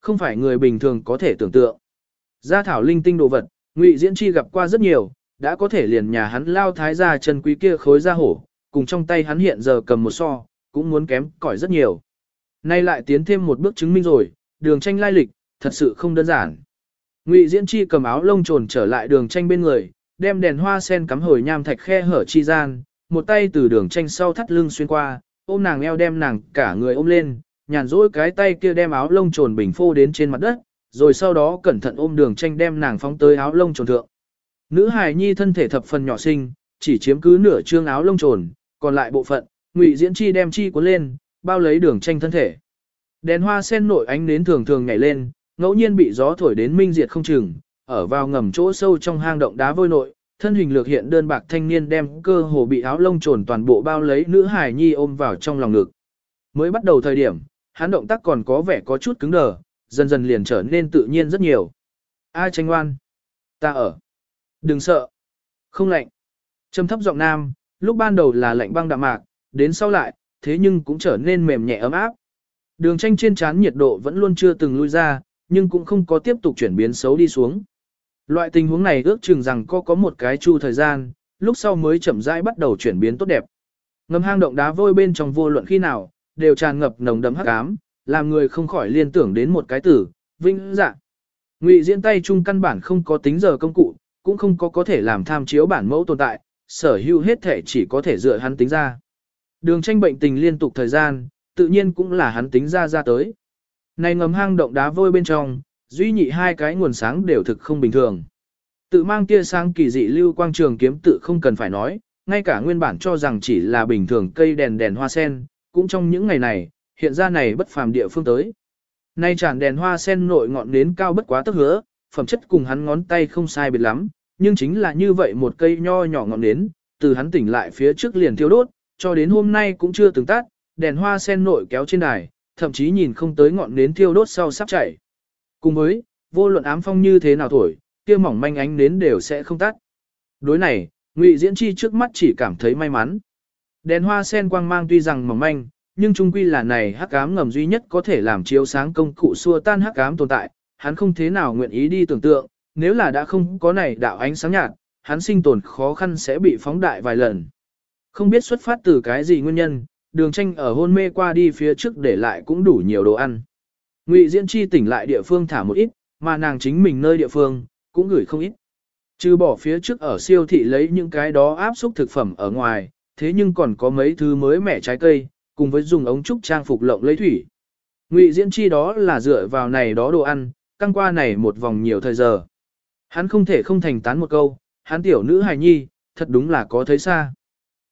Không phải người bình thường có thể tưởng tượng. Gia thảo linh tinh đồ vật, Ngụy Diễn Chi gặp qua rất nhiều, đã có thể liền nhà hắn lao thái gia chân quý kia khối ra hổ, cùng trong tay hắn hiện giờ cầm một so, cũng muốn kém cỏi rất nhiều. Nay lại tiến thêm một bước chứng minh rồi, đường tranh lai lịch, thật sự không đơn giản. Ngụy Diễn Chi cầm áo lông trồn trở lại đường tranh bên người, đem đèn hoa sen cắm hồi nham thạch khe hở chi gian, một tay từ đường tranh sau thắt lưng xuyên qua, ôm nàng eo đem nàng cả người ôm lên, nhàn rỗi cái tay kia đem áo lông trồn bình phô đến trên mặt đất, rồi sau đó cẩn thận ôm đường tranh đem nàng phóng tới áo lông trồn thượng. Nữ hài nhi thân thể thập phần nhỏ xinh, chỉ chiếm cứ nửa trương áo lông trồn, còn lại bộ phận, Ngụy Diễn Chi đem chi cuốn lên, bao lấy đường tranh thân thể. Đèn hoa sen nổi ánh nến thường thường nhảy lên, ngẫu nhiên bị gió thổi đến minh diệt không chừng, ở vào ngầm chỗ sâu trong hang động đá vôi nội, thân hình lược hiện đơn bạc thanh niên đem cơ hồ bị áo lông trồn toàn bộ bao lấy nữ hài nhi ôm vào trong lòng ngực. Mới bắt đầu thời điểm, hắn động tác còn có vẻ có chút cứng đờ, dần dần liền trở nên tự nhiên rất nhiều. A tranh ngoan? Ta ở. Đừng sợ. Không lạnh. Trầm thấp giọng nam, lúc ban đầu là lạnh băng đạm mạc, đến sau lại, thế nhưng cũng trở nên mềm nhẹ ấm áp. Đường tranh trên trán nhiệt độ vẫn luôn chưa từng lui ra, nhưng cũng không có tiếp tục chuyển biến xấu đi xuống. Loại tình huống này ước chừng rằng có có một cái chu thời gian, lúc sau mới chậm rãi bắt đầu chuyển biến tốt đẹp. Ngầm hang động đá vôi bên trong vô luận khi nào, đều tràn ngập nồng đậm hắc ám, làm người không khỏi liên tưởng đến một cái tử, vinh dạ. Ngụy diễn tay chung căn bản không có tính giờ công cụ, cũng không có có thể làm tham chiếu bản mẫu tồn tại, sở hữu hết thể chỉ có thể dựa hắn tính ra. Đường tranh bệnh tình liên tục thời gian, tự nhiên cũng là hắn tính ra ra tới. Này ngầm hang động đá vôi bên trong, duy nhị hai cái nguồn sáng đều thực không bình thường. Tự mang tia sáng kỳ dị lưu quang trường kiếm tự không cần phải nói, ngay cả nguyên bản cho rằng chỉ là bình thường cây đèn đèn hoa sen, cũng trong những ngày này, hiện ra này bất phàm địa phương tới. Nay tràn đèn hoa sen nội ngọn nến cao bất quá tức hứa, phẩm chất cùng hắn ngón tay không sai biệt lắm, nhưng chính là như vậy một cây nho nhỏ ngọn nến, từ hắn tỉnh lại phía trước liền thiêu đốt, cho đến hôm nay cũng chưa từng tắt, đèn hoa sen nội kéo trên đài, thậm chí nhìn không tới ngọn nến thiêu đốt sau sắp chảy. Cùng với, vô luận ám phong như thế nào thổi, kia mỏng manh ánh nến đều sẽ không tắt. Đối này, Ngụy Diễn Chi trước mắt chỉ cảm thấy may mắn. Đèn hoa sen quang mang tuy rằng mỏng manh, nhưng trung quy là này hắc ám ngầm duy nhất có thể làm chiếu sáng công cụ xua tan hắc ám tồn tại, hắn không thế nào nguyện ý đi tưởng tượng, nếu là đã không có này đạo ánh sáng nhạt, hắn sinh tồn khó khăn sẽ bị phóng đại vài lần. Không biết xuất phát từ cái gì nguyên nhân, đường tranh ở hôn mê qua đi phía trước để lại cũng đủ nhiều đồ ăn. Ngụy Diễn Chi tỉnh lại địa phương thả một ít, mà nàng chính mình nơi địa phương, cũng gửi không ít. Trừ bỏ phía trước ở siêu thị lấy những cái đó áp xúc thực phẩm ở ngoài, thế nhưng còn có mấy thứ mới mẻ trái cây, cùng với dùng ống trúc trang phục lộng lấy thủy. Ngụy Diễn Chi đó là dựa vào này đó đồ ăn, căng qua này một vòng nhiều thời giờ. Hắn không thể không thành tán một câu, hắn tiểu nữ hài nhi, thật đúng là có thấy xa.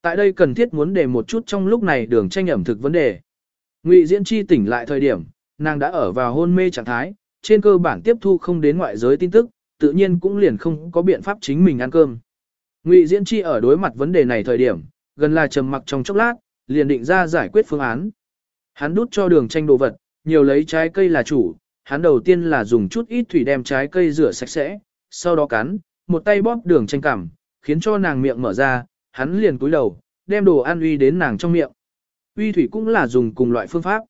Tại đây cần thiết muốn để một chút trong lúc này đường tranh ẩm thực vấn đề. Ngụy Diễn Chi tỉnh lại thời điểm, nàng đã ở vào hôn mê trạng thái, trên cơ bản tiếp thu không đến ngoại giới tin tức, tự nhiên cũng liền không có biện pháp chính mình ăn cơm. Ngụy Diễn Chi ở đối mặt vấn đề này thời điểm, gần là trầm mặc trong chốc lát, liền định ra giải quyết phương án. Hắn đút cho đường tranh đồ vật, nhiều lấy trái cây là chủ, hắn đầu tiên là dùng chút ít thủy đem trái cây rửa sạch sẽ, sau đó cắn, một tay bóp đường tranh cảm, khiến cho nàng miệng mở ra, hắn liền cúi đầu, đem đồ ăn uy đến nàng trong miệng. Uy thủy cũng là dùng cùng loại phương pháp.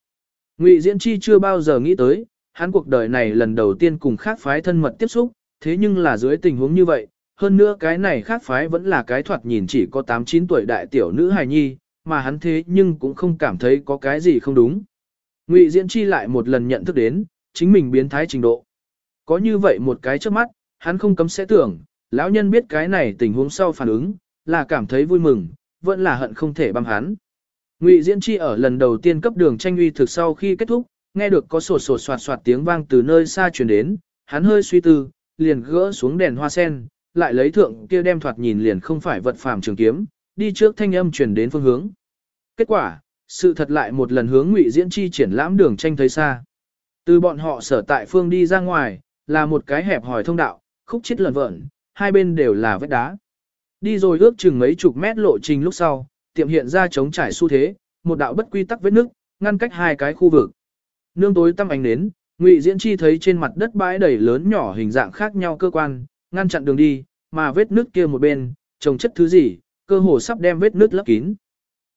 Ngụy Diễn Chi chưa bao giờ nghĩ tới, hắn cuộc đời này lần đầu tiên cùng khác phái thân mật tiếp xúc, thế nhưng là dưới tình huống như vậy, hơn nữa cái này khác phái vẫn là cái thoạt nhìn chỉ có 8-9 tuổi đại tiểu nữ hài nhi, mà hắn thế nhưng cũng không cảm thấy có cái gì không đúng. Ngụy Diễn Chi lại một lần nhận thức đến, chính mình biến thái trình độ. Có như vậy một cái trước mắt, hắn không cấm sẽ tưởng, lão nhân biết cái này tình huống sau phản ứng, là cảm thấy vui mừng, vẫn là hận không thể băm hắn. Ngụy Diễn Chi ở lần đầu tiên cấp đường tranh uy thực sau khi kết thúc, nghe được có sột sột soạt soạt tiếng vang từ nơi xa truyền đến, hắn hơi suy tư, liền gỡ xuống đèn hoa sen, lại lấy thượng kia đem thoạt nhìn liền không phải vật phàm trường kiếm, đi trước thanh âm truyền đến phương hướng. Kết quả, sự thật lại một lần hướng Ngụy Diễn Chi triển lãm đường tranh thấy xa. Từ bọn họ sở tại phương đi ra ngoài, là một cái hẹp hòi thông đạo, khúc chết lần vợn, hai bên đều là vách đá. Đi rồi ước chừng mấy chục mét lộ trình lúc sau, tiệm hiện ra chống trải xu thế, một đạo bất quy tắc vết nước, ngăn cách hai cái khu vực. Nương tối tăm ánh nến, Ngụy Diễn Chi thấy trên mặt đất bãi đầy lớn nhỏ hình dạng khác nhau cơ quan, ngăn chặn đường đi, mà vết nước kia một bên, trồng chất thứ gì, cơ hồ sắp đem vết nước lấp kín.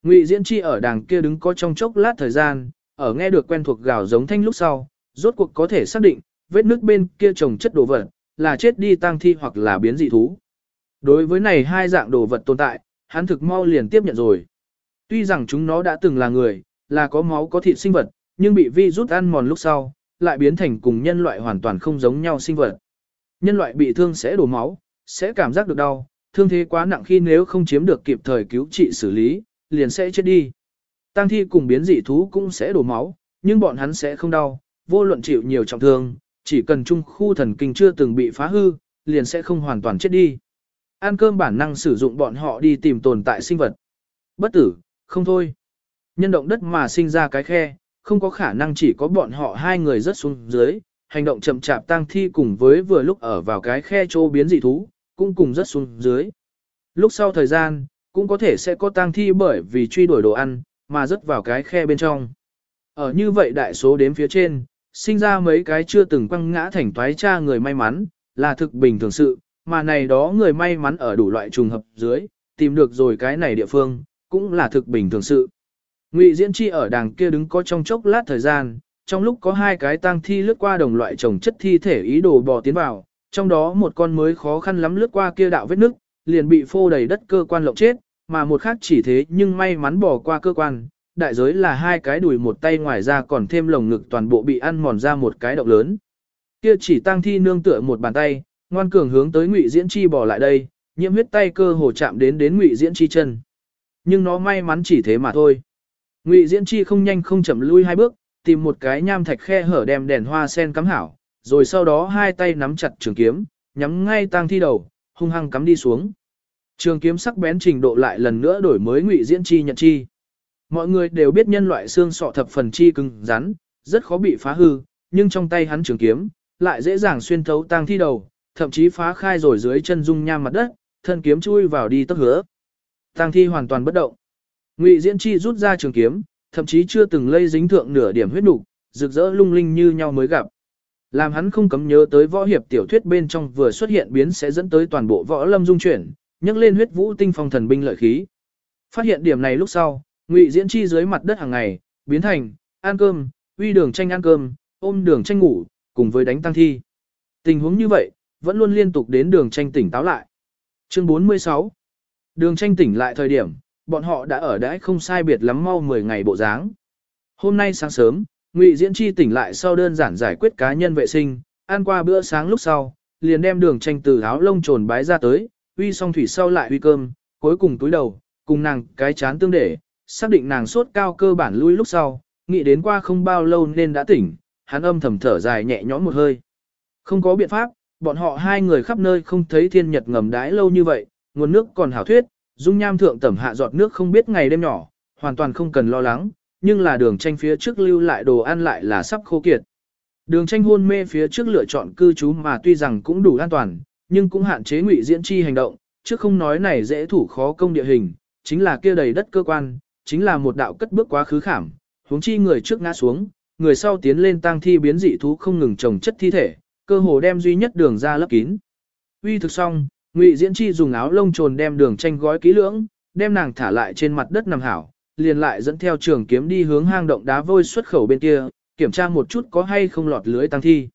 Ngụy Diễn Chi ở đàng kia đứng có trong chốc lát thời gian, ở nghe được quen thuộc gào giống thanh lúc sau, rốt cuộc có thể xác định, vết nước bên kia trồng chất đồ vật, là chết đi tang thi hoặc là biến dị thú. Đối với này hai dạng đồ vật tồn tại, hắn thực mau liền tiếp nhận rồi. Tuy rằng chúng nó đã từng là người, là có máu có thịt sinh vật, nhưng bị vi rút ăn mòn lúc sau, lại biến thành cùng nhân loại hoàn toàn không giống nhau sinh vật. Nhân loại bị thương sẽ đổ máu, sẽ cảm giác được đau, thương thế quá nặng khi nếu không chiếm được kịp thời cứu trị xử lý, liền sẽ chết đi. Tăng thi cùng biến dị thú cũng sẽ đổ máu, nhưng bọn hắn sẽ không đau, vô luận chịu nhiều trọng thương, chỉ cần trung khu thần kinh chưa từng bị phá hư, liền sẽ không hoàn toàn chết đi. Ăn cơm bản năng sử dụng bọn họ đi tìm tồn tại sinh vật. Bất tử, không thôi. Nhân động đất mà sinh ra cái khe, không có khả năng chỉ có bọn họ hai người rớt xuống dưới, hành động chậm chạp tang thi cùng với vừa lúc ở vào cái khe chỗ biến dị thú, cũng cùng rất xuống dưới. Lúc sau thời gian, cũng có thể sẽ có tang thi bởi vì truy đuổi đồ ăn, mà rớt vào cái khe bên trong. Ở như vậy đại số đếm phía trên, sinh ra mấy cái chưa từng quăng ngã thành toái cha người may mắn, là thực bình thường sự, mà này đó người may mắn ở đủ loại trùng hợp dưới, tìm được rồi cái này địa phương, cũng là thực bình thường sự. Ngụy Diễn Chi ở đàng kia đứng có trong chốc lát thời gian, trong lúc có hai cái tang thi lướt qua đồng loại trồng chất thi thể ý đồ bò tiến vào, trong đó một con mới khó khăn lắm lướt qua kia đạo vết nứt, liền bị phô đầy đất cơ quan lộng chết, mà một khác chỉ thế nhưng may mắn bỏ qua cơ quan, đại giới là hai cái đùi một tay ngoài ra còn thêm lồng ngực toàn bộ bị ăn mòn ra một cái động lớn. Kia chỉ tang thi nương tựa một bàn tay, ngoan cường hướng tới Ngụy Diễn Chi bỏ lại đây, nhiễm huyết tay cơ hồ chạm đến đến Ngụy Diễn Chi chân. Nhưng nó may mắn chỉ thế mà thôi. Ngụy Diễn Chi không nhanh không chậm lui hai bước, tìm một cái nham thạch khe hở đem đèn hoa sen cắm hảo, rồi sau đó hai tay nắm chặt trường kiếm, nhắm ngay tang thi đầu, hung hăng cắm đi xuống. Trường kiếm sắc bén trình độ lại lần nữa đổi mới Ngụy Diễn Chi nhận chi. Mọi người đều biết nhân loại xương sọ thập phần chi cứng rắn, rất khó bị phá hư, nhưng trong tay hắn trường kiếm, lại dễ dàng xuyên thấu tang thi đầu, thậm chí phá khai rồi dưới chân dung nham mặt đất, thân kiếm chui vào đi tốc hứa. Tang thi hoàn toàn bất động. Ngụy Diễn Chi rút ra trường kiếm, thậm chí chưa từng lây dính thượng nửa điểm huyết nục, rực rỡ lung linh như nhau mới gặp. Làm hắn không cấm nhớ tới võ hiệp tiểu thuyết bên trong vừa xuất hiện biến sẽ dẫn tới toàn bộ võ lâm dung chuyển, nhấc lên huyết vũ tinh phong thần binh lợi khí. Phát hiện điểm này lúc sau, Ngụy Diễn Chi dưới mặt đất hàng ngày, biến thành ăn cơm, uy đường tranh ăn cơm, ôm đường tranh ngủ, cùng với đánh tăng thi. Tình huống như vậy, vẫn luôn liên tục đến đường tranh tỉnh táo lại. Chương 46 Đường tranh tỉnh lại thời điểm, bọn họ đã ở đãi không sai biệt lắm mau 10 ngày bộ dáng. Hôm nay sáng sớm, Ngụy Diễn Chi tỉnh lại sau đơn giản giải quyết cá nhân vệ sinh, ăn qua bữa sáng lúc sau, liền đem đường tranh từ áo lông trồn bái ra tới, uy xong thủy sau lại uy cơm, cuối cùng túi đầu, cùng nàng cái chán tương để, xác định nàng sốt cao cơ bản lui lúc sau, nghĩ đến qua không bao lâu nên đã tỉnh, hắn âm thầm thở dài nhẹ nhõm một hơi. Không có biện pháp, bọn họ hai người khắp nơi không thấy thiên nhật ngầm đái lâu như vậy, nguồn nước còn hảo thuyết, dung nham thượng tẩm hạ giọt nước không biết ngày đêm nhỏ, hoàn toàn không cần lo lắng, nhưng là đường tranh phía trước lưu lại đồ ăn lại là sắp khô kiệt. Đường tranh hôn mê phía trước lựa chọn cư trú mà tuy rằng cũng đủ an toàn, nhưng cũng hạn chế ngụy diễn chi hành động, trước không nói này dễ thủ khó công địa hình, chính là kia đầy đất cơ quan, chính là một đạo cất bước quá khứ khảm, huống chi người trước ngã xuống, người sau tiến lên tang thi biến dị thú không ngừng trồng chất thi thể, cơ hồ đem duy nhất đường ra lấp kín. Uy thực xong, Ngụy Diễn Chi dùng áo lông trồn đem đường tranh gói kỹ lưỡng, đem nàng thả lại trên mặt đất nằm hảo, liền lại dẫn theo trường kiếm đi hướng hang động đá vôi xuất khẩu bên kia, kiểm tra một chút có hay không lọt lưới tăng thi.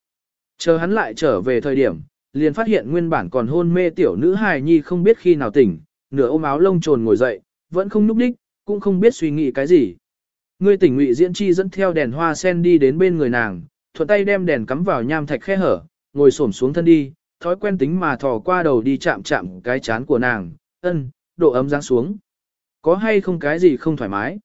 Chờ hắn lại trở về thời điểm, liền phát hiện nguyên bản còn hôn mê tiểu nữ hài nhi không biết khi nào tỉnh, nửa ôm áo lông trồn ngồi dậy, vẫn không núp đích, cũng không biết suy nghĩ cái gì. Ngươi tỉnh Ngụy Diễn Chi dẫn theo đèn hoa sen đi đến bên người nàng, thuận tay đem đèn cắm vào nham thạch khe hở, ngồi xổm xuống thân đi, thói quen tính mà thò qua đầu đi chạm chạm cái chán của nàng, ân, độ ấm giáng xuống. Có hay không cái gì không thoải mái?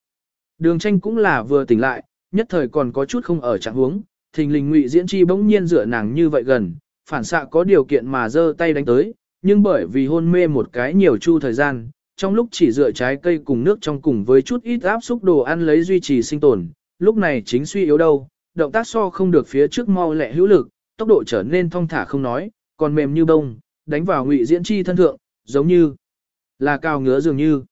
Đường tranh cũng là vừa tỉnh lại, nhất thời còn có chút không ở trạng huống, thình lình ngụy diễn chi bỗng nhiên dựa nàng như vậy gần, phản xạ có điều kiện mà giơ tay đánh tới, nhưng bởi vì hôn mê một cái nhiều chu thời gian, trong lúc chỉ dựa trái cây cùng nước trong cùng với chút ít áp xúc đồ ăn lấy duy trì sinh tồn, lúc này chính suy yếu đâu, động tác so không được phía trước mau lẹ hữu lực, tốc độ trở nên thong thả không nói, còn mềm như bông, đánh vào ngụy diễn chi thân thượng, giống như là cao ngứa dường như.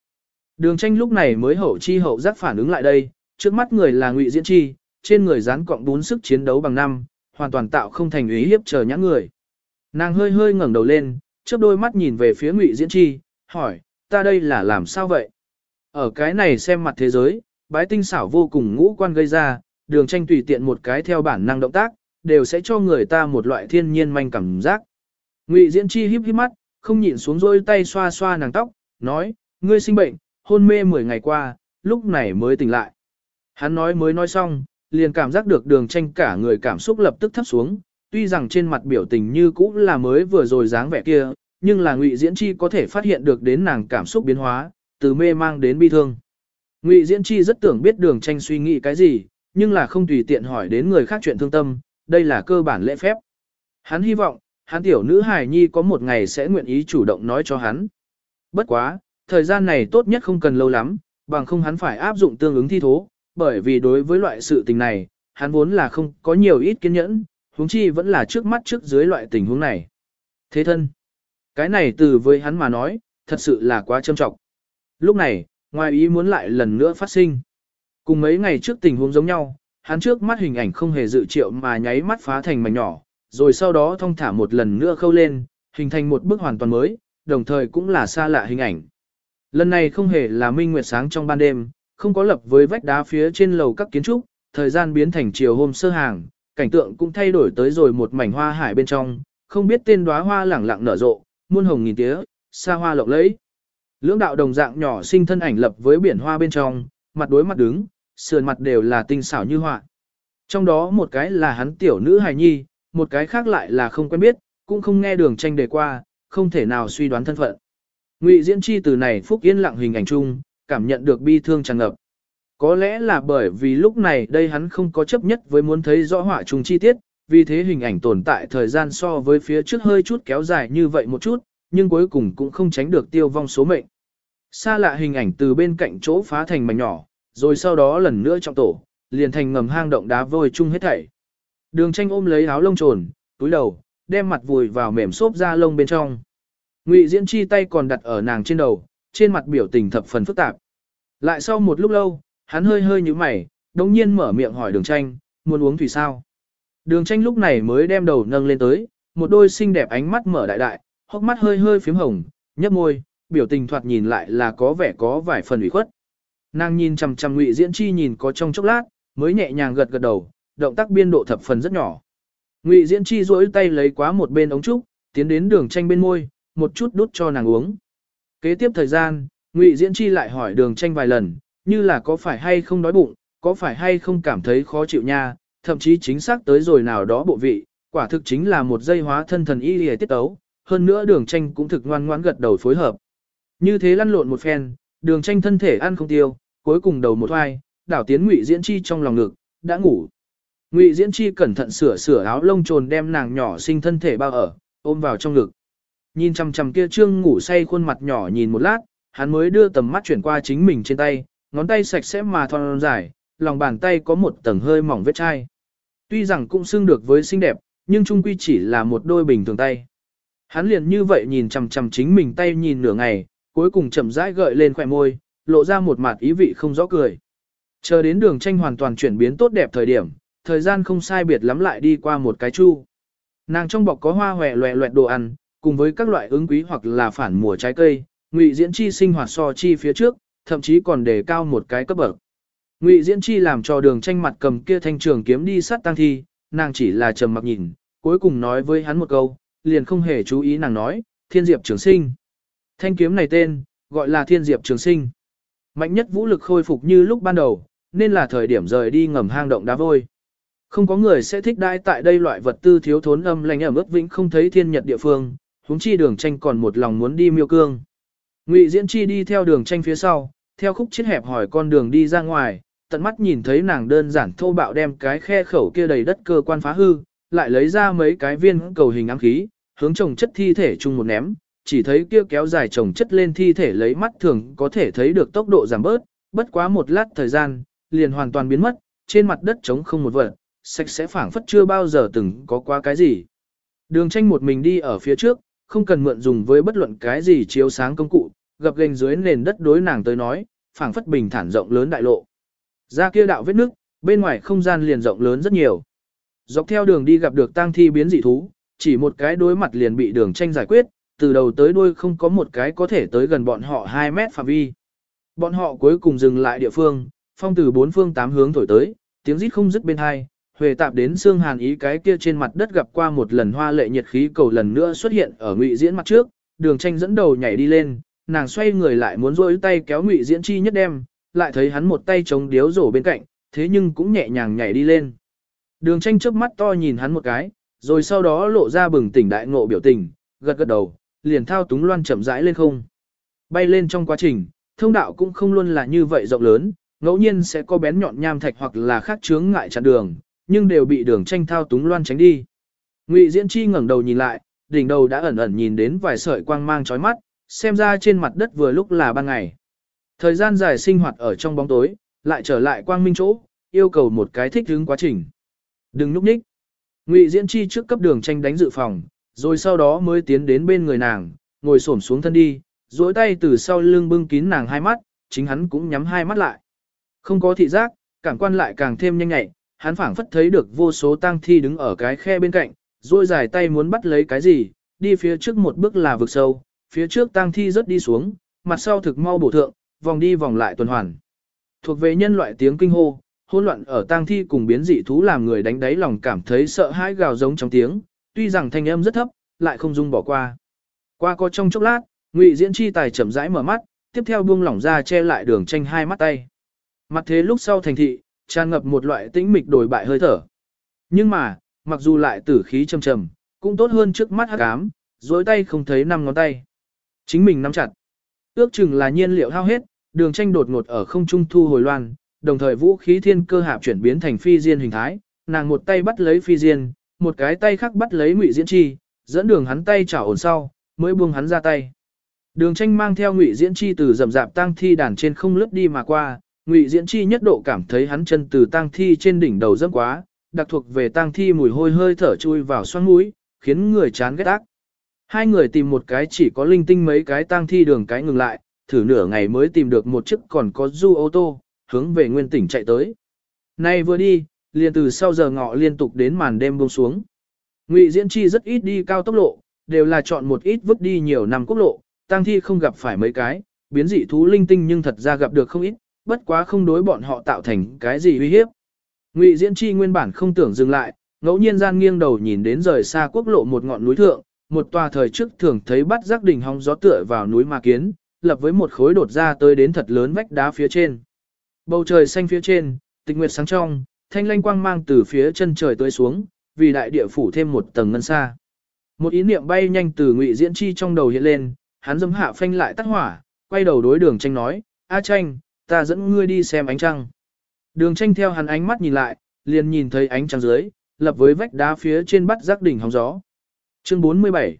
Đường tranh lúc này mới hậu chi hậu giác phản ứng lại đây, trước mắt người là ngụy diễn chi, trên người dán cọng bún sức chiến đấu bằng năm, hoàn toàn tạo không thành ý hiếp chờ nhãn người. Nàng hơi hơi ngẩng đầu lên, trước đôi mắt nhìn về phía ngụy diễn chi, hỏi, ta đây là làm sao vậy? Ở cái này xem mặt thế giới, bái tinh xảo vô cùng ngũ quan gây ra, đường tranh tùy tiện một cái theo bản năng động tác, đều sẽ cho người ta một loại thiên nhiên manh cảm giác. Ngụy Diễn Chi híp híp mắt, không nhịn xuống rôi tay xoa xoa nàng tóc, nói, ngươi sinh bệnh, hôn mê 10 ngày qua, lúc này mới tỉnh lại. Hắn nói mới nói xong, liền cảm giác được đường tranh cả người cảm xúc lập tức thấp xuống, tuy rằng trên mặt biểu tình như cũ là mới vừa rồi dáng vẻ kia, nhưng là Ngụy Diễn Chi có thể phát hiện được đến nàng cảm xúc biến hóa, từ mê mang đến bi thương. Ngụy Diễn Chi rất tưởng biết đường tranh suy nghĩ cái gì, nhưng là không tùy tiện hỏi đến người khác chuyện thương tâm, đây là cơ bản lễ phép. Hắn hy vọng, hắn tiểu nữ hài nhi có một ngày sẽ nguyện ý chủ động nói cho hắn. Bất quá, thời gian này tốt nhất không cần lâu lắm, bằng không hắn phải áp dụng tương ứng thi thố, bởi vì đối với loại sự tình này, hắn vốn là không có nhiều ít kiên nhẫn, huống chi vẫn là trước mắt trước dưới loại tình huống này. Thế thân, cái này từ với hắn mà nói, thật sự là quá trâm trọng. Lúc này, ngoài ý muốn lại lần nữa phát sinh. Cùng mấy ngày trước tình huống giống nhau, hắn trước mắt hình ảnh không hề dự triệu mà nháy mắt phá thành mảnh nhỏ, rồi sau đó thông thả một lần nữa khâu lên, hình thành một bức hoàn toàn mới, đồng thời cũng là xa lạ hình ảnh. Lần này không hề là minh nguyệt sáng trong ban đêm, không có lập với vách đá phía trên lầu các kiến trúc, thời gian biến thành chiều hôm sơ hàng, cảnh tượng cũng thay đổi tới rồi một mảnh hoa hải bên trong, không biết tên đóa hoa lẳng lặng nở rộ, muôn hồng nghìn tía, xa hoa lộng lẫy. Lưỡng đạo đồng dạng nhỏ sinh thân ảnh lập với biển hoa bên trong, mặt đối mặt đứng, sườn mặt đều là tinh xảo như họa. Trong đó một cái là hắn tiểu nữ hài nhi, một cái khác lại là không quen biết, cũng không nghe đường tranh đề qua, không thể nào suy đoán thân phận. Ngụy Diễn Chi từ này phúc yên lặng hình ảnh chung, cảm nhận được bi thương tràn ngập. Có lẽ là bởi vì lúc này đây hắn không có chấp nhất với muốn thấy rõ họa trùng chi tiết, vì thế hình ảnh tồn tại thời gian so với phía trước hơi chút kéo dài như vậy một chút, nhưng cuối cùng cũng không tránh được tiêu vong số mệnh. Xa lạ hình ảnh từ bên cạnh chỗ phá thành mảnh nhỏ, rồi sau đó lần nữa trong tổ, liền thành ngầm hang động đá vôi chung hết thảy. Đường tranh ôm lấy áo lông trồn, túi đầu, đem mặt vùi vào mềm xốp da lông bên trong. Ngụy Diễn Chi tay còn đặt ở nàng trên đầu, trên mặt biểu tình thập phần phức tạp. Lại sau một lúc lâu, hắn hơi hơi như mày, đồng nhiên mở miệng hỏi đường tranh, muốn uống thủy sao? Đường tranh lúc này mới đem đầu nâng lên tới, một đôi xinh đẹp ánh mắt mở đại đại, hốc mắt hơi hơi phím hồng, nhấp môi, biểu tình thoạt nhìn lại là có vẻ có vài phần ủy khuất. Nàng nhìn chằm chằm Ngụy Diễn Chi nhìn có trong chốc lát, mới nhẹ nhàng gật gật đầu, động tác biên độ thập phần rất nhỏ. Ngụy Diễn Chi duỗi tay lấy quá một bên ống trúc, tiến đến đường tranh bên môi, một chút đút cho nàng uống. Kế tiếp thời gian, Ngụy Diễn Chi lại hỏi đường tranh vài lần, như là có phải hay không đói bụng, có phải hay không cảm thấy khó chịu nha, thậm chí chính xác tới rồi nào đó bộ vị, quả thực chính là một dây hóa thân thần y lìa tiết tấu, hơn nữa đường tranh cũng thực ngoan ngoãn gật đầu phối hợp. Như thế lăn lộn một phen, đường tranh thân thể ăn không tiêu, cuối cùng đầu một hoai, đảo tiến Ngụy Diễn Chi trong lòng ngực, đã ngủ. Ngụy Diễn Chi cẩn thận sửa sửa áo lông trồn đem nàng nhỏ sinh thân thể bao ở, ôm vào trong ngực. Nhìn chằm chằm kia trương ngủ say khuôn mặt nhỏ nhìn một lát, hắn mới đưa tầm mắt chuyển qua chính mình trên tay, ngón tay sạch sẽ mà thon dài, lòng bàn tay có một tầng hơi mỏng vết chai. Tuy rằng cũng xưng được với xinh đẹp, nhưng trung quy chỉ là một đôi bình thường tay. Hắn liền như vậy nhìn chằm chằm chính mình tay nhìn nửa ngày, cuối cùng chậm rãi gợi lên khỏe môi, lộ ra một mặt ý vị không rõ cười. Chờ đến đường tranh hoàn toàn chuyển biến tốt đẹp thời điểm, thời gian không sai biệt lắm lại đi qua một cái chu. Nàng trong bọc có hoa hòe loẹ loẹt đồ ăn, cùng với các loại ứng quý hoặc là phản mùa trái cây, ngụy diễn chi sinh hoạt so chi phía trước, thậm chí còn đề cao một cái cấp bậc. Ngụy diễn chi làm cho đường tranh mặt cầm kia thanh trường kiếm đi sát tăng thi, nàng chỉ là trầm mặc nhìn, cuối cùng nói với hắn một câu, liền không hề chú ý nàng nói, thiên diệp trường sinh. Thanh kiếm này tên, gọi là thiên diệp trường sinh. Mạnh nhất vũ lực khôi phục như lúc ban đầu, nên là thời điểm rời đi ngầm hang động đá vôi. Không có người sẽ thích đai tại đây loại vật tư thiếu thốn âm lành ẩm ướp vĩnh không thấy thiên nhật địa phương, huống chi đường tranh còn một lòng muốn đi miêu cương. Ngụy Diễn Chi đi theo đường tranh phía sau, theo khúc chết hẹp hỏi con đường đi ra ngoài, tận mắt nhìn thấy nàng đơn giản thô bạo đem cái khe khẩu kia đầy đất cơ quan phá hư, lại lấy ra mấy cái viên cầu hình ám khí, hướng chồng chất thi thể chung một ném, chỉ thấy kia kéo dài chồng chất lên thi thể lấy mắt thường có thể thấy được tốc độ giảm bớt, bất quá một lát thời gian, liền hoàn toàn biến mất, trên mặt đất trống không một vật, sạch sẽ phảng phất chưa bao giờ từng có qua cái gì. Đường tranh một mình đi ở phía trước, không cần mượn dùng với bất luận cái gì chiếu sáng công cụ, gập gành dưới nền đất đối nàng tới nói, phảng phất bình thản rộng lớn đại lộ. Ra kia đạo vết nước, bên ngoài không gian liền rộng lớn rất nhiều. Dọc theo đường đi gặp được tang thi biến dị thú, chỉ một cái đối mặt liền bị đường tranh giải quyết, từ đầu tới đuôi không có một cái có thể tới gần bọn họ 2 mét phạm vi. Bọn họ cuối cùng dừng lại địa phương, phong từ bốn phương tám hướng thổi tới, tiếng rít không dứt bên hai, huề tạp đến xương hàn ý cái kia trên mặt đất gặp qua một lần hoa lệ nhiệt khí cầu lần nữa xuất hiện ở ngụy diễn mặt trước, đường tranh dẫn đầu nhảy đi lên, nàng xoay người lại muốn rôi tay kéo ngụy diễn chi nhất đem, lại thấy hắn một tay chống điếu rổ bên cạnh, thế nhưng cũng nhẹ nhàng nhảy đi lên. Đường tranh trước mắt to nhìn hắn một cái, rồi sau đó lộ ra bừng tỉnh đại ngộ biểu tình, gật gật đầu, liền thao túng loan chậm rãi lên không. Bay lên trong quá trình, thông đạo cũng không luôn là như vậy rộng lớn, ngẫu nhiên sẽ có bén nhọn nham thạch hoặc là khác chướng ngại chặn đường, nhưng đều bị đường tranh thao túng loan tránh đi. Ngụy Diễn Chi ngẩng đầu nhìn lại, đỉnh đầu đã ẩn ẩn nhìn đến vài sợi quang mang chói mắt, xem ra trên mặt đất vừa lúc là ban ngày. Thời gian dài sinh hoạt ở trong bóng tối, lại trở lại quang minh chỗ, yêu cầu một cái thích ứng quá trình. Đừng núp nhích. Ngụy Diễn Chi trước cấp đường tranh đánh dự phòng, rồi sau đó mới tiến đến bên người nàng, ngồi xổm xuống thân đi, duỗi tay từ sau lưng bưng kín nàng hai mắt, chính hắn cũng nhắm hai mắt lại. Không có thị giác, cảm quan lại càng thêm nhanh nhạy, hắn phảng phất thấy được vô số tang thi đứng ở cái khe bên cạnh, duỗi dài tay muốn bắt lấy cái gì, đi phía trước một bước là vực sâu, phía trước tang thi rất đi xuống, mặt sau thực mau bổ thượng, vòng đi vòng lại tuần hoàn. Thuộc về nhân loại tiếng kinh hô, hỗn loạn ở tang thi cùng biến dị thú làm người đánh đáy lòng cảm thấy sợ hãi gào giống trong tiếng, tuy rằng thanh âm rất thấp, lại không dung bỏ qua. Qua có trong chốc lát, Ngụy Diễn Chi tài chậm rãi mở mắt, tiếp theo buông lỏng ra che lại đường tranh hai mắt tay. Mặt thế lúc sau thành thị, tràn ngập một loại tĩnh mịch đổi bại hơi thở. Nhưng mà, mặc dù lại tử khí trầm trầm, cũng tốt hơn trước mắt hắc ám, dối tay không thấy năm ngón tay. Chính mình nắm chặt. Ước chừng là nhiên liệu hao hết, đường tranh đột ngột ở không trung thu hồi loan, đồng thời vũ khí thiên cơ hạp chuyển biến thành phi diên hình thái, nàng một tay bắt lấy phi diên, một cái tay khác bắt lấy ngụy diễn chi, dẫn đường hắn tay trả ổn sau, mới buông hắn ra tay. Đường tranh mang theo ngụy diễn chi từ rầm rạp tang thi đàn trên không lướt đi mà qua, ngụy diễn chi nhất độ cảm thấy hắn chân từ tang thi trên đỉnh đầu dâm quá, đặc thuộc về tang thi mùi hôi hơi thở chui vào xoang mũi, khiến người chán ghét ác. Hai người tìm một cái chỉ có linh tinh mấy cái tang thi đường cái ngừng lại, thử nửa ngày mới tìm được một chiếc còn có du ô tô, hướng về nguyên tỉnh chạy tới. Nay vừa đi, liền từ sau giờ ngọ liên tục đến màn đêm buông xuống. Ngụy Diễn Chi rất ít đi cao tốc lộ, đều là chọn một ít vứt đi nhiều năm quốc lộ, tang thi không gặp phải mấy cái, biến dị thú linh tinh nhưng thật ra gặp được không ít, bất quá không đối bọn họ tạo thành cái gì uy hiếp. Ngụy Diễn Chi nguyên bản không tưởng dừng lại, ngẫu nhiên gian nghiêng đầu nhìn đến rời xa quốc lộ một ngọn núi thượng, một tòa thời trước thường thấy bắt giác đỉnh hong gió tựa vào núi Ma Kiến, lập với một khối đột ra tới đến thật lớn vách đá phía trên. Bầu trời xanh phía trên, tịch nguyệt sáng trong, thanh lanh quang mang từ phía chân trời tới xuống, vì đại địa phủ thêm một tầng ngân xa. Một ý niệm bay nhanh từ Ngụy Diễn Chi trong đầu hiện lên, hắn dâm hạ phanh lại tắt hỏa, quay đầu đối đường tranh nói, A tranh, ta dẫn ngươi đi xem ánh trăng. Đường tranh theo hắn ánh mắt nhìn lại, liền nhìn thấy ánh trăng dưới, lập với vách đá phía trên bắt giác đỉnh hóng gió. Chương 47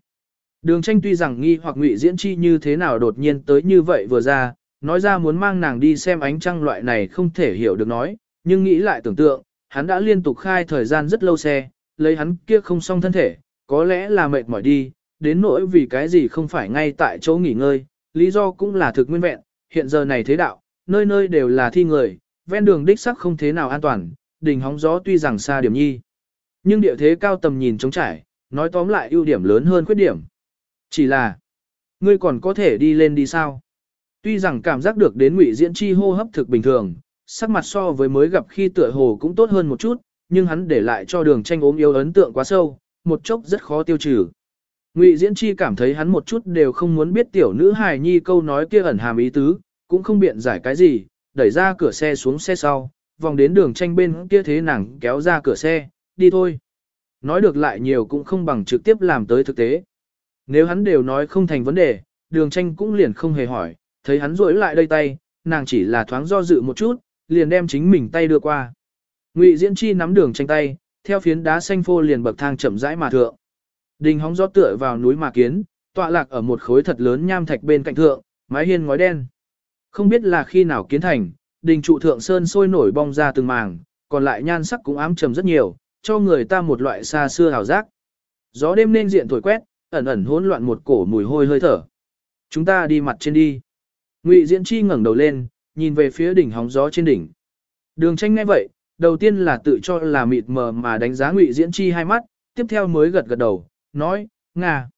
Đường tranh tuy rằng nghi hoặc ngụy diễn chi như thế nào đột nhiên tới như vậy vừa ra, nói ra muốn mang nàng đi xem ánh trăng loại này không thể hiểu được nói, nhưng nghĩ lại tưởng tượng, hắn đã liên tục khai thời gian rất lâu xe, lấy hắn kia không xong thân thể, có lẽ là mệt mỏi đi, đến nỗi vì cái gì không phải ngay tại chỗ nghỉ ngơi, lý do cũng là thực nguyên vẹn, hiện giờ này thế đạo, nơi nơi đều là thi người, ven đường đích sắc không thế nào an toàn, đỉnh hóng gió tuy rằng xa điểm nhi. Nhưng địa thế cao tầm nhìn trống trải, nói tóm lại ưu điểm lớn hơn khuyết điểm. Chỉ là, ngươi còn có thể đi lên đi sao? Tuy rằng cảm giác được đến ngụy diễn chi hô hấp thực bình thường, sắc mặt so với mới gặp khi tựa hồ cũng tốt hơn một chút, nhưng hắn để lại cho đường tranh ốm yếu ấn tượng quá sâu, một chốc rất khó tiêu trừ. Ngụy Diễn Chi cảm thấy hắn một chút đều không muốn biết tiểu nữ hài nhi câu nói kia ẩn hàm ý tứ, cũng không biện giải cái gì, đẩy ra cửa xe xuống xe sau, vòng đến đường tranh bên kia thế nàng kéo ra cửa xe, đi thôi. Nói được lại nhiều cũng không bằng trực tiếp làm tới thực tế. Nếu hắn đều nói không thành vấn đề, đường tranh cũng liền không hề hỏi, thấy hắn rối lại đây tay, nàng chỉ là thoáng do dự một chút, liền đem chính mình tay đưa qua. Ngụy Diễn Chi nắm đường tranh tay, theo phiến đá xanh phô liền bậc thang chậm rãi mà thượng. Đình hóng gió tựa vào núi mà kiến, tọa lạc ở một khối thật lớn nham thạch bên cạnh thượng, mái hiên ngói đen. Không biết là khi nào kiến thành, đình trụ thượng sơn sôi nổi bong ra từng màng, còn lại nhan sắc cũng ám trầm rất nhiều, cho người ta một loại xa xưa hào giác. Gió đêm nên diện thổi quét, ẩn ẩn hỗn loạn một cổ mùi hôi hơi thở. Chúng ta đi mặt trên đi. Ngụy Diễn Chi ngẩng đầu lên, nhìn về phía đỉnh hóng gió trên đỉnh. Đường tranh nghe vậy, đầu tiên là tự cho là mịt mờ mà đánh giá Ngụy Diễn Chi hai mắt, tiếp theo mới gật gật đầu, nói, Nga.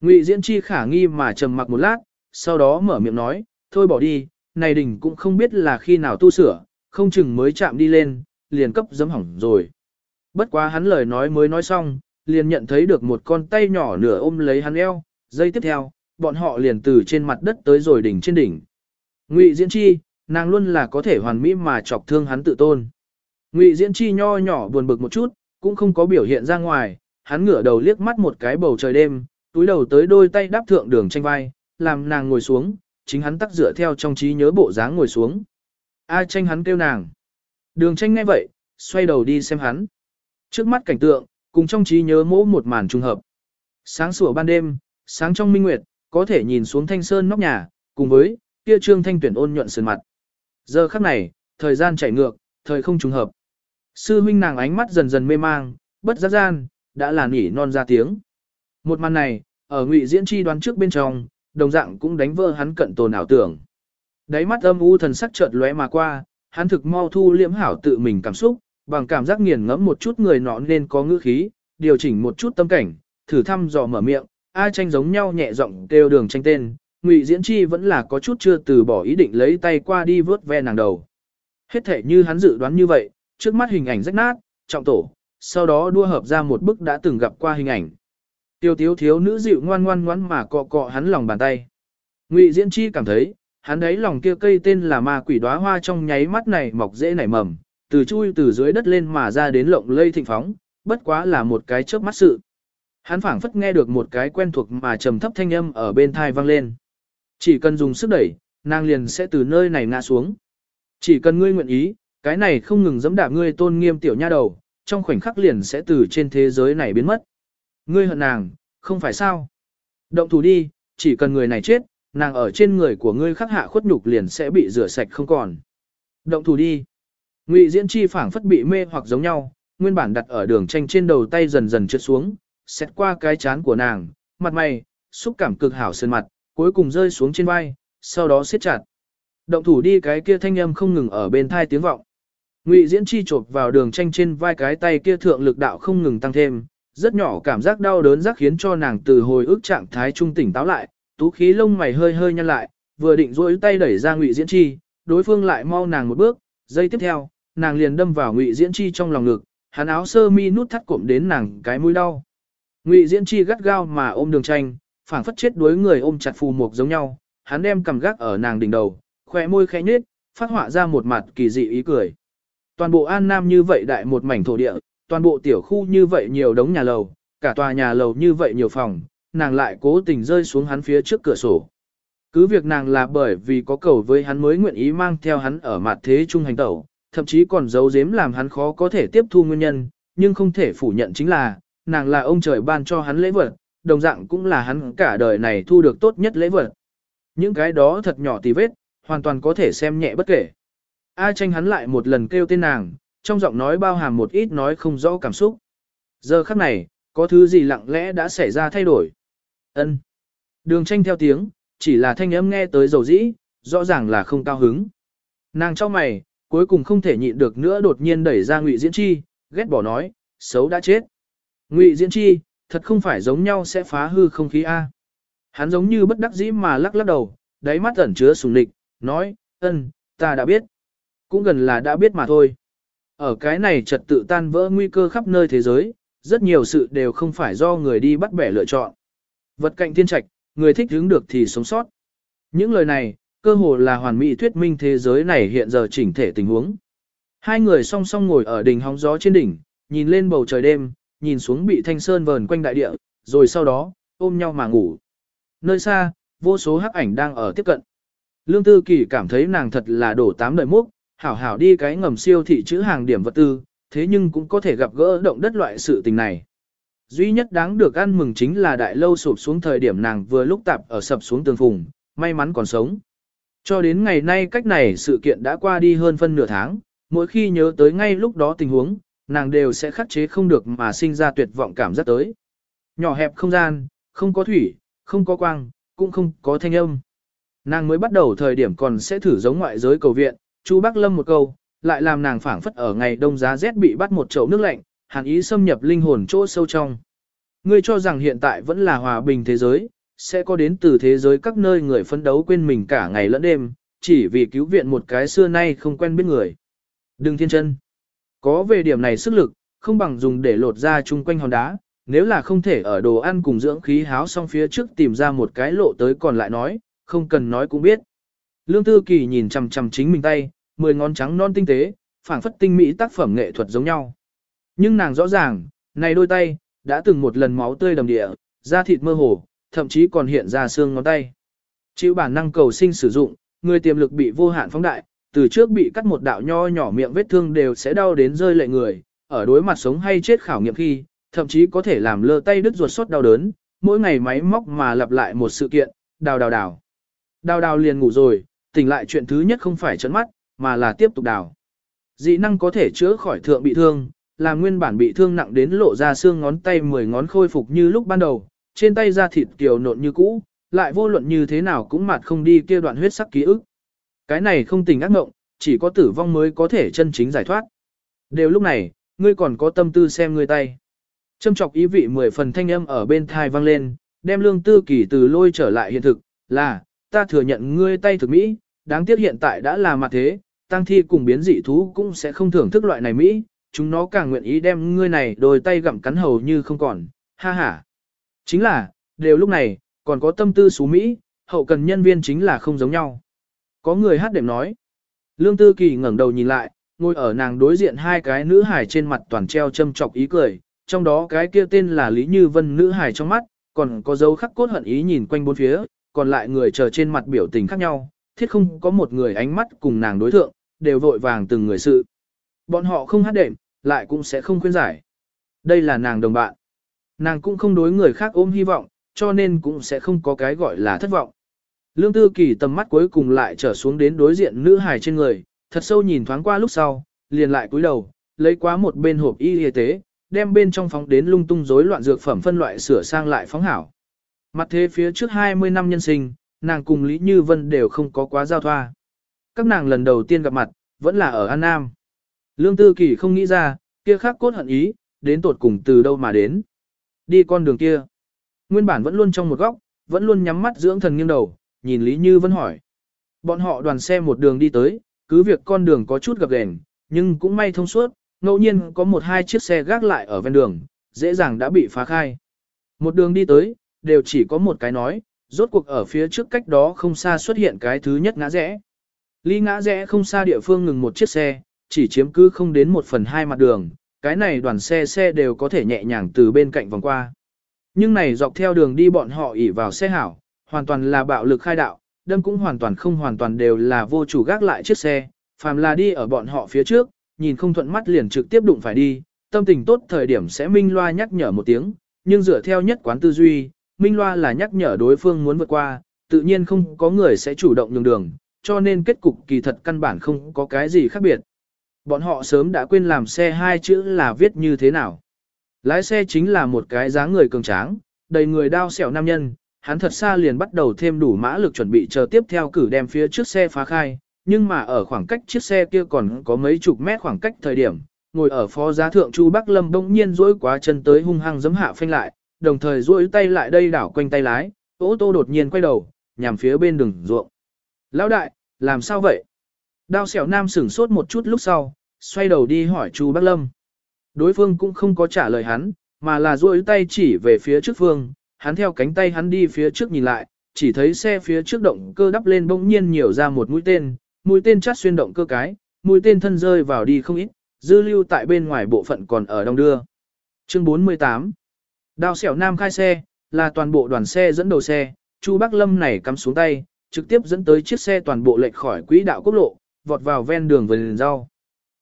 Ngụy Diễn Chi khả nghi mà trầm mặc một lát, sau đó mở miệng nói, thôi bỏ đi, này đỉnh cũng không biết là khi nào tu sửa, không chừng mới chạm đi lên, liền cấp dấm hỏng rồi. Bất quá hắn lời nói mới nói xong, liền nhận thấy được một con tay nhỏ nửa ôm lấy hắn eo, giây tiếp theo, bọn họ liền từ trên mặt đất tới rồi đỉnh trên đỉnh. Ngụy Diễn Chi, nàng luôn là có thể hoàn mỹ mà chọc thương hắn tự tôn. Ngụy Diễn Chi nho nhỏ buồn bực một chút, cũng không có biểu hiện ra ngoài, hắn ngửa đầu liếc mắt một cái bầu trời đêm, túi đầu tới đôi tay đáp thượng đường tranh vai, làm nàng ngồi xuống, chính hắn tắc dựa theo trong trí nhớ bộ dáng ngồi xuống. A tranh hắn kêu nàng. Đường tranh ngay vậy, xoay đầu đi xem hắn. Trước mắt cảnh tượng, cùng trong trí nhớ mỗ một màn trùng hợp. Sáng sủa ban đêm, sáng trong minh nguyệt, có thể nhìn xuống thanh sơn nóc nhà, cùng với, kia trương thanh tuyển ôn nhuận sườn mặt. Giờ khắc này, thời gian chảy ngược, thời không trùng hợp. Sư huynh nàng ánh mắt dần dần mê mang, bất giác gian, đã là nỉ non ra tiếng. Một màn này, ở ngụy diễn chi đoán trước bên trong, đồng dạng cũng đánh vỡ hắn cận tồn ảo tưởng. Đáy mắt âm u thần sắc chợt lóe mà qua, hắn thực mau thu liễm hảo tự mình cảm xúc, bằng cảm giác nghiền ngẫm một chút người nọ nên có ngữ khí, điều chỉnh một chút tâm cảnh, thử thăm dò mở miệng, A tranh giống nhau nhẹ giọng kêu đường tranh tên, Ngụy Diễn Chi vẫn là có chút chưa từ bỏ ý định lấy tay qua đi vớt ve nàng đầu. Hết thể như hắn dự đoán như vậy, trước mắt hình ảnh rách nát, trọng tổ, sau đó đua hợp ra một bức đã từng gặp qua hình ảnh. Tiêu tiếu thiếu nữ dịu ngoan ngoan ngoãn mà cọ cọ hắn lòng bàn tay. Ngụy Diễn Chi cảm thấy, hắn ấy lòng kia cây tên là ma quỷ đóa hoa trong nháy mắt này mọc dễ nảy mầm, từ chui từ dưới đất lên mà ra đến lộng lây thịnh phóng, bất quá là một cái chớp mắt sự. Hắn phảng phất nghe được một cái quen thuộc mà trầm thấp thanh âm ở bên thai vang lên. Chỉ cần dùng sức đẩy, nàng liền sẽ từ nơi này ngã xuống. Chỉ cần ngươi nguyện ý, cái này không ngừng dẫm đạp ngươi tôn nghiêm tiểu nha đầu, trong khoảnh khắc liền sẽ từ trên thế giới này biến mất. Ngươi hận nàng, không phải sao? Động thủ đi, chỉ cần người này chết, nàng ở trên người của ngươi khắc hạ khuất nhục liền sẽ bị rửa sạch không còn. Động thủ đi. Ngụy Diễn Chi phảng phất bị mê hoặc giống nhau, nguyên bản đặt ở đường tranh trên đầu tay dần dần trượt xuống, xét qua cái chán của nàng, mặt mày, xúc cảm cực hảo sơn mặt, cuối cùng rơi xuống trên vai, sau đó siết chặt. Động thủ đi cái kia thanh âm không ngừng ở bên thai tiếng vọng. Ngụy Diễn Chi chộp vào đường tranh trên vai cái tay kia thượng lực đạo không ngừng tăng thêm, rất nhỏ cảm giác đau đớn giác khiến cho nàng từ hồi ức trạng thái trung tỉnh táo lại, tú khí lông mày hơi hơi nhăn lại, vừa định duỗi tay đẩy ra Ngụy Diễn Chi, đối phương lại mau nàng một bước, giây tiếp theo, nàng liền đâm vào Ngụy Diễn Chi trong lòng ngực, hắn áo sơ mi nút thắt cụm đến nàng cái mũi đau. Ngụy Diễn Chi gắt gao mà ôm đường tranh, phảng phất chết đuối người ôm chặt phù mục giống nhau, hắn đem cầm gác ở nàng đỉnh đầu, khóe môi khẽ nhếch, phát họa ra một mặt kỳ dị ý cười. Toàn bộ An Nam như vậy đại một mảnh thổ địa, toàn bộ tiểu khu như vậy nhiều đống nhà lầu, cả tòa nhà lầu như vậy nhiều phòng, nàng lại cố tình rơi xuống hắn phía trước cửa sổ. Cứ việc nàng là bởi vì có cầu với hắn mới nguyện ý mang theo hắn ở mặt thế trung hành tẩu, thậm chí còn giấu giếm làm hắn khó có thể tiếp thu nguyên nhân, nhưng không thể phủ nhận chính là, nàng là ông trời ban cho hắn lễ vật, đồng dạng cũng là hắn cả đời này thu được tốt nhất lễ vật. Những cái đó thật nhỏ tì vết, hoàn toàn có thể xem nhẹ bất kể. A tranh hắn lại một lần kêu tên nàng, trong giọng nói bao hàm một ít nói không rõ cảm xúc. Giờ khắc này, có thứ gì lặng lẽ đã xảy ra thay đổi. Ân. Đường tranh theo tiếng, chỉ là thanh âm nghe tới dầu dĩ, rõ ràng là không cao hứng. Nàng cho mày, cuối cùng không thể nhịn được nữa đột nhiên đẩy ra Ngụy Diễn Chi, ghét bỏ nói, xấu đã chết. Ngụy Diễn Chi, thật không phải giống nhau sẽ phá hư không khí A. Hắn giống như bất đắc dĩ mà lắc lắc đầu, đáy mắt ẩn chứa sùng lịch, nói, ân, ta đã biết. Cũng gần là đã biết mà thôi. Ở cái này trật tự tan vỡ nguy cơ khắp nơi thế giới, rất nhiều sự đều không phải do người đi bắt bẻ lựa chọn. Vật cạnh thiên trạch, người thích hướng được thì sống sót. Những lời này, cơ hồ là hoàn mỹ thuyết minh thế giới này hiện giờ chỉnh thể tình huống. Hai người song song ngồi ở đỉnh hóng gió trên đỉnh, nhìn lên bầu trời đêm, nhìn xuống bị thanh sơn vờn quanh đại địa, rồi sau đó, ôm nhau mà ngủ. Nơi xa, vô số hắc ảnh đang ở tiếp cận. Lương Tư Kỳ cảm thấy nàng thật là đổ tám đời múc, hảo hảo đi cái ngầm siêu thị chữ hàng điểm vật tư, thế nhưng cũng có thể gặp gỡ động đất loại sự tình này. Duy nhất đáng được ăn mừng chính là đại lâu sụp xuống thời điểm nàng vừa lúc tạp ở sập xuống tường phùng, may mắn còn sống. Cho đến ngày nay cách này sự kiện đã qua đi hơn phân nửa tháng, mỗi khi nhớ tới ngay lúc đó tình huống, nàng đều sẽ khắc chế không được mà sinh ra tuyệt vọng cảm giác tới. Nhỏ hẹp không gian, không có thủy, không có quang, cũng không có thanh âm. Nàng mới bắt đầu thời điểm còn sẽ thử giống ngoại giới cầu viện, Chu Bắc Lâm một câu, lại làm nàng phảng phất ở ngày đông giá rét bị bắt một chậu nước lạnh, hàn ý xâm nhập linh hồn chỗ sâu trong. Ngươi cho rằng hiện tại vẫn là hòa bình thế giới, sẽ có đến từ thế giới các nơi người phấn đấu quên mình cả ngày lẫn đêm, chỉ vì cứu viện một cái xưa nay không quen biết người. Đừng thiên chân. Có về điểm này sức lực, không bằng dùng để lột ra chung quanh hòn đá, nếu là không thể ở đồ ăn cùng dưỡng khí háo xong phía trước tìm ra một cái lộ tới còn lại nói, không cần nói cũng biết. Lương Tư Kỳ nhìn chằm chằm chính mình tay, mười ngón trắng non tinh tế, phảng phất tinh mỹ tác phẩm nghệ thuật giống nhau. Nhưng nàng rõ ràng, này đôi tay, đã từng một lần máu tươi đầm địa, da thịt mơ hồ, thậm chí còn hiện ra xương ngón tay. Chịu bản năng cầu sinh sử dụng, người tiềm lực bị vô hạn phóng đại, từ trước bị cắt một đạo nho nhỏ miệng vết thương đều sẽ đau đến rơi lệ người, ở đối mặt sống hay chết khảo nghiệm khi, thậm chí có thể làm lơ tay đứt ruột sốt đau đớn, mỗi ngày máy móc mà lặp lại một sự kiện, đào đào đào. Đào đào liền ngủ rồi, tỉnh lại chuyện thứ nhất không phải chấn mắt, mà là tiếp tục đào. Dị năng có thể chữa khỏi thượng bị thương, là nguyên bản bị thương nặng đến lộ ra xương ngón tay 10 ngón khôi phục như lúc ban đầu, trên tay da thịt kiều nộn như cũ, lại vô luận như thế nào cũng mặt không đi kia đoạn huyết sắc ký ức. Cái này không tình ác ngộng, chỉ có tử vong mới có thể chân chính giải thoát. Đều lúc này, ngươi còn có tâm tư xem ngươi tay. Châm chọc ý vị mười phần thanh âm ở bên thai vang lên, đem lương tư kỳ từ lôi trở lại hiện thực, là, ta thừa nhận ngươi tay thực mỹ, đáng tiếc hiện tại đã là mặt thế, tăng thi cùng biến dị thú cũng sẽ không thưởng thức loại này mỹ, chúng nó càng nguyện ý đem ngươi này đôi tay gặm cắn hầu như không còn, ha ha. Chính là, đều lúc này, còn có tâm tư xú Mỹ, hậu cần nhân viên chính là không giống nhau. Có người hát đệm nói. Lương Tư Kỳ ngẩng đầu nhìn lại, ngồi ở nàng đối diện hai cái nữ hải trên mặt toàn treo châm chọc ý cười, trong đó cái kia tên là Lý Như Vân nữ hải trong mắt, còn có dấu khắc cốt hận ý nhìn quanh bốn phía, còn lại người chờ trên mặt biểu tình khác nhau, thiết không có một người ánh mắt cùng nàng đối thượng, đều vội vàng từng người sự. Bọn họ không hát đệm, lại cũng sẽ không khuyên giải. Đây là nàng đồng bạn. Nàng cũng không đối người khác ôm hy vọng, cho nên cũng sẽ không có cái gọi là thất vọng. Lương Tư Kỳ tầm mắt cuối cùng lại trở xuống đến đối diện nữ hài trên người, thật sâu nhìn thoáng qua lúc sau, liền lại cúi đầu, lấy quá một bên hộp y y tế, đem bên trong phóng đến lung tung rối loạn dược phẩm phân loại sửa sang lại phóng hảo. Mặt thế phía trước 20 năm nhân sinh, nàng cùng Lý Như Vân đều không có quá giao thoa. Các nàng lần đầu tiên gặp mặt, vẫn là ở An Nam. Lương Tư Kỳ không nghĩ ra, kia khác cốt hận ý, đến tột cùng từ đâu mà đến. Đi con đường kia. Nguyên bản vẫn luôn trong một góc, vẫn luôn nhắm mắt dưỡng thần nghiêng đầu, nhìn Lý Như Vân hỏi. Bọn họ đoàn xe một đường đi tới, cứ việc con đường có chút gập ghềnh, nhưng cũng may thông suốt, ngẫu nhiên có một hai chiếc xe gác lại ở ven đường, dễ dàng đã bị phá khai. Một đường đi tới, đều chỉ có một cái nói, rốt cuộc ở phía trước cách đó không xa xuất hiện cái thứ nhất ngã rẽ. Ly ngã rẽ không xa địa phương ngừng một chiếc xe, chỉ chiếm cứ không đến một phần hai mặt đường, cái này đoàn xe xe đều có thể nhẹ nhàng từ bên cạnh vòng qua. Nhưng này dọc theo đường đi bọn họ ỉ vào xe hảo, hoàn toàn là bạo lực khai đạo, đâm cũng hoàn toàn không hoàn toàn đều là vô chủ gác lại chiếc xe, phàm là đi ở bọn họ phía trước, nhìn không thuận mắt liền trực tiếp đụng phải đi, tâm tình tốt thời điểm sẽ minh loa nhắc nhở một tiếng, nhưng dựa theo nhất quán tư duy, minh loa là nhắc nhở đối phương muốn vượt qua, tự nhiên không có người sẽ chủ động nhường đường, cho nên kết cục kỳ thật căn bản không có cái gì khác biệt. Bọn họ sớm đã quên làm xe hai chữ là viết như thế nào. Lái xe chính là một cái dáng người cường tráng, đầy người đao xẻo nam nhân, hắn thật xa liền bắt đầu thêm đủ mã lực chuẩn bị chờ tiếp theo cử đem phía trước xe phá khai, nhưng mà ở khoảng cách chiếc xe kia còn có mấy chục mét khoảng cách thời điểm, ngồi ở phó giá thượng Chu Bắc Lâm bỗng nhiên duỗi quá chân tới hung hăng giẫm hạ phanh lại, đồng thời duỗi tay lại đây đảo quanh tay lái, ô tô đột nhiên quay đầu, nhằm phía bên đường ruộng. Lão đại, làm sao vậy? Đao xẻo nam sửng sốt một chút lúc sau, xoay đầu đi hỏi Chu Bắc Lâm. Đối phương cũng không có trả lời hắn, mà là duỗi tay chỉ về phía trước phương, hắn theo cánh tay hắn đi phía trước nhìn lại, chỉ thấy xe phía trước động cơ đắp lên bỗng nhiên nhiều ra một mũi tên, mũi tên chắt xuyên động cơ cái, mũi tên thân rơi vào đi không ít, dư lưu tại bên ngoài bộ phận còn ở đông đưa. Chương 48 Đao xẻo nam khai xe, là toàn bộ đoàn xe dẫn đầu xe, Chu Bắc Lâm này cắm xuống tay, trực tiếp dẫn tới chiếc xe toàn bộ lệch khỏi quỹ đạo quốc lộ, vọt vào ven đường vườn rau.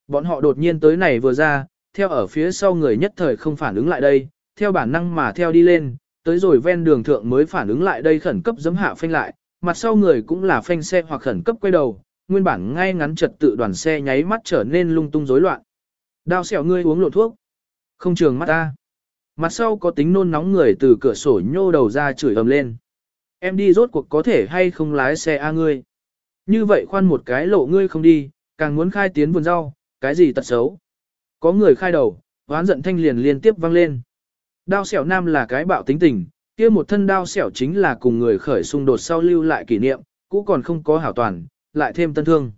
Bọn họ đột nhiên tới này vừa ra, theo ở phía sau người nhất thời không phản ứng lại đây, theo bản năng mà theo đi lên, tới rồi ven đường thượng mới phản ứng lại đây khẩn cấp giấm hạ phanh lại, mặt sau người cũng là phanh xe hoặc khẩn cấp quay đầu, nguyên bản ngay ngắn trật tự đoàn xe nháy mắt trở nên lung tung rối loạn. Đao xẻo ngươi uống lộ thuốc. Không trường mắt ta. Mặt sau có tính nôn nóng người từ cửa sổ nhô đầu ra chửi ầm lên. Em đi rốt cuộc có thể hay không lái xe a ngươi. Như vậy khoan một cái lộ ngươi không đi, càng muốn khai tiến vườn rau, cái gì tật xấu. Có người khai đầu, hoán giận thanh liền liên tiếp vang lên. Đao xẻo nam là cái bạo tính tình, kia một thân đao xẻo chính là cùng người khởi xung đột sau lưu lại kỷ niệm, cũ còn không có hảo toàn, lại thêm tân thương.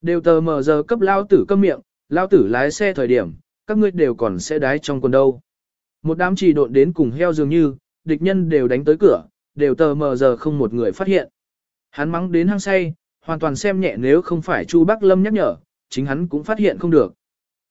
Đều tờ mờ giờ cấp lao tử câm miệng, Lao tử lái xe thời điểm, các ngươi đều còn sẽ đái trong quần đâu. Một đám trì độn đến cùng heo dường như, địch nhân đều đánh tới cửa, đều tờ mờ giờ không một người phát hiện. Hắn mắng đến hăng say, hoàn toàn xem nhẹ nếu không phải Chu Bắc Lâm nhắc nhở, chính hắn cũng phát hiện không được.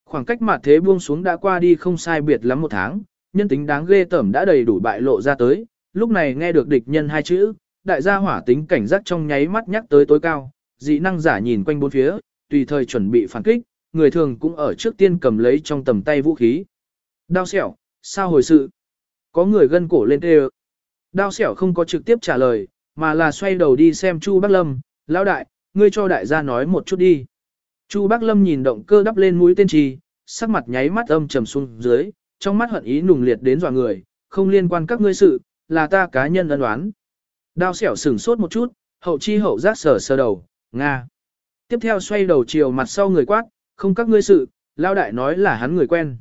Khoảng cách mặt thế buông xuống đã qua đi không sai biệt lắm một tháng, nhân tính đáng ghê tởm đã đầy đủ bại lộ ra tới, lúc này nghe được địch nhân hai chữ, đại gia hỏa tính cảnh giác trong nháy mắt nhắc tới tối cao, dị năng giả nhìn quanh bốn phía, tùy thời chuẩn bị phản kích, người thường cũng ở trước tiên cầm lấy trong tầm tay vũ khí. Đao xẻo, sao hồi sự? Có người gân cổ lên tê Đao xẻo không có trực tiếp trả lời, mà là xoay đầu đi xem Chu Bắc Lâm, lão đại, ngươi cho đại gia nói một chút đi. Chu Bắc Lâm nhìn động cơ đắp lên mũi tên trì, sắc mặt nháy mắt âm trầm xuống dưới, trong mắt hận ý nùng liệt đến dọa người, không liên quan các ngươi sự, là ta cá nhân ân đoán. Đao xẻo sửng sốt một chút, hậu chi hậu giác sở sơ đầu, Nga. Tiếp theo xoay đầu chiều mặt sau người quát, không các ngươi sự, lao đại nói là hắn người quen.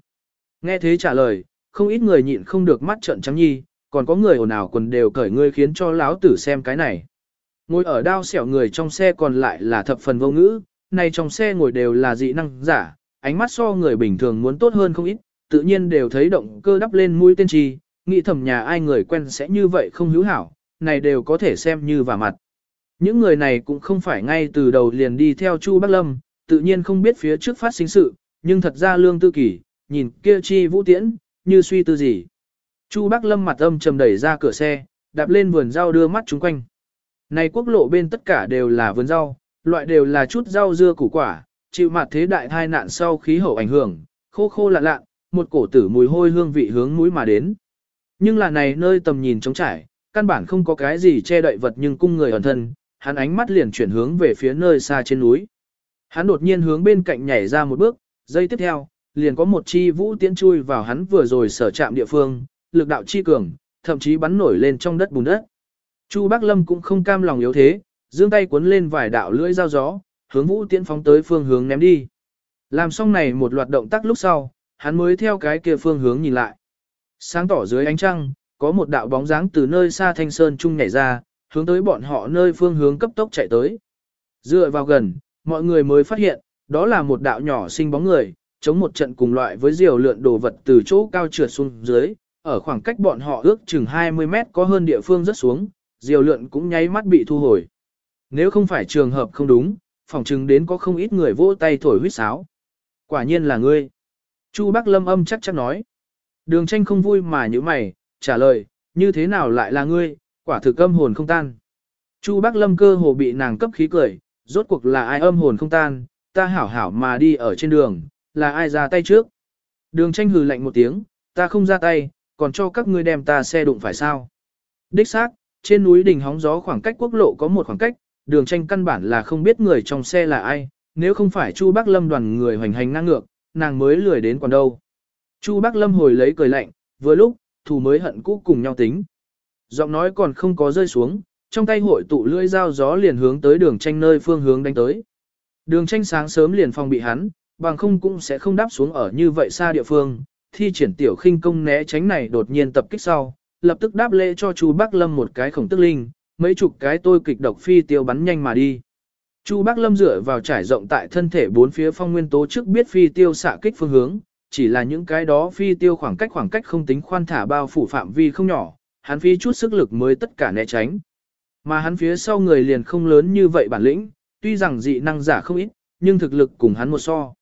Nghe thế trả lời, không ít người nhịn không được mắt trợn trắng nhi, còn có người ồn ào quần đều cởi ngươi khiến cho láo tử xem cái này. Ngồi ở đao xẻo người trong xe còn lại là thập phần vô ngữ, này trong xe ngồi đều là dị năng giả, ánh mắt so người bình thường muốn tốt hơn không ít, tự nhiên đều thấy động cơ đắp lên mũi tên trì, nghĩ thầm nhà ai người quen sẽ như vậy không hữu hảo, này đều có thể xem như vả mặt. Những người này cũng không phải ngay từ đầu liền đi theo Chu Bắc Lâm, tự nhiên không biết phía trước phát sinh sự, nhưng thật ra lương tư kỷ, nhìn kia chi vũ tiễn, như suy tư gì. Chu Bắc Lâm mặt âm trầm đẩy ra cửa xe, đạp lên vườn rau đưa mắt chúng quanh. Này quốc lộ bên tất cả đều là vườn rau, loại đều là chút rau dưa củ quả, chịu mặt thế đại thai nạn sau khí hậu ảnh hưởng, khô khô lạ lạ, một cổ tử mùi hôi hương vị hướng mũi mà đến. Nhưng là này nơi tầm nhìn trống trải, căn bản không có cái gì che đậy vật nhưng cung người ẩn thân, hắn ánh mắt liền chuyển hướng về phía nơi xa trên núi. Hắn đột nhiên hướng bên cạnh nhảy ra một bước, giây tiếp theo, liền có một chi vũ tiễn chui vào hắn vừa rồi sở chạm địa phương, lực đạo chi cường, thậm chí bắn nổi lên trong đất bùn đất. Chu Bắc Lâm cũng không cam lòng yếu thế, giương tay cuốn lên vài đạo lưỡi dao gió, hướng vũ tiễn phóng tới phương hướng ném đi. Làm xong này một loạt động tác lúc sau, hắn mới theo cái kia phương hướng nhìn lại. Sáng tỏ dưới ánh trăng, có một đạo bóng dáng từ nơi xa thanh sơn trung nhảy ra, hướng tới bọn họ nơi phương hướng cấp tốc chạy tới. Dựa vào gần, mọi người mới phát hiện, đó là một đạo nhỏ sinh bóng người, chống một trận cùng loại với diều lượn đồ vật từ chỗ cao trượt xuống dưới, ở khoảng cách bọn họ ước chừng 20 mét có hơn địa phương rất xuống, diều lượn cũng nháy mắt bị thu hồi. Nếu không phải trường hợp không đúng, phỏng chừng đến có không ít người vỗ tay thổi huýt sáo. Quả nhiên là ngươi. Chu Bắc Lâm âm chắc chắn nói. Đường tranh không vui mà như mày, trả lời, như thế nào lại là ngươi, quả thực âm hồn không tan. Chu Bắc Lâm cơ hồ bị nàng cấp khí cười, rốt cuộc là ai âm hồn không tan, ta hảo hảo mà đi ở trên đường, là ai ra tay trước. Đường tranh hừ lạnh một tiếng, ta không ra tay, còn cho các ngươi đem ta xe đụng phải sao. Đích xác, trên núi đỉnh hóng gió khoảng cách quốc lộ có một khoảng cách, đường tranh căn bản là không biết người trong xe là ai, nếu không phải Chu Bắc Lâm đoàn người hoành hành ngang ngược, nàng mới lười đến còn đâu. Chu Bắc Lâm hồi lấy cười lạnh, vừa lúc, thù mới hận cũ cùng nhau tính. Giọng nói còn không có rơi xuống, trong tay hội tụ lưỡi dao gió liền hướng tới đường tranh nơi phương hướng đánh tới. Đường tranh sáng sớm liền phòng bị hắn, bằng không cũng sẽ không đáp xuống ở như vậy xa địa phương, thi triển tiểu khinh công né tránh này đột nhiên tập kích sau, lập tức đáp lễ cho Chu Bắc Lâm một cái khổng tức linh, mấy chục cái tôi kịch độc phi tiêu bắn nhanh mà đi. Chu Bắc Lâm dựa vào trải rộng tại thân thể bốn phía phong nguyên tố trước biết phi tiêu xạ kích phương hướng, chỉ là những cái đó phi tiêu khoảng cách khoảng cách không tính khoan thả bao phủ phạm vi không nhỏ, hắn phi chút sức lực mới tất cả né tránh. Mà hắn phía sau người liền không lớn như vậy bản lĩnh, tuy rằng dị năng giả không ít, nhưng thực lực cùng hắn một so.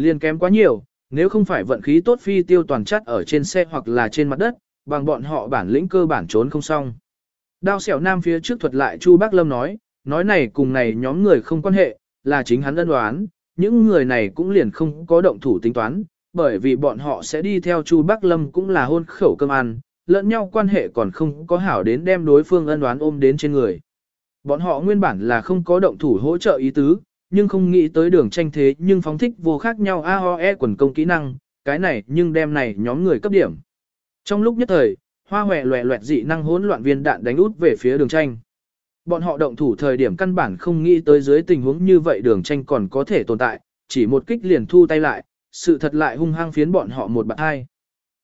Liền kém quá nhiều, nếu không phải vận khí tốt phi tiêu toàn chất ở trên xe hoặc là trên mặt đất, bằng bọn họ bản lĩnh cơ bản trốn không xong. Đao xẻo nam phía trước thuật lại Chu Bác Lâm nói, nói này cùng này nhóm người không quan hệ, là chính hắn ân đoán, những người này cũng liền không có động thủ tính toán, bởi vì bọn họ sẽ đi theo Chu Bắc Lâm cũng là hôn khẩu cơm ăn, lẫn nhau quan hệ còn không có hảo đến đem đối phương ân đoán ôm đến trên người. Bọn họ nguyên bản là không có động thủ hỗ trợ ý tứ, nhưng không nghĩ tới đường tranh thế nhưng phóng thích vô khác nhau AOE quần công kỹ năng, cái này nhưng đem này nhóm người cấp điểm. Trong lúc nhất thời, hoa hòe loẹ loẹt dị năng hỗn loạn viên đạn đánh út về phía đường tranh. Bọn họ động thủ thời điểm căn bản không nghĩ tới dưới tình huống như vậy đường tranh còn có thể tồn tại, chỉ một kích liền thu tay lại, sự thật lại hung hăng phiến bọn họ một bạn hai.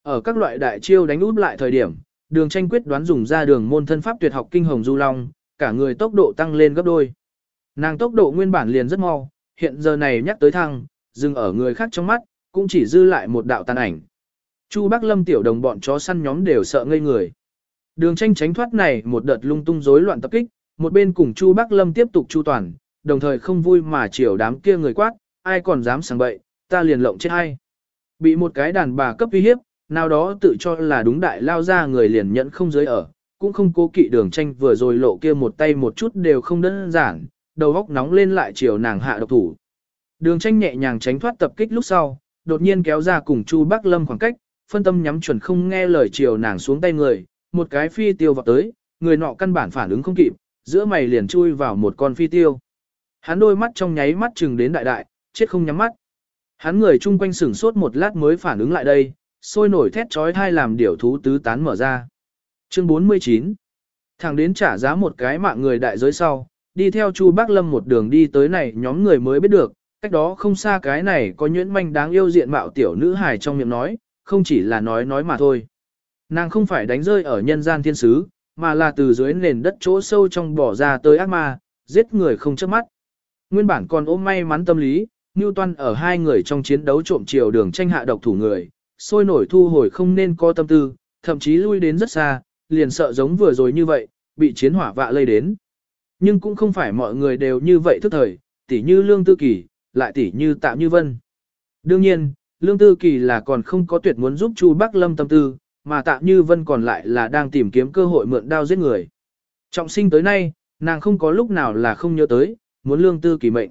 Ở các loại đại chiêu đánh út lại thời điểm, đường tranh quyết đoán dùng ra đường môn thân pháp tuyệt học kinh hồng du long, cả người tốc độ tăng lên gấp đôi. Nàng tốc độ nguyên bản liền rất mau, hiện giờ này nhắc tới thăng, dừng ở người khác trong mắt, cũng chỉ dư lại một đạo tàn ảnh. Chu Bắc Lâm tiểu đồng bọn chó săn nhóm đều sợ ngây người. Đường tranh tránh thoát này một đợt lung tung rối loạn tập kích, một bên cùng Chu Bắc Lâm tiếp tục chu toàn, đồng thời không vui mà chiều đám kia người quát, ai còn dám sang bậy, ta liền lộng chết hay. Bị một cái đàn bà cấp uy hiếp, nào đó tự cho là đúng đại lao ra người liền nhận không giới ở, cũng không cố kỵ đường tranh vừa rồi lộ kia một tay một chút đều không đơn giản, đầu góc nóng lên lại chiều nàng hạ độc thủ. Đường tranh nhẹ nhàng tránh thoát tập kích lúc sau, đột nhiên kéo ra cùng Chu Bắc Lâm khoảng cách, phân tâm nhắm chuẩn không nghe lời chiều nàng xuống tay người, một cái phi tiêu vào tới, người nọ căn bản phản ứng không kịp, giữa mày liền chui vào một con phi tiêu. Hắn đôi mắt trong nháy mắt chừng đến đại đại, chết không nhắm mắt. Hắn người chung quanh sửng sốt một lát mới phản ứng lại đây, sôi nổi thét trói thai làm điểu thú tứ tán mở ra. Chương 49 Thằng đến trả giá một cái mạng người đại giới sau, đi theo Chu Bác Lâm một đường đi tới này nhóm người mới biết được, cách đó không xa cái này có nhuyễn manh đáng yêu diện mạo tiểu nữ hài trong miệng nói, không chỉ là nói nói mà thôi. Nàng không phải đánh rơi ở nhân gian thiên sứ, mà là từ dưới nền đất chỗ sâu trong bỏ ra tới ác ma, giết người không chớp mắt. Nguyên bản còn ôm may mắn tâm lý, Newton ở hai người trong chiến đấu trộm chiều đường tranh hạ độc thủ người, sôi nổi thu hồi không nên có tâm tư, thậm chí lui đến rất xa, liền sợ giống vừa rồi như vậy, bị chiến hỏa vạ lây đến. Nhưng cũng không phải mọi người đều như vậy thức thời, tỉ như Lương Tư Kỳ, lại tỉ như Tạ Như Vân. Đương nhiên, Lương Tư Kỳ là còn không có tuyệt muốn giúp Chu Bắc Lâm tâm tư, mà Tạ Như Vân còn lại là đang tìm kiếm cơ hội mượn đao giết người. Trọng sinh tới nay, nàng không có lúc nào là không nhớ tới, muốn Lương Tư Kỳ mệnh.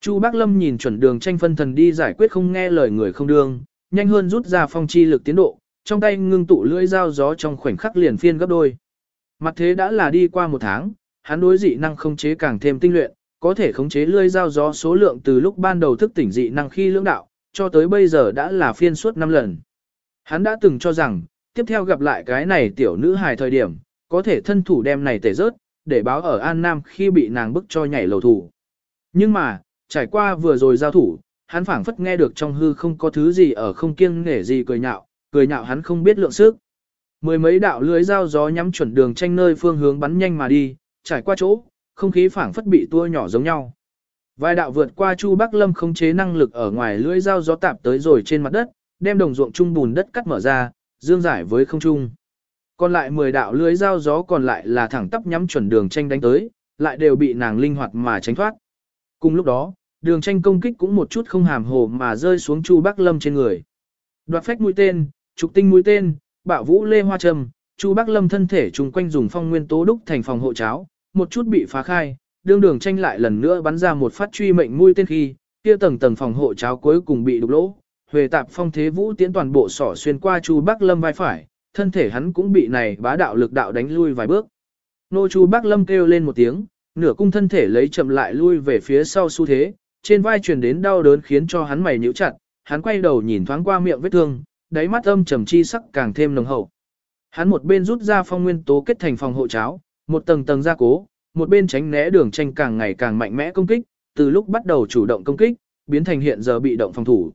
Chu Bắc Lâm nhìn chuẩn đường tranh phân thần đi giải quyết không nghe lời người không đương, nhanh hơn rút ra phong chi lực tiến độ, trong tay ngưng tụ lưỡi dao gió trong khoảnh khắc liền phiên gấp đôi. Mặt thế đã là đi qua một tháng, hắn đối dị năng không chế càng thêm tinh luyện, có thể khống chế lưỡi dao gió số lượng từ lúc ban đầu thức tỉnh dị năng khi lưỡng đạo, cho tới bây giờ đã là phiên suốt 5 lần. Hắn đã từng cho rằng, tiếp theo gặp lại cái này tiểu nữ hài thời điểm, có thể thân thủ đem này tể rớt, để báo ở An Nam khi bị nàng bức cho nhảy lầu thủ. Nhưng mà, trải qua vừa rồi giao thủ, hắn phảng phất nghe được trong hư không có thứ gì ở không kiêng nể gì cười nhạo, cười nhạo hắn không biết lượng sức. Mười mấy đạo lưới dao gió nhắm chuẩn đường tranh nơi phương hướng bắn nhanh mà đi, trải qua chỗ, không khí phảng phất bị tua nhỏ giống nhau. Vài đạo vượt qua Chu Bắc Lâm không chế năng lực ở ngoài lưỡi dao gió tạp tới rồi trên mặt đất, đem đồng ruộng trung bùn đất cắt mở ra, dương giải với không trung. Còn lại 10 đạo lưới dao gió còn lại là thẳng tắp nhắm chuẩn đường tranh đánh tới, lại đều bị nàng linh hoạt mà tránh thoát. Cùng lúc đó, đường tranh công kích cũng một chút không hàm hồ mà rơi xuống Chu Bắc Lâm trên người. Đoạt phách mũi tên, trục tinh mũi tên, bạo vũ lê hoa trầm, Chu Bắc Lâm thân thể trùng quanh dùng phong nguyên tố đúc thành phòng hộ cháo, một chút bị phá khai, đương đường tranh lại lần nữa bắn ra một phát truy mệnh mũi tên khi, kia tầng tầng phòng hộ cháo cuối cùng bị đục lỗ, Huệ tạp phong thế vũ tiến toàn bộ sỏ xuyên qua Chu Bắc Lâm vai phải, thân thể hắn cũng bị này bá đạo lực đạo đánh lui vài bước. Nô Chu Bắc Lâm kêu lên một tiếng, nửa cung thân thể lấy chậm lại lui về phía sau xu thế, trên vai truyền đến đau đớn khiến cho hắn mày nhíu chặt, hắn quay đầu nhìn thoáng qua miệng vết thương, đáy mắt âm trầm chi sắc càng thêm nồng hậu. Hắn một bên rút ra phong nguyên tố kết thành phòng hộ cháo, một tầng tầng gia cố, một bên tránh né đường tranh càng ngày càng mạnh mẽ công kích, từ lúc bắt đầu chủ động công kích, biến thành hiện giờ bị động phòng thủ.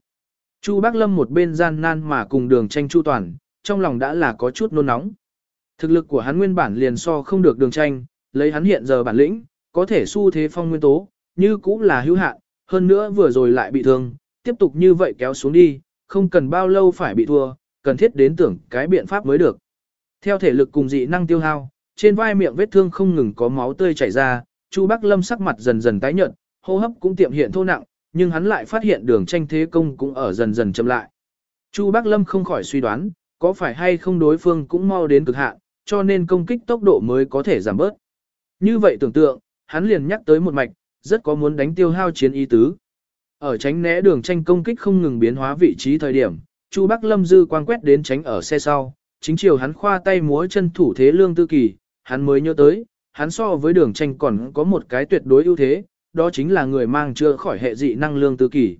Chu Bác Lâm một bên gian nan mà cùng đường tranh chu toàn, trong lòng đã là có chút nôn nóng. Thực lực của hắn nguyên bản liền so không được đường tranh, lấy hắn hiện giờ bản lĩnh, có thể xu thế phong nguyên tố, như cũng là hữu hạn, hơn nữa vừa rồi lại bị thương, tiếp tục như vậy kéo xuống đi, không cần bao lâu phải bị thua, cần thiết đến tưởng cái biện pháp mới được. Theo thể lực cùng dị năng tiêu hao, trên vai miệng vết thương không ngừng có máu tươi chảy ra, Chu Bắc Lâm sắc mặt dần dần tái nhợt, hô hấp cũng tiệm hiện thô nặng, nhưng hắn lại phát hiện đường tranh thế công cũng ở dần dần chậm lại. Chu Bắc Lâm không khỏi suy đoán, có phải hay không đối phương cũng mau đến cực hạn, cho nên công kích tốc độ mới có thể giảm bớt. Như vậy tưởng tượng, hắn liền nhắc tới một mạch, rất có muốn đánh tiêu hao chiến ý tứ. Ở tránh né đường tranh công kích không ngừng biến hóa vị trí thời điểm, Chu Bắc Lâm dư quang quét đến tránh ở xe sau, chính chiều hắn khoa tay múa chân thủ thế lương tư kỳ, hắn mới nhớ tới, hắn so với đường tranh còn có một cái tuyệt đối ưu thế, đó chính là người mang chưa khỏi hệ dị năng lương tư kỳ.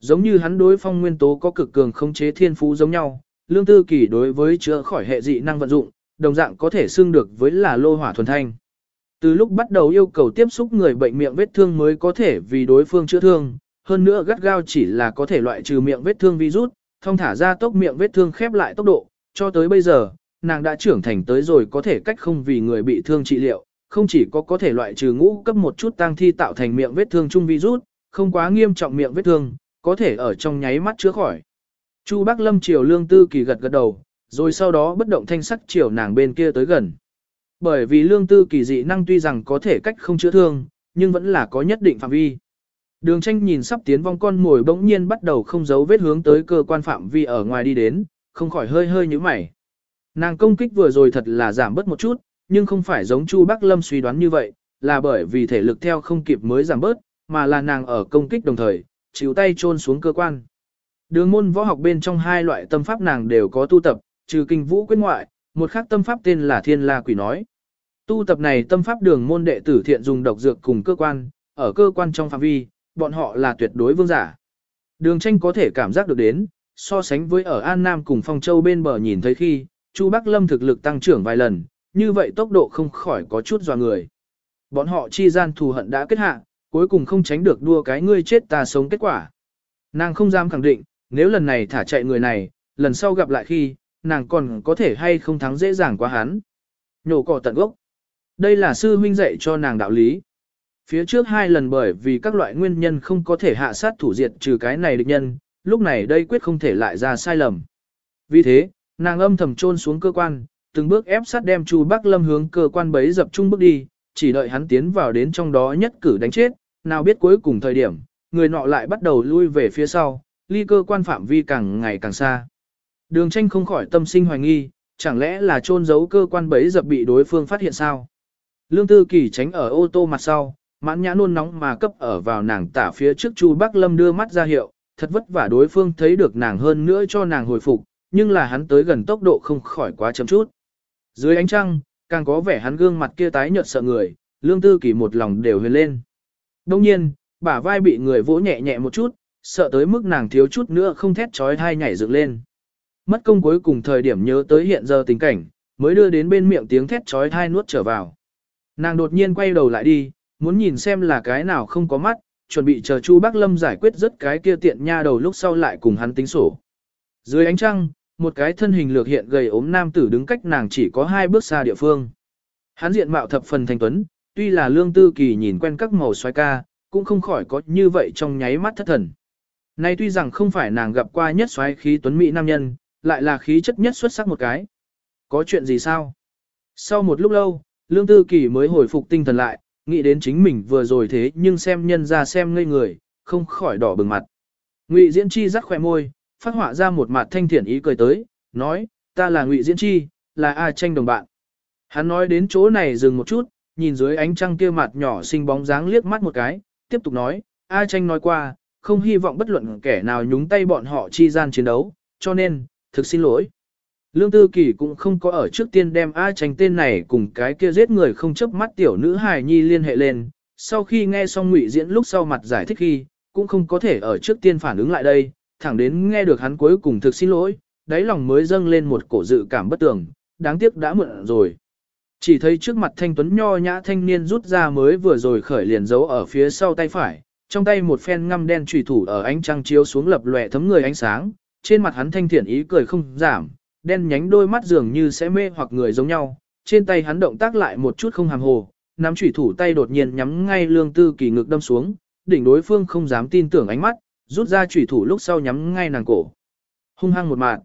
Giống như hắn đối phong nguyên tố có cực cường không chế thiên phú giống nhau, lương tư kỳ đối với chữa khỏi hệ dị năng vận dụng, đồng dạng có thể xưng được với là lô hỏa thuần thanh. Từ lúc bắt đầu yêu cầu tiếp xúc người bệnh miệng vết thương mới có thể vì đối phương chữa thương, hơn nữa gắt gao chỉ là có thể loại trừ miệng vết thương virus, thông thả ra tốc miệng vết thương khép lại tốc độ, cho tới bây giờ, nàng đã trưởng thành tới rồi có thể cách không vì người bị thương trị liệu, không chỉ có có thể loại trừ ngũ cấp một chút tang thi tạo thành miệng vết thương chung virus, không quá nghiêm trọng miệng vết thương, có thể ở trong nháy mắt chữa khỏi. Chu Bắc Lâm chiều Lương Tư Kỳ gật gật đầu, rồi sau đó bất động thanh sắc chiều nàng bên kia tới gần. Bởi vì Lương Tư Kỳ dị năng tuy rằng có thể cách không chữa thương, nhưng vẫn là có nhất định phạm vi. Đường tranh nhìn sắp tiến vong con mồi bỗng nhiên bắt đầu không giấu vết hướng tới cơ quan phạm vi ở ngoài đi đến, không khỏi hơi hơi như mày. Nàng công kích vừa rồi thật là giảm bớt một chút, nhưng không phải giống Chu Bắc Lâm suy đoán như vậy, là bởi vì thể lực theo không kịp mới giảm bớt, mà là nàng ở công kích đồng thời, chịu tay chôn xuống cơ quan. Đường môn võ học bên trong hai loại tâm pháp nàng đều có tu tập, trừ kinh vũ quyết ngoại, một khác tâm pháp tên là thiên la quỷ nói. Tu tập này tâm pháp đường môn đệ tử thiện dùng độc dược cùng cơ quan, ở cơ quan trong phạm vi, bọn họ là tuyệt đối vương giả. Đường tranh có thể cảm giác được đến, so sánh với ở An Nam cùng Phong Châu bên bờ nhìn thấy khi, Chu Bắc Lâm thực lực tăng trưởng vài lần, như vậy tốc độ không khỏi có chút dò người. Bọn họ chi gian thù hận đã kết hạ, cuối cùng không tránh được đua cái ngươi chết ta sống kết quả. Nàng không dám khẳng định, nếu lần này thả chạy người này, lần sau gặp lại khi, nàng còn có thể hay không thắng dễ dàng quá hắn. Nhổ cỏ tận gốc. Đây là sư huynh dạy cho nàng đạo lý. Phía trước hai lần bởi vì các loại nguyên nhân không có thể hạ sát thủ diệt trừ cái này địch nhân, lúc này đây quyết không thể lại ra sai lầm. Vì thế, nàng âm thầm trôn xuống cơ quan, từng bước ép sát đem Chu Bắc Lâm hướng cơ quan bấy dập trung bước đi, chỉ đợi hắn tiến vào đến trong đó nhất cử đánh chết, nào biết cuối cùng thời điểm, người nọ lại bắt đầu lui về phía sau, ly cơ quan phạm vi càng ngày càng xa. Đường tranh không khỏi tâm sinh hoài nghi, chẳng lẽ là trôn giấu cơ quan bấy dập bị đối phương phát hiện sao? Lương Tư Kỳ tránh ở ô tô mặt sau, mãn nhã nôn nóng mà cấp ở vào nàng tả phía trước Chu Bắc Lâm đưa mắt ra hiệu, thật vất vả đối phương thấy được nàng hơn nữa cho nàng hồi phục, nhưng là hắn tới gần tốc độ không khỏi quá chậm chút. Dưới ánh trăng, càng có vẻ hắn gương mặt kia tái nhợt sợ người, Lương Tư Kỳ một lòng đều huyền lên. Đông nhiên, bả vai bị người vỗ nhẹ nhẹ một chút, sợ tới mức nàng thiếu chút nữa không thét trói thai nhảy dựng lên. Mất công cuối cùng thời điểm nhớ tới hiện giờ tình cảnh, mới đưa đến bên miệng tiếng thét trói thai nuốt trở vào. Nàng đột nhiên quay đầu lại đi, muốn nhìn xem là cái nào không có mắt, chuẩn bị chờ Chu Bắc Lâm giải quyết rất cái kia tiện nha đầu lúc sau lại cùng hắn tính sổ. Dưới ánh trăng, một cái thân hình lược hiện gầy ốm nam tử đứng cách nàng chỉ có hai bước xa địa phương. Hắn diện mạo thập phần thanh tuấn, tuy là lương tư kỳ nhìn quen các màu xoay ca, cũng không khỏi có như vậy trong nháy mắt thất thần. Nay tuy rằng không phải nàng gặp qua nhất xoáy khí tuấn mỹ nam nhân, lại là khí chất nhất xuất sắc một cái. Có chuyện gì sao? Sau một lúc lâu, Lương Tư Kỳ mới hồi phục tinh thần lại, nghĩ đến chính mình vừa rồi thế nhưng xem nhân ra xem ngây người, không khỏi đỏ bừng mặt. Ngụy Diễn Chi rắc khỏe môi, phát họa ra một mặt thanh thiện ý cười tới, nói, ta là Ngụy Diễn Chi, là A tranh đồng bạn. Hắn nói đến chỗ này dừng một chút, nhìn dưới ánh trăng kia mặt nhỏ xinh bóng dáng liếc mắt một cái, tiếp tục nói, A tranh nói qua, không hy vọng bất luận kẻ nào nhúng tay bọn họ chi gian chiến đấu, cho nên, thực xin lỗi. Lương Tư Kỳ cũng không có ở trước tiên đem A tranh tên này cùng cái kia giết người không chấp mắt tiểu nữ hài nhi liên hệ lên, sau khi nghe xong ngụy diễn lúc sau mặt giải thích khi, cũng không có thể ở trước tiên phản ứng lại đây, thẳng đến nghe được hắn cuối cùng thực xin lỗi, đáy lòng mới dâng lên một cổ dự cảm bất tường, đáng tiếc đã muộn rồi. Chỉ thấy trước mặt thanh tuấn nho nhã thanh niên rút ra mới vừa rồi khởi liền giấu ở phía sau tay phải, trong tay một phen ngăm đen trùy thủ ở ánh trăng chiếu xuống lập lòe thấm người ánh sáng, trên mặt hắn thanh thiện ý cười không giảm, đen nhánh đôi mắt dường như sẽ mê hoặc người giống nhau, trên tay hắn động tác lại một chút không hàm hồ, nắm chủy thủ tay đột nhiên nhắm ngay lương tư kỳ ngực đâm xuống, đỉnh đối phương không dám tin tưởng ánh mắt, rút ra chủy thủ lúc sau nhắm ngay nàng cổ. Hung hăng một mạng.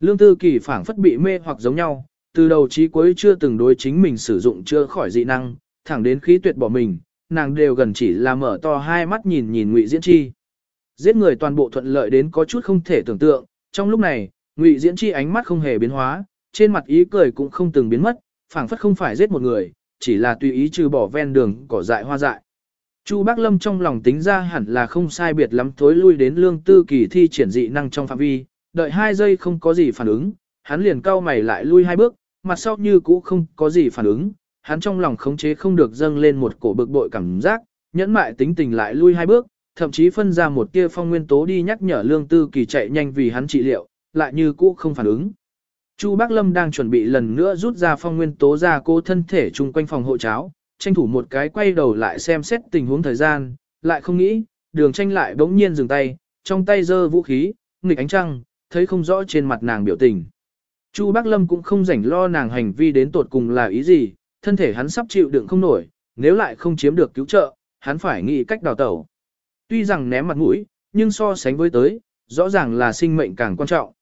Lương tư kỳ phảng phất bị mê hoặc giống nhau, từ đầu chí cuối chưa từng đối chính mình sử dụng chưa khỏi dị năng, thẳng đến khí tuyệt bỏ mình, nàng đều gần chỉ là mở to hai mắt nhìn nhìn ngụy diễn chi. Giết người toàn bộ thuận lợi đến có chút không thể tưởng tượng, trong lúc này, Ngụy Diễn Chi ánh mắt không hề biến hóa, trên mặt ý cười cũng không từng biến mất, phảng phất không phải giết một người, chỉ là tùy ý trừ bỏ ven đường cỏ dại hoa dại. Chu Bác Lâm trong lòng tính ra hẳn là không sai biệt lắm thối lui đến lương tư kỳ thi triển dị năng trong phạm vi, đợi hai giây không có gì phản ứng, hắn liền cau mày lại lui hai bước, mặt sau như cũ không có gì phản ứng, hắn trong lòng khống chế không được dâng lên một cổ bực bội cảm giác, nhẫn mại tính tình lại lui hai bước, thậm chí phân ra một tia phong nguyên tố đi nhắc nhở lương tư kỳ chạy nhanh vì hắn trị liệu, lại như cũ không phản ứng. Chu Bác Lâm đang chuẩn bị lần nữa rút ra phong nguyên tố ra cô thân thể chung quanh phòng hộ cháo, tranh thủ một cái quay đầu lại xem xét tình huống thời gian, lại không nghĩ, đường tranh lại bỗng nhiên dừng tay, trong tay giơ vũ khí, nghịch ánh trăng, thấy không rõ trên mặt nàng biểu tình. Chu Bác Lâm cũng không rảnh lo nàng hành vi đến tột cùng là ý gì, thân thể hắn sắp chịu đựng không nổi, nếu lại không chiếm được cứu trợ, hắn phải nghĩ cách đào tẩu. Tuy rằng ném mặt mũi, nhưng so sánh với tới, rõ ràng là sinh mệnh càng quan trọng.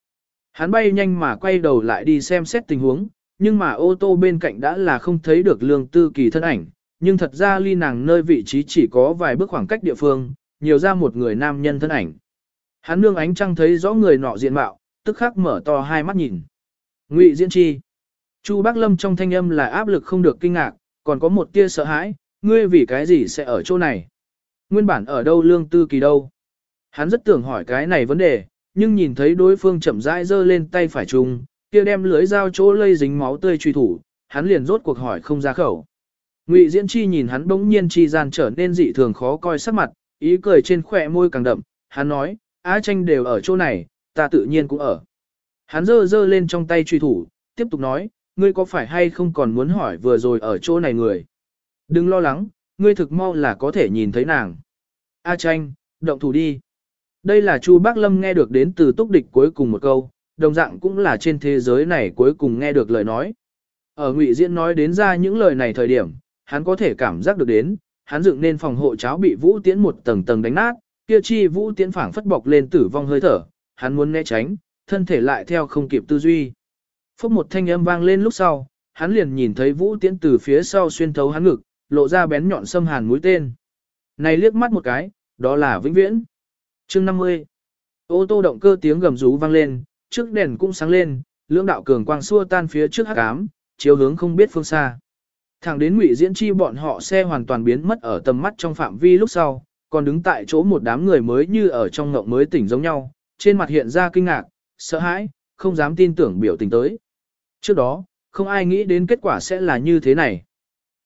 Hắn bay nhanh mà quay đầu lại đi xem xét tình huống, nhưng mà ô tô bên cạnh đã là không thấy được lương tư kỳ thân ảnh, nhưng thật ra ly nàng nơi vị trí chỉ có vài bước khoảng cách địa phương, nhiều ra một người nam nhân thân ảnh. Hắn nương ánh trăng thấy rõ người nọ diện mạo, tức khắc mở to hai mắt nhìn. Ngụy Diễn Chi. Chu Bác Lâm trong thanh âm là áp lực không được kinh ngạc, còn có một tia sợ hãi, ngươi vì cái gì sẽ ở chỗ này? Nguyên bản ở đâu lương tư kỳ đâu? Hắn rất tưởng hỏi cái này vấn đề, nhưng nhìn thấy đối phương chậm rãi giơ lên tay phải trùng, kia đem lưới dao chỗ lây dính máu tươi truy thủ, hắn liền rốt cuộc hỏi không ra khẩu. Ngụy Diễn Chi nhìn hắn bỗng nhiên chi gian trở nên dị thường khó coi sắc mặt, ý cười trên khỏe môi càng đậm, hắn nói, Á tranh đều ở chỗ này, ta tự nhiên cũng ở. Hắn giơ giơ lên trong tay truy thủ, tiếp tục nói, ngươi có phải hay không còn muốn hỏi vừa rồi ở chỗ này người. Đừng lo lắng, ngươi thực mau là có thể nhìn thấy nàng. A tranh, động thủ đi. Đây là Chu Bác Lâm nghe được đến từ túc địch cuối cùng một câu, đồng dạng cũng là trên thế giới này cuối cùng nghe được lời nói. Ở Ngụy Diễn nói đến ra những lời này thời điểm, hắn có thể cảm giác được đến, hắn dựng nên phòng hộ cháo bị Vũ Tiễn một tầng tầng đánh nát, kia chi Vũ Tiễn phảng phất bọc lên tử vong hơi thở, hắn muốn né tránh, thân thể lại theo không kịp tư duy. Phốc một thanh âm vang lên lúc sau, hắn liền nhìn thấy Vũ Tiễn từ phía sau xuyên thấu hắn ngực, lộ ra bén nhọn xâm hàn mũi tên. Này liếc mắt một cái, đó là vĩnh viễn. Chương 50. Ô tô động cơ tiếng gầm rú vang lên, trước đèn cũng sáng lên, lưỡng đạo cường quang xua tan phía trước hắc ám, chiếu hướng không biết phương xa. Thẳng đến Ngụy Diễn Chi bọn họ xe hoàn toàn biến mất ở tầm mắt trong phạm vi lúc sau, còn đứng tại chỗ một đám người mới như ở trong ngộng mới tỉnh giống nhau, trên mặt hiện ra kinh ngạc, sợ hãi, không dám tin tưởng biểu tình tới. Trước đó, không ai nghĩ đến kết quả sẽ là như thế này.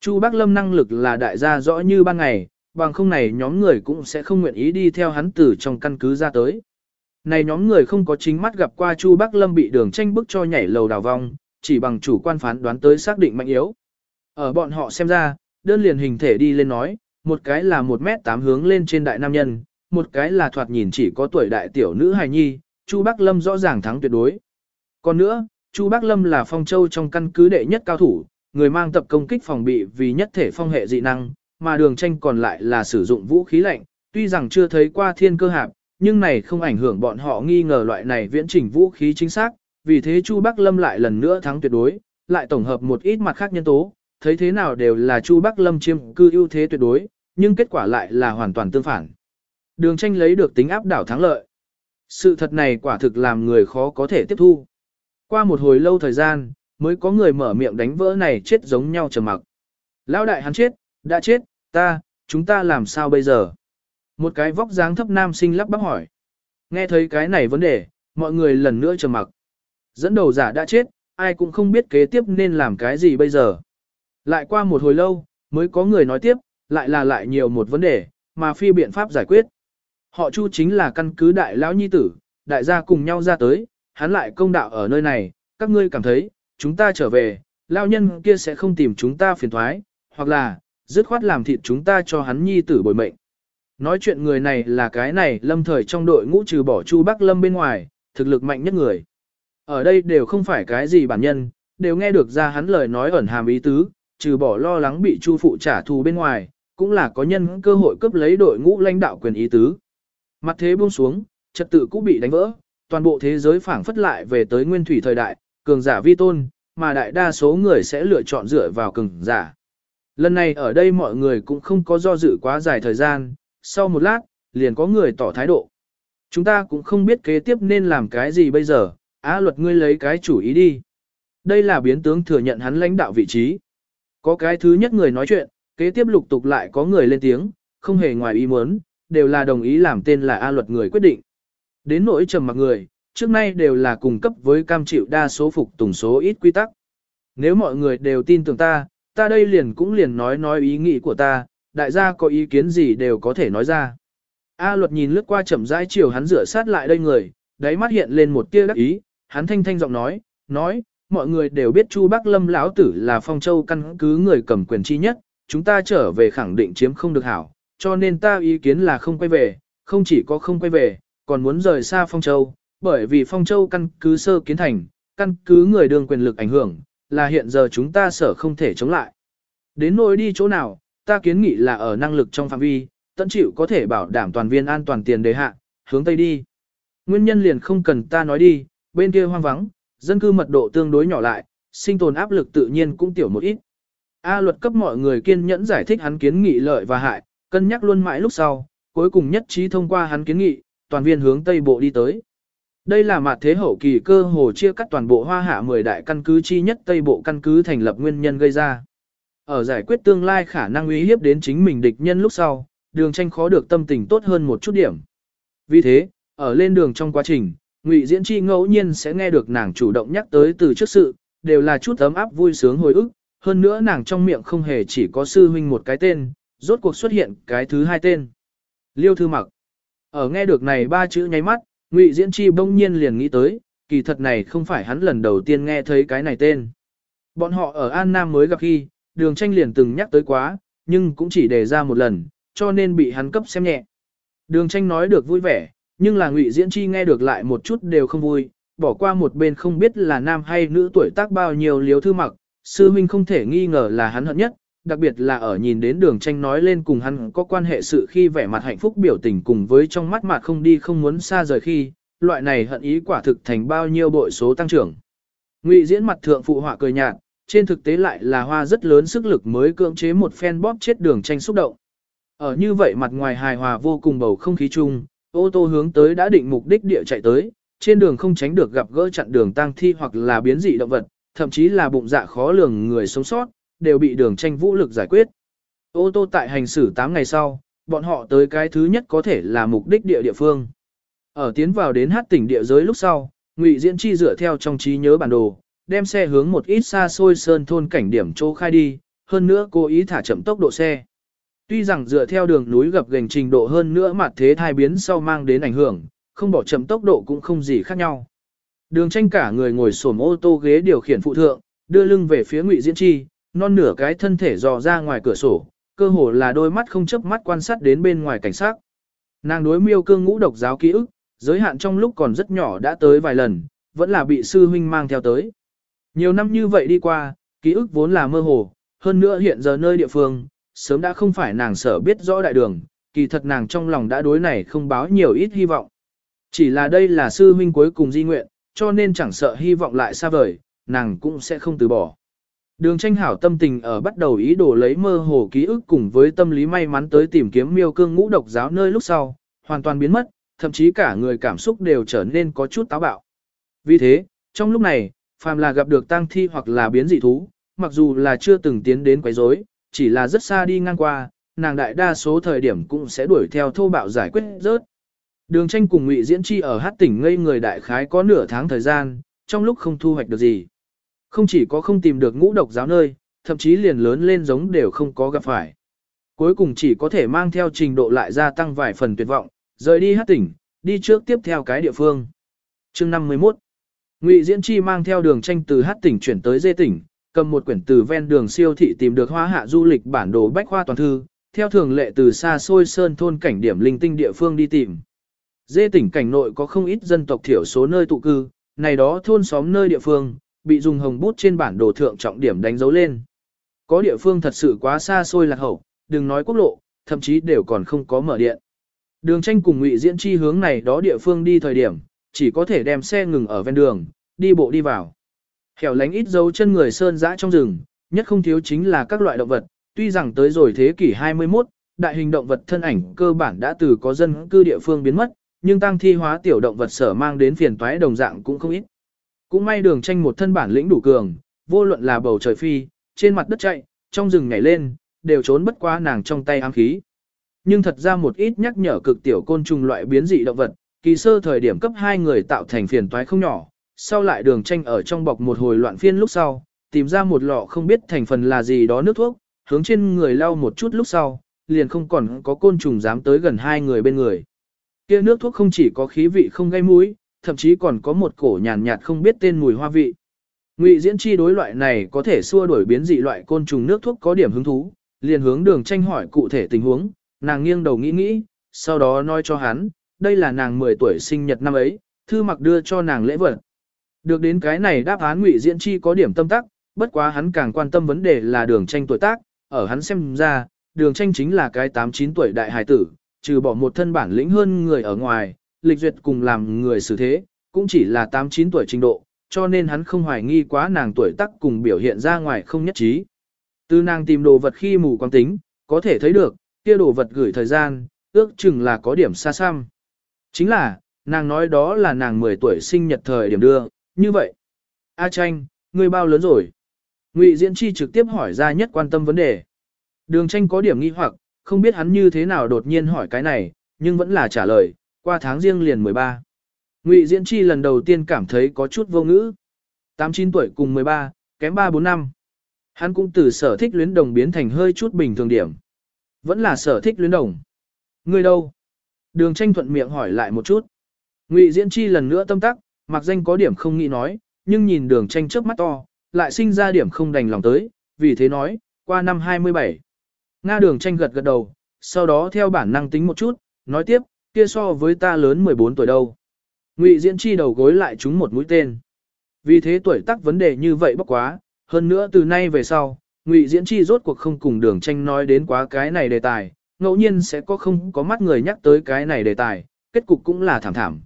Chu Bác Lâm năng lực là đại gia rõ như ban ngày, bằng không này nhóm người cũng sẽ không nguyện ý đi theo hắn từ trong căn cứ ra tới. Này nhóm người không có chính mắt gặp qua Chu Bắc Lâm bị đường tranh bức cho nhảy lầu đào vong, chỉ bằng chủ quan phán đoán tới xác định mạnh yếu. Ở bọn họ xem ra, đơn liền hình thể đi lên nói, một cái là một mét tám hướng lên trên đại nam nhân, một cái là thoạt nhìn chỉ có tuổi đại tiểu nữ hài nhi, Chu Bắc Lâm rõ ràng thắng tuyệt đối. Còn nữa, Chu Bắc Lâm là phong châu trong căn cứ đệ nhất cao thủ, người mang tập công kích phòng bị vì nhất thể phong hệ dị năng, mà đường tranh còn lại là sử dụng vũ khí lạnh, tuy rằng chưa thấy qua thiên cơ hạp, nhưng này không ảnh hưởng bọn họ nghi ngờ loại này viễn chỉnh vũ khí chính xác, vì thế Chu Bắc Lâm lại lần nữa thắng tuyệt đối, lại tổng hợp một ít mặt khác nhân tố, thấy thế nào đều là Chu Bắc Lâm chiếm cư ưu thế tuyệt đối, nhưng kết quả lại là hoàn toàn tương phản. Đường tranh lấy được tính áp đảo thắng lợi. Sự thật này quả thực làm người khó có thể tiếp thu. Qua một hồi lâu thời gian, mới có người mở miệng đánh vỡ này chết giống nhau trầm mặc. Lão đại hắn chết, đã chết, ta, chúng ta làm sao bây giờ? Một cái vóc dáng thấp nam sinh lắp bắp hỏi. Nghe thấy cái này vấn đề, mọi người lần nữa trầm mặc. Dẫn đầu giả đã chết, ai cũng không biết kế tiếp nên làm cái gì bây giờ. Lại qua một hồi lâu, mới có người nói tiếp, lại là lại nhiều một vấn đề, mà phi biện pháp giải quyết. Họ chu chính là căn cứ đại lão nhi tử, đại gia cùng nhau ra tới, hắn lại công đạo ở nơi này, các ngươi cảm thấy, chúng ta trở về, lão nhân kia sẽ không tìm chúng ta phiền thoái, hoặc là, dứt khoát làm thịt chúng ta cho hắn nhi tử bồi mệnh. Nói chuyện người này là cái này lâm thời trong đội ngũ trừ bỏ Chu Bắc Lâm bên ngoài, thực lực mạnh nhất người. Ở đây đều không phải cái gì bản nhân, đều nghe được ra hắn lời nói ẩn hàm ý tứ, trừ bỏ lo lắng bị Chu phụ trả thù bên ngoài, cũng là có nhân cơ hội cướp lấy đội ngũ lãnh đạo quyền ý tứ. Mặt thế buông xuống, trật tự cũng bị đánh vỡ, toàn bộ thế giới phảng phất lại về tới nguyên thủy thời đại, cường giả vi tôn, mà đại đa số người sẽ lựa chọn dựa vào cường giả. Lần này ở đây mọi người cũng không có do dự quá dài thời gian, sau một lát, liền có người tỏ thái độ. Chúng ta cũng không biết kế tiếp nên làm cái gì bây giờ, á luật ngươi lấy cái chủ ý đi. Đây là biến tướng thừa nhận hắn lãnh đạo vị trí. Có cái thứ nhất người nói chuyện, kế tiếp lục tục lại có người lên tiếng, không hề ngoài ý muốn, đều là đồng ý làm tên là A luật người quyết định. Đến nỗi trầm mặc người, trước nay đều là cùng cấp với cam chịu đa số phục tùng số ít quy tắc. Nếu mọi người đều tin tưởng ta, ta đây liền cũng liền nói nói ý nghĩ của ta, đại gia có ý kiến gì đều có thể nói ra. A luật nhìn lướt qua chậm rãi chiều hắn rửa sát lại đây người, đáy mắt hiện lên một tia đắc ý, hắn thanh thanh giọng nói, nói, mọi người đều biết Chu Bắc Lâm lão tử là phong châu căn cứ người cầm quyền chi nhất, chúng ta trở về khẳng định chiếm không được hảo, cho nên ta ý kiến là không quay về, không chỉ có không quay về, còn muốn rời xa phong châu, bởi vì phong châu căn cứ sơ kiến thành, căn cứ người đương quyền lực ảnh hưởng, là hiện giờ chúng ta sở không thể chống lại. Đến nỗi đi chỗ nào, ta kiến nghị là ở năng lực trong phạm vi, tận chịu có thể bảo đảm toàn viên an toàn tiền đề hạ, hướng tây đi. Nguyên nhân liền không cần ta nói đi, bên kia hoang vắng, dân cư mật độ tương đối nhỏ lại, sinh tồn áp lực tự nhiên cũng tiểu một ít. A luật cấp mọi người kiên nhẫn giải thích hắn kiến nghị lợi và hại, cân nhắc luôn mãi lúc sau, cuối cùng nhất trí thông qua hắn kiến nghị, toàn viên hướng Tây Bộ đi tới. Đây là mặt thế hậu kỳ cơ hồ chia cắt toàn bộ hoa hạ 10 đại căn cứ chi nhất Tây Bộ căn cứ thành lập nguyên nhân gây ra. Ở giải quyết tương lai khả năng uy hiếp đến chính mình địch nhân lúc sau, đường tranh khó được tâm tình tốt hơn một chút điểm. Vì thế, ở lên đường trong quá trình, Ngụy Diễn Chi ngẫu nhiên sẽ nghe được nàng chủ động nhắc tới từ trước sự, đều là chút ấm áp vui sướng hồi ức, hơn nữa nàng trong miệng không hề chỉ có sư huynh một cái tên, rốt cuộc xuất hiện cái thứ hai tên. Liêu Thư Mặc. Ở nghe được này ba chữ nháy mắt, Ngụy Diễn Chi bỗng nhiên liền nghĩ tới, kỳ thật này không phải hắn lần đầu tiên nghe thấy cái này tên. Bọn họ ở An Nam mới gặp khi, đường tranh liền từng nhắc tới quá, nhưng cũng chỉ đề ra một lần, cho nên bị hắn cấp xem nhẹ. Đường tranh nói được vui vẻ, nhưng là Ngụy Diễn Chi nghe được lại một chút đều không vui, bỏ qua một bên không biết là nam hay nữ tuổi tác bao nhiêu liếu thư mặc, sư huynh không thể nghi ngờ là hắn hận nhất, đặc biệt là ở nhìn đến đường tranh nói lên cùng hắn có quan hệ sự khi vẻ mặt hạnh phúc biểu tình cùng với trong mắt mặt không đi không muốn xa rời khi, loại này hận ý quả thực thành bao nhiêu bội số tăng trưởng. Ngụy diễn mặt thượng phụ họa cười nhạt, trên thực tế lại là hoa rất lớn sức lực mới cưỡng chế một phen bóp chết đường tranh xúc động. Ở như vậy mặt ngoài hài hòa vô cùng bầu không khí chung, ô tô hướng tới đã định mục đích địa chạy tới, trên đường không tránh được gặp gỡ chặn đường tang thi hoặc là biến dị động vật, thậm chí là bụng dạ khó lường người sống sót, đều bị đường tranh vũ lực giải quyết. Ô tô tại hành xử 8 ngày sau, bọn họ tới cái thứ nhất có thể là mục đích địa địa phương. Ở tiến vào đến hát tỉnh địa giới lúc sau, Ngụy Diễn Chi dựa theo trong trí nhớ bản đồ, đem xe hướng một ít xa xôi sơn thôn cảnh điểm chỗ khai đi, hơn nữa cố ý thả chậm tốc độ xe. Tuy rằng dựa theo đường núi gập gành trình độ hơn nữa mà thế thai biến sau mang đến ảnh hưởng, không bỏ chậm tốc độ cũng không gì khác nhau. Đường tranh cả người ngồi xổm ô tô ghế điều khiển phụ thượng, đưa lưng về phía Ngụy Diễn Chi, non nửa cái thân thể dò ra ngoài cửa sổ, cơ hồ là đôi mắt không chớp mắt quan sát đến bên ngoài cảnh sát. Nàng đối miêu cương ngũ độc giáo ký ức, giới hạn trong lúc còn rất nhỏ đã tới vài lần, vẫn là bị sư huynh mang theo tới. Nhiều năm như vậy đi qua, ký ức vốn là mơ hồ, hơn nữa hiện giờ nơi địa phương, sớm đã không phải nàng sở biết rõ đại đường, kỳ thật nàng trong lòng đã đối này không báo nhiều ít hy vọng. Chỉ là đây là sư huynh cuối cùng di nguyện, cho nên chẳng sợ hy vọng lại xa vời, nàng cũng sẽ không từ bỏ. Đường tranh hảo tâm tình ở bắt đầu ý đồ lấy mơ hồ ký ức cùng với tâm lý may mắn tới tìm kiếm miêu cương ngũ độc giáo nơi lúc sau, hoàn toàn biến mất, thậm chí cả người cảm xúc đều trở nên có chút táo bạo. Vì thế, trong lúc này, phàm là gặp được tang thi hoặc là biến dị thú, mặc dù là chưa từng tiến đến quấy rối, chỉ là rất xa đi ngang qua, nàng đại đa số thời điểm cũng sẽ đuổi theo thô bạo giải quyết rớt. Đường tranh cùng Ngụy Diễn Chi ở hát tỉnh ngây người đại khái có nửa tháng thời gian, trong lúc không thu hoạch được gì. Không chỉ có không tìm được ngũ độc giáo nơi, thậm chí liền lớn lên giống đều không có gặp phải. Cuối cùng chỉ có thể mang theo trình độ lại gia tăng vài phần tuyệt vọng, rời đi hát tỉnh, đi trước tiếp theo cái địa phương. chương 51 Ngụy Diễn Chi mang theo đường tranh từ hát tỉnh chuyển tới dê tỉnh, cầm một quyển từ ven đường siêu thị tìm được hoa hạ du lịch bản đồ bách khoa toàn thư, theo thường lệ từ xa xôi sơn thôn cảnh điểm linh tinh địa phương đi tìm. Dê tỉnh cảnh nội có không ít dân tộc thiểu số nơi tụ cư, này đó thôn xóm nơi địa phương, bị dùng hồng bút trên bản đồ thượng trọng điểm đánh dấu lên. Có địa phương thật sự quá xa xôi lạc hậu, đừng nói quốc lộ, thậm chí đều còn không có mở điện. Đường tranh cùng ngụy diễn chi hướng này đó địa phương đi thời điểm, chỉ có thể đem xe ngừng ở ven đường, đi bộ đi vào. Hẻo lánh ít dấu chân người sơn dã trong rừng, nhất không thiếu chính là các loại động vật, tuy rằng tới rồi thế kỷ 21, đại hình động vật thân ảnh cơ bản đã từ có dân cư địa phương biến mất, nhưng tăng thi hóa tiểu động vật sở mang đến phiền toái đồng dạng cũng không ít. Cũng may đường tranh một thân bản lĩnh đủ cường, vô luận là bầu trời phi, trên mặt đất chạy, trong rừng nhảy lên, đều trốn bất qua nàng trong tay ám khí. Nhưng thật ra một ít nhắc nhở cực tiểu côn trùng loại biến dị động vật, kỳ sơ thời điểm cấp hai người tạo thành phiền toái không nhỏ, sau lại đường tranh ở trong bọc một hồi loạn phiên lúc sau, tìm ra một lọ không biết thành phần là gì đó nước thuốc, hướng trên người lau một chút lúc sau, liền không còn có côn trùng dám tới gần hai người bên người. Kia nước thuốc không chỉ có khí vị không gây mũi, thậm chí còn có một cổ nhàn nhạt không biết tên mùi hoa vị. Ngụy Diễn Chi đối loại này có thể xua đuổi biến dị loại côn trùng nước thuốc có điểm hứng thú, liền hướng Đường Tranh hỏi cụ thể tình huống, nàng nghiêng đầu nghĩ nghĩ, sau đó nói cho hắn, đây là nàng 10 tuổi sinh nhật năm ấy, thư mặc đưa cho nàng lễ vật. Được đến cái này đáp án Ngụy Diễn Chi có điểm tâm tắc, bất quá hắn càng quan tâm vấn đề là Đường Tranh tuổi tác, ở hắn xem ra, Đường Tranh chính là cái 8-9 tuổi đại hài tử, trừ bỏ một thân bản lĩnh hơn người ở ngoài, lịch duyệt cùng làm người xử thế, cũng chỉ là 8-9 tuổi trình độ, cho nên hắn không hoài nghi quá nàng tuổi tác cùng biểu hiện ra ngoài không nhất trí. Từ nàng tìm đồ vật khi mù quan tính, có thể thấy được, kia đồ vật gửi thời gian, ước chừng là có điểm xa xăm. Chính là, nàng nói đó là nàng 10 tuổi sinh nhật thời điểm đưa, như vậy. A tranh, ngươi bao lớn rồi? Ngụy Diễn Chi trực tiếp hỏi ra nhất quan tâm vấn đề. Đường tranh có điểm nghi hoặc, không biết hắn như thế nào đột nhiên hỏi cái này, nhưng vẫn là trả lời, qua tháng riêng liền 13. Ngụy Diễn Chi lần đầu tiên cảm thấy có chút vô ngữ. 89 tuổi cùng 13, kém 3-4 năm. Hắn cũng từ sở thích luyến đồng biến thành hơi chút bình thường điểm. Vẫn là sở thích luyến đồng. Người đâu? Đường tranh thuận miệng hỏi lại một chút. Ngụy Diễn Chi lần nữa tâm tắc, mặc danh có điểm không nghĩ nói, nhưng nhìn đường tranh trước mắt to, lại sinh ra điểm không đành lòng tới, vì thế nói, qua năm 27. Nga đường tranh gật gật đầu, sau đó theo bản năng tính một chút, nói tiếp, kia so với ta lớn 14 tuổi đâu. Ngụy Diễn Chi đầu gối lại trúng một mũi tên. Vì thế tuổi tác vấn đề như vậy bốc quá, hơn nữa từ nay về sau, Ngụy Diễn Chi rốt cuộc không cùng đường tranh nói đến quá cái này đề tài, ngẫu nhiên sẽ có không có mắt người nhắc tới cái này đề tài, kết cục cũng là thảm thảm.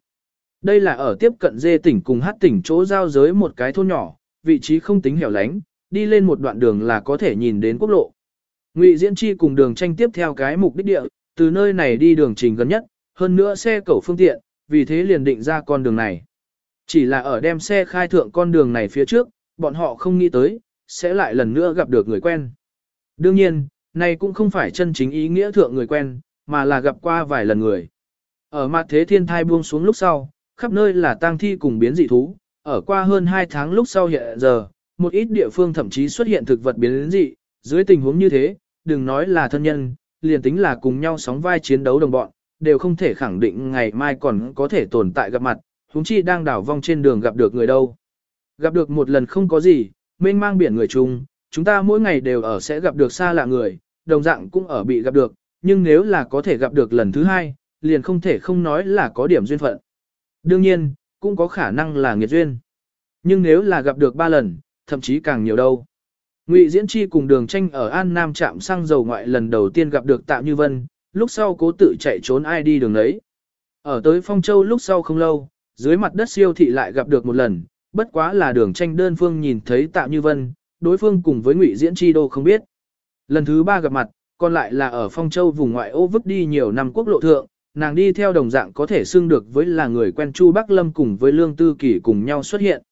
Đây là ở tiếp cận dê tỉnh cùng hát tỉnh chỗ giao giới một cái thôn nhỏ, vị trí không tính hẻo lánh, đi lên một đoạn đường là có thể nhìn đến quốc lộ. Ngụy Diễn Chi cùng đường tranh tiếp theo cái mục đích địa, từ nơi này đi đường trình gần nhất, hơn nữa xe cẩu phương tiện, vì thế liền định ra con đường này. Chỉ là ở đem xe khai thượng con đường này phía trước, bọn họ không nghĩ tới, sẽ lại lần nữa gặp được người quen. Đương nhiên, này cũng không phải chân chính ý nghĩa thượng người quen, mà là gặp qua vài lần người. Ở mặt thế thiên thai buông xuống lúc sau, khắp nơi là tang thi cùng biến dị thú, ở qua hơn 2 tháng lúc sau hiện giờ, một ít địa phương thậm chí xuất hiện thực vật biến dị, dưới tình huống như thế, đừng nói là thân nhân, liền tính là cùng nhau sóng vai chiến đấu đồng bọn, đều không thể khẳng định ngày mai còn có thể tồn tại gặp mặt, huống chi đang đảo vong trên đường gặp được người đâu. Gặp được một lần không có gì, mênh mang biển người chung, chúng ta mỗi ngày đều ở sẽ gặp được xa lạ người, đồng dạng cũng ở bị gặp được, nhưng nếu là có thể gặp được lần thứ hai, liền không thể không nói là có điểm duyên phận. Đương nhiên, cũng có khả năng là nghiệt duyên. Nhưng nếu là gặp được ba lần, thậm chí càng nhiều đâu. Ngụy Diễn Chi cùng Đường Tranh ở An Nam trạm xăng dầu ngoại lần đầu tiên gặp được Tạ Như Vân, lúc sau cố tự chạy trốn ai đi đường đấy. Ở tới Phong Châu lúc sau không lâu, dưới mặt đất siêu thị lại gặp được một lần, bất quá là Đường Tranh đơn phương nhìn thấy Tạ Như Vân, đối phương cùng với Ngụy Diễn Chi đâu không biết. Lần thứ ba gặp mặt, còn lại là ở Phong Châu vùng ngoại ô vứt đi nhiều năm quốc lộ thượng, nàng đi theo đồng dạng có thể xưng được với là người quen Chu Bắc Lâm cùng với Lương Tư Kỳ cùng nhau xuất hiện.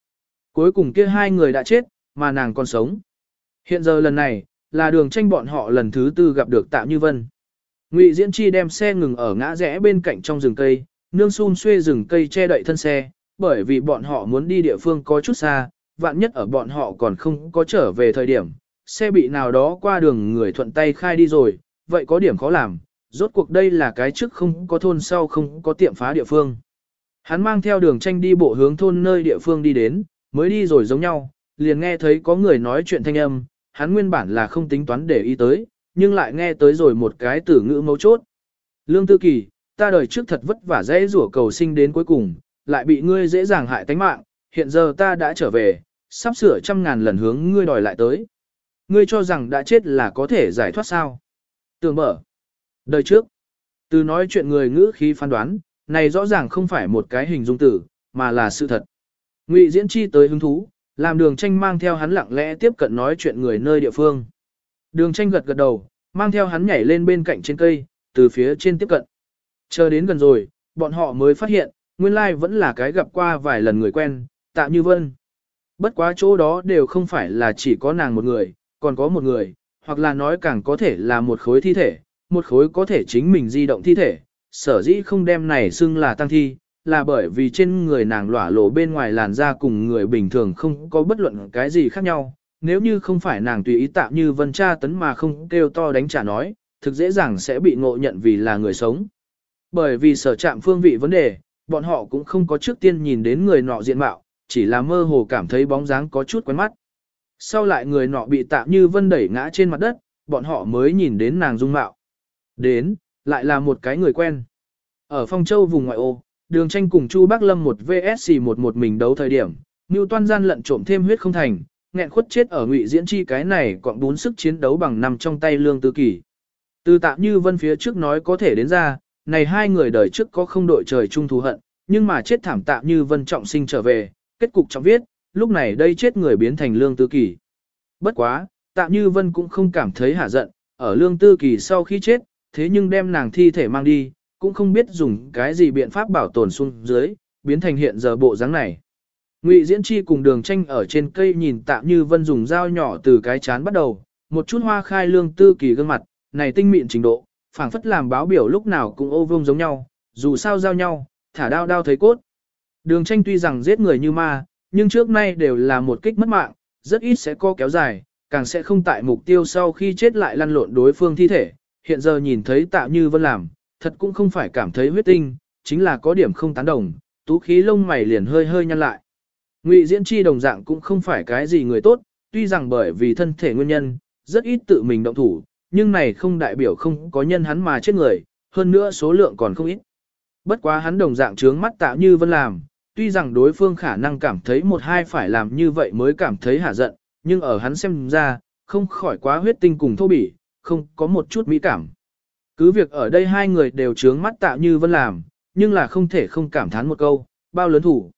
Cuối cùng kia hai người đã chết, mà nàng còn sống. Hiện giờ lần này, là đường tranh bọn họ lần thứ tư gặp được Tạ Như Vân. Ngụy Diễn Chi đem xe ngừng ở ngã rẽ bên cạnh trong rừng cây, nương xun xuê rừng cây che đậy thân xe, bởi vì bọn họ muốn đi địa phương có chút xa, vạn nhất ở bọn họ còn không có trở về thời điểm, xe bị nào đó qua đường người thuận tay khai đi rồi, vậy có điểm khó làm, rốt cuộc đây là cái trước không có thôn sau không có tiệm phá địa phương. Hắn mang theo đường tranh đi bộ hướng thôn nơi địa phương đi đến, mới đi rồi giống nhau, liền nghe thấy có người nói chuyện thanh âm, hắn nguyên bản là không tính toán để ý tới, nhưng lại nghe tới rồi một cái từ ngữ mấu chốt. Lương Tư Kỳ, ta đời trước thật vất vả dễ rủa cầu sinh đến cuối cùng, lại bị ngươi dễ dàng hại tánh mạng, hiện giờ ta đã trở về, sắp sửa trăm ngàn lần hướng ngươi đòi lại tới. Ngươi cho rằng đã chết là có thể giải thoát sao? Tường mở. Đời trước. Từ nói chuyện người ngữ khí phán đoán, này rõ ràng không phải một cái hình dung tử, mà là sự thật. Ngụy Diễn Chi tới hứng thú, làm đường tranh mang theo hắn lặng lẽ tiếp cận nói chuyện người nơi địa phương. Đường tranh gật gật đầu, mang theo hắn nhảy lên bên cạnh trên cây, từ phía trên tiếp cận. Chờ đến gần rồi, bọn họ mới phát hiện, nguyên lai vẫn là cái gặp qua vài lần người quen, tạ như vân. Bất quá chỗ đó đều không phải là chỉ có nàng một người, còn có một người, hoặc là nói càng có thể là một khối thi thể, một khối có thể chính mình di động thi thể, sở dĩ không đem này xưng là tăng thi, là bởi vì trên người nàng lỏa lộ bên ngoài làn da cùng người bình thường không có bất luận cái gì khác nhau. Nếu như không phải nàng tùy ý tạm như vân tra tấn mà không kêu to đánh trả nói, thực dễ dàng sẽ bị ngộ nhận vì là người sống. Bởi vì sở chạm phương vị vấn đề, bọn họ cũng không có trước tiên nhìn đến người nọ diện mạo, chỉ là mơ hồ cảm thấy bóng dáng có chút quen mắt. Sau lại người nọ bị tạm như vân đẩy ngã trên mặt đất, bọn họ mới nhìn đến nàng dung mạo. Đến, lại là một cái người quen. Ở Phong Châu vùng ngoại ô, đường tranh cùng Chu Bắc Lâm một VSC một một mình đấu thời điểm, Ngưu Toan gian lận trộm thêm huyết không thành, nghẹn khuất chết ở ngụy diễn chi cái này còn bốn sức chiến đấu bằng nằm trong tay lương tư kỳ. Từ tạm như vân phía trước nói có thể đến ra, này hai người đời trước có không đội trời chung thù hận, nhưng mà chết thảm tạm như vân trọng sinh trở về, kết cục trọng viết, lúc này đây chết người biến thành lương tư kỳ. Bất quá, tạm như vân cũng không cảm thấy hả giận, ở lương tư kỳ sau khi chết, thế nhưng đem nàng thi thể mang đi, cũng không biết dùng cái gì biện pháp bảo tồn xuống dưới, biến thành hiện giờ bộ dáng này. Ngụy Diễn Chi cùng đường tranh ở trên cây nhìn tạm như vân dùng dao nhỏ từ cái chán bắt đầu, một chút hoa khai lương tư kỳ gương mặt, này tinh mịn trình độ, phảng phất làm báo biểu lúc nào cũng ô vương giống nhau, dù sao giao nhau, thả đao đao thấy cốt. Đường tranh tuy rằng giết người như ma, nhưng trước nay đều là một kích mất mạng, rất ít sẽ co kéo dài, càng sẽ không tại mục tiêu sau khi chết lại lăn lộn đối phương thi thể. Hiện giờ nhìn thấy tạ như vân làm, thật cũng không phải cảm thấy huyết tinh, chính là có điểm không tán đồng, tú khí lông mày liền hơi hơi nhăn lại. Ngụy Diễn Chi đồng dạng cũng không phải cái gì người tốt, tuy rằng bởi vì thân thể nguyên nhân, rất ít tự mình động thủ, nhưng này không đại biểu không có nhân hắn mà chết người, hơn nữa số lượng còn không ít. Bất quá hắn đồng dạng trướng mắt tạ như vân làm, tuy rằng đối phương khả năng cảm thấy một hai phải làm như vậy mới cảm thấy hả giận, nhưng ở hắn xem ra, không khỏi quá huyết tinh cùng thô bỉ, không có một chút mỹ cảm. Cứ việc ở đây hai người đều trướng mắt tạo như vân làm, nhưng là không thể không cảm thán một câu, bao lớn thủ.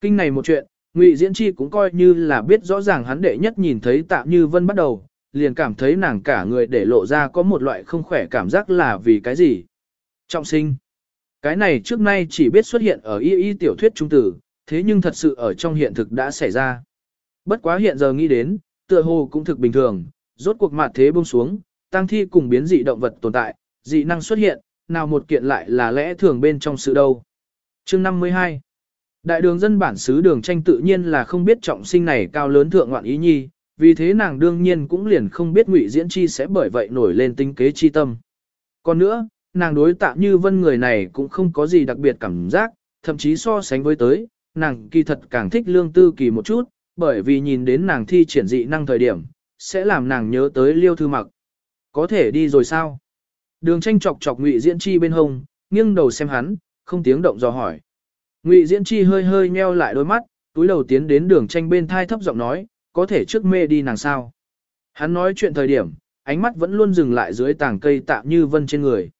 Kinh này một chuyện, Ngụy Diễn Chi cũng coi như là biết rõ ràng hắn đệ nhất nhìn thấy tạm như vân bắt đầu, liền cảm thấy nàng cả người để lộ ra có một loại không khỏe cảm giác là vì cái gì. Trọng sinh. Cái này trước nay chỉ biết xuất hiện ở y y tiểu thuyết trung tử, thế nhưng thật sự ở trong hiện thực đã xảy ra. Bất quá hiện giờ nghĩ đến, tựa hồ cũng thực bình thường, rốt cuộc mặt thế buông xuống, tăng thi cùng biến dị động vật tồn tại, dị năng xuất hiện, nào một kiện lại là lẽ thường bên trong sự đâu. Chương 52 Đại đường dân bản xứ đường tranh tự nhiên là không biết trọng sinh này cao lớn thượng ngoạn ý nhi, vì thế nàng đương nhiên cũng liền không biết ngụy diễn chi sẽ bởi vậy nổi lên tính kế chi tâm. Còn nữa, nàng đối tạ như vân người này cũng không có gì đặc biệt cảm giác, thậm chí so sánh với tới, nàng kỳ thật càng thích lương tư kỳ một chút, bởi vì nhìn đến nàng thi triển dị năng thời điểm, sẽ làm nàng nhớ tới liêu thư mặc. Có thể đi rồi sao? Đường tranh chọc chọc ngụy diễn chi bên hông, nghiêng đầu xem hắn, không tiếng động dò hỏi. Ngụy diễn chi hơi hơi nheo lại đôi mắt, túi đầu tiến đến đường tranh bên thai thấp giọng nói, có thể trước mê đi nàng sao. Hắn nói chuyện thời điểm, ánh mắt vẫn luôn dừng lại dưới tảng cây tạm như vân trên người.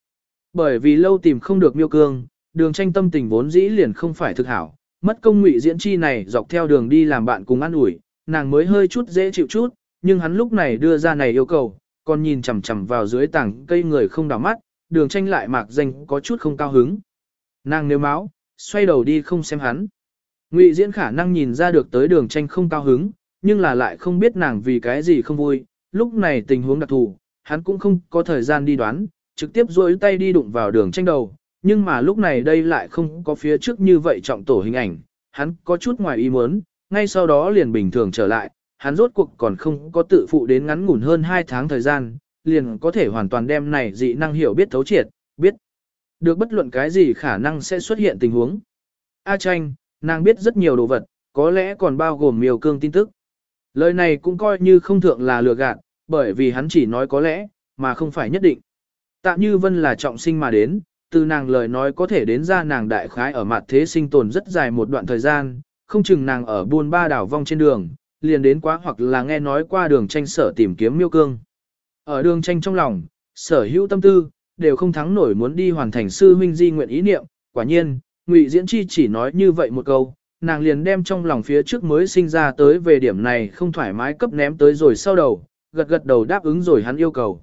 Bởi vì lâu tìm không được miêu cương, đường tranh tâm tình vốn dĩ liền không phải thực hảo, mất công ngụy diễn chi này dọc theo đường đi làm bạn cùng ăn ủi, nàng mới hơi chút dễ chịu chút, nhưng hắn lúc này đưa ra này yêu cầu, còn nhìn chằm chằm vào dưới tảng cây người không đảo mắt, đường tranh lại mạc danh có chút không cao hứng. Nàng nếu máu, xoay đầu đi không xem hắn. Ngụy diễn khả năng nhìn ra được tới đường tranh không cao hứng, nhưng là lại không biết nàng vì cái gì không vui, lúc này tình huống đặc thù, hắn cũng không có thời gian đi đoán, trực tiếp duỗi tay đi đụng vào đường tranh đầu, nhưng mà lúc này đây lại không có phía trước như vậy trọng tổ hình ảnh, hắn có chút ngoài ý muốn, ngay sau đó liền bình thường trở lại, hắn rốt cuộc còn không có tự phụ đến ngắn ngủn hơn 2 tháng thời gian, liền có thể hoàn toàn đem này dị năng hiểu biết thấu triệt, biết được bất luận cái gì khả năng sẽ xuất hiện tình huống. A tranh, nàng biết rất nhiều đồ vật, có lẽ còn bao gồm miêu cương tin tức. Lời này cũng coi như không thượng là lừa gạt, bởi vì hắn chỉ nói có lẽ, mà không phải nhất định. Tạ Như Vân là trọng sinh mà đến, từ nàng lời nói có thể đến ra nàng đại khái ở mặt thế sinh tồn rất dài một đoạn thời gian, không chừng nàng ở buôn ba đảo vong trên đường, liền đến quá hoặc là nghe nói qua đường tranh sở tìm kiếm miêu cương. Ở đường tranh trong lòng, sở hữu tâm tư, đều không thắng nổi muốn đi hoàn thành sư huynh di nguyện ý niệm, quả nhiên, ngụy Diễn Chi chỉ nói như vậy một câu, nàng liền đem trong lòng phía trước mới sinh ra tới về điểm này không thoải mái cấp ném tới rồi sau đầu, gật gật đầu đáp ứng rồi hắn yêu cầu.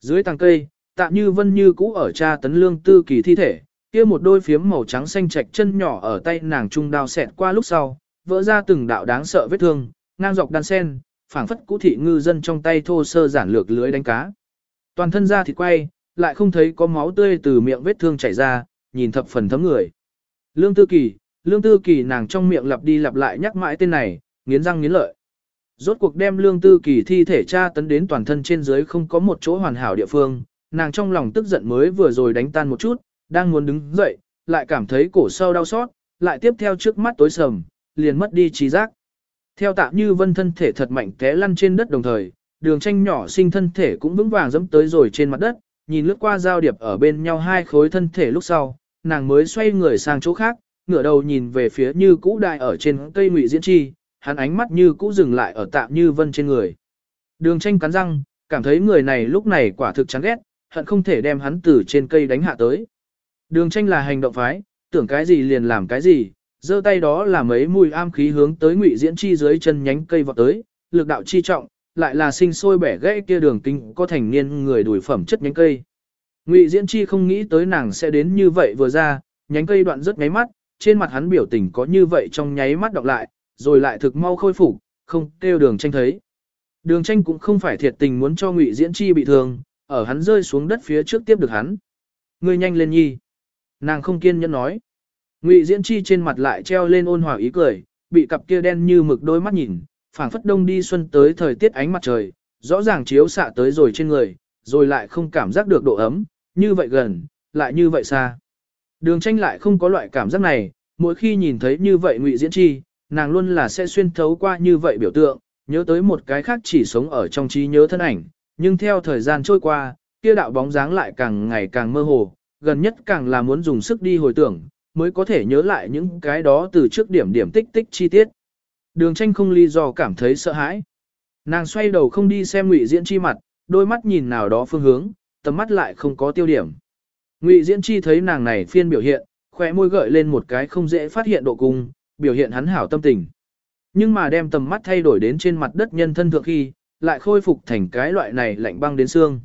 Dưới tàng cây, tạ như vân như cũ ở cha tấn lương tư kỳ thi thể, kia một đôi phiếm màu trắng xanh trạch chân nhỏ ở tay nàng trung đao xẹt qua lúc sau, vỡ ra từng đạo đáng sợ vết thương, ngang dọc đan sen, phảng phất cũ thị ngư dân trong tay thô sơ giản lược lưới đánh cá. Toàn thân ra thịt quay, lại không thấy có máu tươi từ miệng vết thương chảy ra, nhìn thập phần thấm người. Lương tư kỳ, lương tư kỳ nàng trong miệng lặp đi lặp lại nhắc mãi tên này, nghiến răng nghiến lợi. Rốt cuộc đem lương tư kỳ thi thể tra tấn đến toàn thân trên dưới không có một chỗ hoàn hảo địa phương, nàng trong lòng tức giận mới vừa rồi đánh tan một chút, đang muốn đứng dậy, lại cảm thấy cổ sâu đau xót, lại tiếp theo trước mắt tối sầm, liền mất đi trí giác. Theo tạ như vân thân thể thật mạnh té lăn trên đất đồng thời, đường tranh nhỏ sinh thân thể cũng vững vàng dẫm tới rồi trên mặt đất, nhìn lướt qua giao điệp ở bên nhau hai khối thân thể lúc sau, nàng mới xoay người sang chỗ khác, ngửa đầu nhìn về phía như cũ đại ở trên cây ngụy diễn chi, hắn ánh mắt như cũ dừng lại ở tạm như vân trên người. Đường tranh cắn răng, cảm thấy người này lúc này quả thực chán ghét, hận không thể đem hắn từ trên cây đánh hạ tới. Đường tranh là hành động phái, tưởng cái gì liền làm cái gì, giơ tay đó là mấy mùi am khí hướng tới ngụy diễn chi dưới chân nhánh cây vọt tới, lực đạo chi trọng, lại là sinh sôi bẻ gãy kia đường kinh có thành niên người đuổi phẩm chất nhánh cây. Ngụy diễn chi không nghĩ tới nàng sẽ đến như vậy vừa ra, nhánh cây đoạn rất nháy mắt, trên mặt hắn biểu tình có như vậy trong nháy mắt đọc lại, rồi lại thực mau khôi phục, không kêu đường tranh thấy. Đường tranh cũng không phải thiệt tình muốn cho ngụy diễn chi bị thương, ở hắn rơi xuống đất phía trước tiếp được hắn. Ngươi nhanh lên nhi. Nàng không kiên nhẫn nói. Ngụy diễn chi trên mặt lại treo lên ôn hòa ý cười, bị cặp kia đen như mực đôi mắt nhìn, phảng phất đông đi xuân tới thời tiết ánh mặt trời, rõ ràng chiếu xạ tới rồi trên người, rồi lại không cảm giác được độ ấm, như vậy gần, lại như vậy xa. Đường tranh lại không có loại cảm giác này, mỗi khi nhìn thấy như vậy ngụy diễn chi, nàng luôn là sẽ xuyên thấu qua như vậy biểu tượng, nhớ tới một cái khác chỉ sống ở trong trí nhớ thân ảnh, nhưng theo thời gian trôi qua, kia đạo bóng dáng lại càng ngày càng mơ hồ, gần nhất càng là muốn dùng sức đi hồi tưởng, mới có thể nhớ lại những cái đó từ trước điểm điểm tích tích chi tiết. Đường tranh không lý do cảm thấy sợ hãi. Nàng xoay đầu không đi xem ngụy diễn chi mặt, đôi mắt nhìn nào đó phương hướng, tầm mắt lại không có tiêu điểm. Ngụy diễn chi thấy nàng này phiên biểu hiện, khóe môi gợi lên một cái không dễ phát hiện độ cung, biểu hiện hắn hảo tâm tình. Nhưng mà đem tầm mắt thay đổi đến trên mặt đất nhân thân thượng khi, lại khôi phục thành cái loại này lạnh băng đến xương.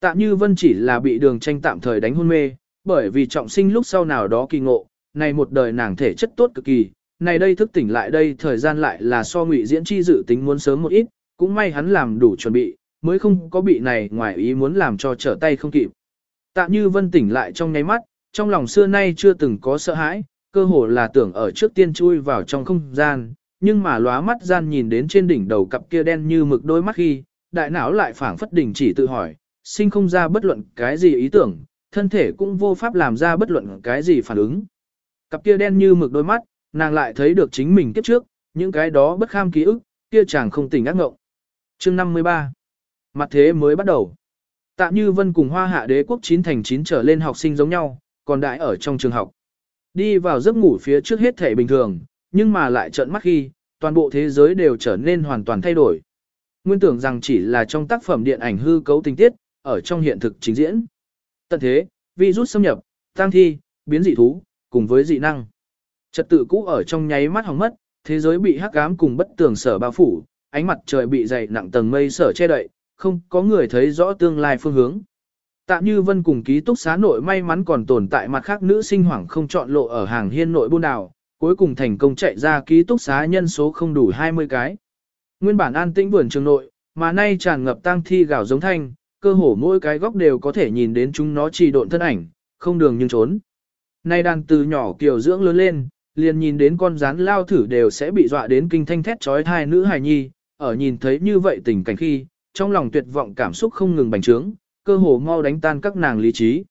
Tạm như vân chỉ là bị đường tranh tạm thời đánh hôn mê, bởi vì trọng sinh lúc sau nào đó kỳ ngộ, này một đời nàng thể chất tốt cực kỳ, này đây thức tỉnh lại đây thời gian lại là so ngụy diễn chi dự tính muốn sớm một ít, cũng may hắn làm đủ chuẩn bị, mới không có bị này ngoài ý muốn làm cho trở tay không kịp. Tạm như vân tỉnh lại trong nháy mắt, trong lòng xưa nay chưa từng có sợ hãi, cơ hồ là tưởng ở trước tiên chui vào trong không gian, nhưng mà lóa mắt gian nhìn đến trên đỉnh đầu cặp kia đen như mực đôi mắt khi, đại não lại phảng phất đỉnh chỉ tự hỏi, sinh không ra bất luận cái gì ý tưởng, thân thể cũng vô pháp làm ra bất luận cái gì phản ứng. Cặp kia đen như mực đôi mắt, nàng lại thấy được chính mình kiếp trước, những cái đó bất kham ký ức, kia chàng không tỉnh ác ngộng. Chương 53 Mặt thế mới bắt đầu. Tạm như vân cùng hoa hạ đế quốc chín thành chín trở lên học sinh giống nhau, còn đại ở trong trường học. Đi vào giấc ngủ phía trước hết thể bình thường, nhưng mà lại trợn mắt khi, toàn bộ thế giới đều trở nên hoàn toàn thay đổi. Nguyên tưởng rằng chỉ là trong tác phẩm điện ảnh hư cấu tình tiết, ở trong hiện thực trình diễn. Tận thế, virus xâm nhập, tăng thi, biến dị thú, cùng với dị năng. Trật tự cũ ở trong nháy mắt hỏng mất, thế giới bị hắc ám cùng bất tường sở bao phủ, ánh mặt trời bị dày nặng tầng mây sở che đậy, không có người thấy rõ tương lai phương hướng. Tạm như vân cùng ký túc xá nội may mắn còn tồn tại mặt khác nữ sinh hoảng không chọn lộ ở hàng hiên nội buôn đảo, cuối cùng thành công chạy ra ký túc xá nhân số không đủ 20 cái. Nguyên bản an tĩnh vườn trường nội, mà nay tràn ngập tang thi gạo giống thanh, cơ hồ mỗi cái góc đều có thể nhìn đến chúng nó trì độn thân ảnh, không đường nhưng trốn. Nay đàn từ nhỏ kiểu dưỡng lớn lên, liền nhìn đến con rắn lao thử đều sẽ bị dọa đến kinh thanh thét trói thai nữ hài nhi, ở nhìn thấy như vậy tình cảnh khi, trong lòng tuyệt vọng cảm xúc không ngừng bành trướng, cơ hồ mau đánh tan các nàng lý trí.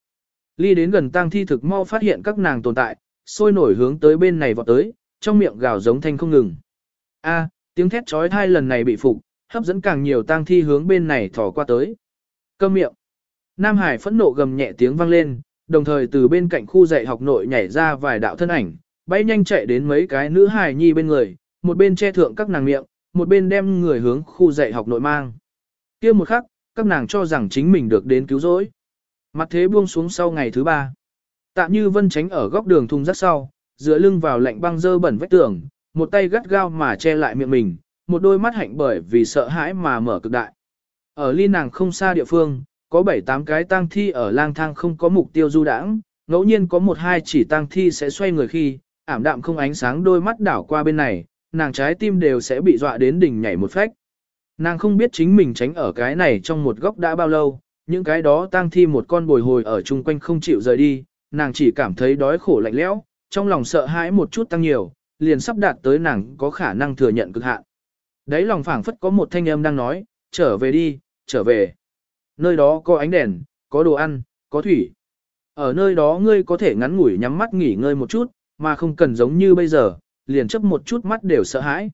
Ly đến gần tang thi thực mau phát hiện các nàng tồn tại, sôi nổi hướng tới bên này vọt tới, trong miệng gào giống thanh không ngừng. A, tiếng thét chói tai lần này bị phục, hấp dẫn càng nhiều tang thi hướng bên này thò qua tới. Câm miệng. Nam Hải phẫn nộ gầm nhẹ tiếng vang lên, đồng thời từ bên cạnh khu dạy học nội nhảy ra vài đạo thân ảnh, bay nhanh chạy đến mấy cái nữ hài nhi bên người, một bên che thượng các nàng miệng, một bên đem người hướng khu dạy học nội mang. kia một khắc, các nàng cho rằng chính mình được đến cứu rỗi. Mặt thế buông xuống sau ngày thứ ba. Tạ như vân tránh ở góc đường thùng rác sau, dựa lưng vào lạnh băng dơ bẩn vách tường, một tay gắt gao mà che lại miệng mình, một đôi mắt hạnh bởi vì sợ hãi mà mở cực đại. Ở ly nàng không xa địa phương, có 7-8 cái tang thi ở lang thang không có mục tiêu du đãng, ngẫu nhiên có một hai chỉ tang thi sẽ xoay người khi, ảm đạm không ánh sáng đôi mắt đảo qua bên này, nàng trái tim đều sẽ bị dọa đến đỉnh nhảy một phách. Nàng không biết chính mình tránh ở cái này trong một góc đã bao lâu, những cái đó tang thi một con bồi hồi ở chung quanh không chịu rời đi, nàng chỉ cảm thấy đói khổ lạnh lẽo, trong lòng sợ hãi một chút tăng nhiều, liền sắp đạt tới nàng có khả năng thừa nhận cực hạn. Đấy lòng phảng phất có một thanh âm đang nói, trở về đi, trở về. Nơi đó có ánh đèn, có đồ ăn, có thủy. Ở nơi đó ngươi có thể ngắn ngủi nhắm mắt nghỉ ngơi một chút, mà không cần giống như bây giờ, liền chấp một chút mắt đều sợ hãi.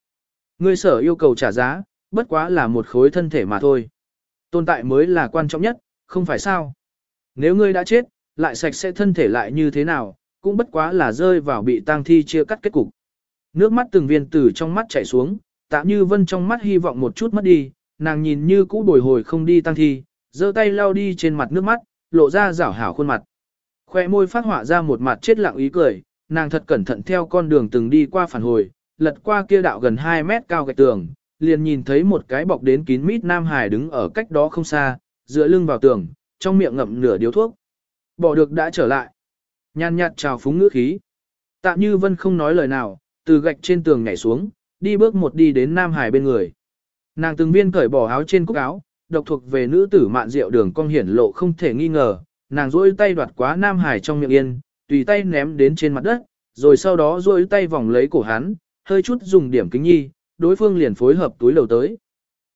Ngươi sở yêu cầu trả giá, bất quá là một khối thân thể mà thôi. Tồn tại mới là quan trọng nhất, không phải sao. Nếu ngươi đã chết, lại sạch sẽ thân thể lại như thế nào, cũng bất quá là rơi vào bị tang thi chia cắt kết cục. Nước mắt từng viên từ trong mắt chảy xuống, tạ như vân trong mắt hy vọng một chút mất đi, nàng nhìn như cũ bồi hồi không đi tang thi, giơ tay lau đi trên mặt nước mắt, lộ ra rảo hảo khuôn mặt. Khoe môi phát họa ra một mặt chết lặng ý cười, nàng thật cẩn thận theo con đường từng đi qua phản hồi, lật qua kia đạo gần 2 mét cao gạch tường, liền nhìn thấy một cái bọc đến kín mít Nam Hải đứng ở cách đó không xa, dựa lưng vào tường, trong miệng ngậm nửa điếu thuốc. Bỏ được đã trở lại. Nhàn nhạt chào phúng ngữ khí. Tạ Như Vân không nói lời nào, từ gạch trên tường nhảy xuống, đi bước một đi đến Nam Hải bên người. Nàng từng viên cởi bỏ áo trên cúc áo, độc thuộc về nữ tử mạn rượu đường cong hiển lộ không thể nghi ngờ, nàng duỗi tay đoạt quá Nam Hải trong miệng yên, tùy tay ném đến trên mặt đất, rồi sau đó duỗi tay vòng lấy cổ hắn, hơi chút dùng điểm kính nhi, đối phương liền phối hợp túi lầu tới.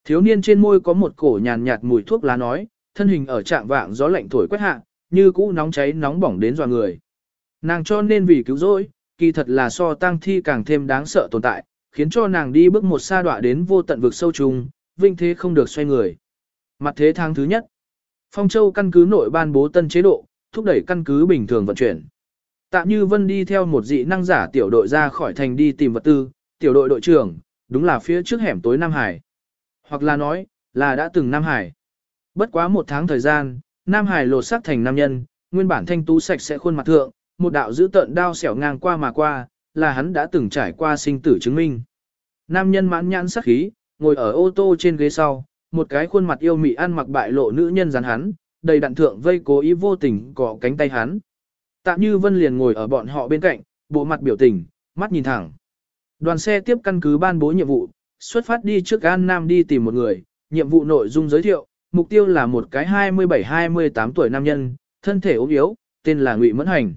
Thiếu niên trên môi có một cổ nhàn nhạt mùi thuốc lá nói, thân hình ở trạng vạng gió lạnh thổi quét hạ, như cũ nóng cháy nóng bỏng đến dọa người. Nàng cho nên vì cứu rỗi, kỳ thật là so tang thi càng thêm đáng sợ tồn tại, khiến cho nàng đi bước một xa đọa đến vô tận vực sâu trùng, vinh thế không được xoay người. Mặt thế tháng thứ nhất, Phong Châu căn cứ nội ban bố tân chế độ, thúc đẩy căn cứ bình thường vận chuyển. Tạ Như Vân đi theo một dị năng giả tiểu đội ra khỏi thành đi tìm vật tư, tiểu đội đội trưởng, đúng là phía trước hẻm tối Nam Hải. Hoặc là nói, là đã từng Nam Hải. Bất quá một tháng thời gian, Nam Hải lột xác thành nam nhân, nguyên bản thanh tú sạch sẽ khuôn mặt thượng, một đạo giữ tợn đao xẻo ngang qua mà qua, là hắn đã từng trải qua sinh tử chứng minh. Nam nhân mãn nhãn sắc khí, ngồi ở ô tô trên ghế sau, một cái khuôn mặt yêu mị ăn mặc bại lộ nữ nhân dán hắn, đầy đặn thượng vây cố ý vô tình cọ cánh tay hắn. Tạ Như Vân liền ngồi ở bọn họ bên cạnh, bộ mặt biểu tình, mắt nhìn thẳng. Đoàn xe tiếp căn cứ ban bố nhiệm vụ, xuất phát đi trước An Nam đi tìm một người, nhiệm vụ nội dung giới thiệu, mục tiêu là một cái 27-28 tuổi nam nhân, thân thể ốm yếu, tên là Ngụy Mẫn Hành.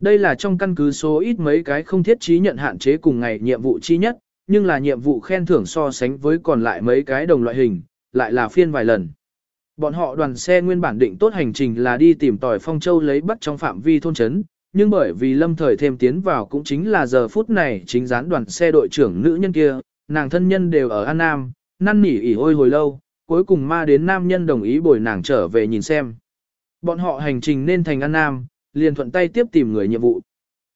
Đây là trong căn cứ số ít mấy cái không thiết trí nhận hạn chế cùng ngày nhiệm vụ chi nhất, nhưng là nhiệm vụ khen thưởng so sánh với còn lại mấy cái đồng loại hình, lại là phiên vài lần. Bọn họ đoàn xe nguyên bản định tốt hành trình là đi tìm tỏi Phong Châu lấy bắt trong phạm vi thôn trấn, nhưng bởi vì lâm thời thêm tiến vào cũng chính là giờ phút này chính gián đoàn xe đội trưởng nữ nhân kia, nàng thân nhân đều ở An Nam, năn nỉ ỉ ôi hồi lâu, cuối cùng ma đến nam nhân đồng ý bồi nàng trở về nhìn xem. Bọn họ hành trình nên thành An Nam, liền thuận tay tiếp tìm người nhiệm vụ.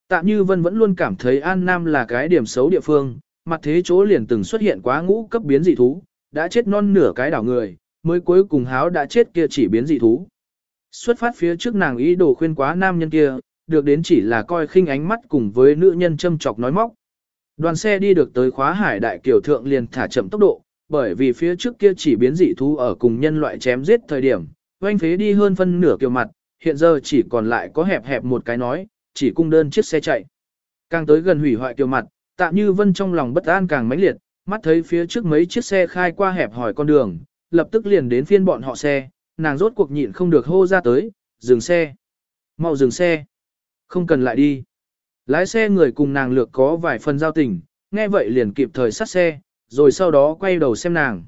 Tạm như Vân vẫn luôn cảm thấy An Nam là cái điểm xấu địa phương, mặt thế chỗ liền từng xuất hiện quá ngũ cấp biến dị thú, đã chết non nửa cái đảo người, mới cuối cùng háo đã chết kia chỉ biến dị thú. Xuất phát phía trước nàng ý đồ khuyên quá nam nhân kia, được đến chỉ là coi khinh ánh mắt cùng với nữ nhân châm chọc nói móc. Đoàn xe đi được tới khóa hải đại kiều thượng liền thả chậm tốc độ, bởi vì phía trước kia chỉ biến dị thú ở cùng nhân loại chém giết thời điểm, oanh phế đi hơn phân nửa kiều mặt, hiện giờ chỉ còn lại có hẹp hẹp một cái nói, chỉ cung đơn chiếc xe chạy. Càng tới gần hủy hoại kiều mặt, tạm như vân trong lòng bất an càng mãnh liệt, mắt thấy phía trước mấy chiếc xe khai qua hẹp hỏi con đường, lập tức liền đến phiên bọn họ xe, nàng rốt cuộc nhịn không được hô ra tới, dừng xe. mau dừng xe. Không cần lại đi. Lái xe người cùng nàng lược có vài phần giao tình, nghe vậy liền kịp thời sát xe, rồi sau đó quay đầu xem nàng.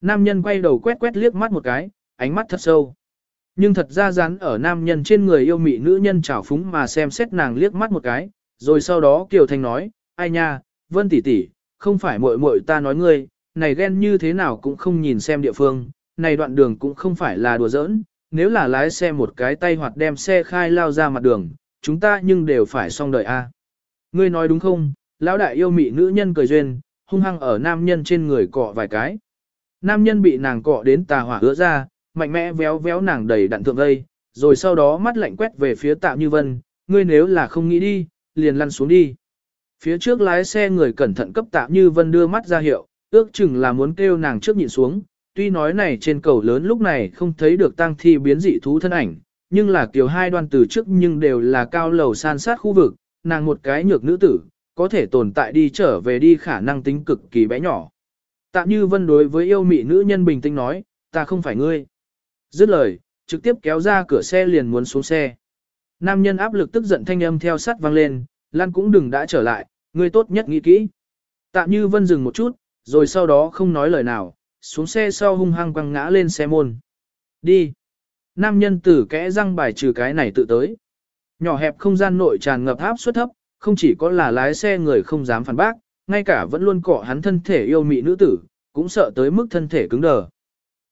Nam nhân quay đầu quét quét liếc mắt một cái, ánh mắt thật sâu. Nhưng thật ra rắn ở nam nhân trên người yêu mị nữ nhân trào phúng mà xem xét nàng liếc mắt một cái, rồi sau đó Kiều Thanh nói, ai nha, Vân tỷ tỷ, không phải muội muội ta nói ngươi, này ghen như thế nào cũng không nhìn xem địa phương, này đoạn đường cũng không phải là đùa giỡn, nếu là lái xe một cái tay hoặc đem xe khai lao ra mặt đường, chúng ta nhưng đều phải xong đời a. Ngươi nói đúng không? Lão đại yêu mị nữ nhân cười duyên, hung hăng ở nam nhân trên người cọ vài cái. Nam nhân bị nàng cọ đến tà hỏa ứa ra, mạnh mẽ véo véo nàng đầy đặn thượng đây, rồi sau đó mắt lạnh quét về phía tạ như vân, ngươi nếu là không nghĩ đi, liền lăn xuống đi. Phía trước lái xe người cẩn thận cấp tạ như vân đưa mắt ra hiệu, ước chừng là muốn kêu nàng trước nhịn xuống, tuy nói này trên cầu lớn lúc này không thấy được tang thi biến dị thú thân ảnh, nhưng là kiểu hai đoan từ trước nhưng đều là cao lầu san sát khu vực, nàng một cái nhược nữ tử, có thể tồn tại đi trở về đi khả năng tính cực kỳ bé nhỏ. Tạ Như Vân đối với yêu mị nữ nhân bình tĩnh nói, ta không phải ngươi. Dứt lời, trực tiếp kéo ra cửa xe liền muốn xuống xe. Nam nhân áp lực tức giận thanh âm theo sát vang lên, Lan cũng đừng đã trở lại, ngươi tốt nhất nghĩ kỹ. Tạ Như Vân dừng một chút, rồi sau đó không nói lời nào, xuống xe sau hung hăng quăng ngã lên xe môn. Đi. Nam nhân tử kẽ răng bài trừ cái này tự tới. Nhỏ hẹp không gian nội tràn ngập áp suất thấp, không chỉ có là lái xe người không dám phản bác, ngay cả vẫn luôn cọ hắn thân thể yêu mị nữ tử, cũng sợ tới mức thân thể cứng đờ.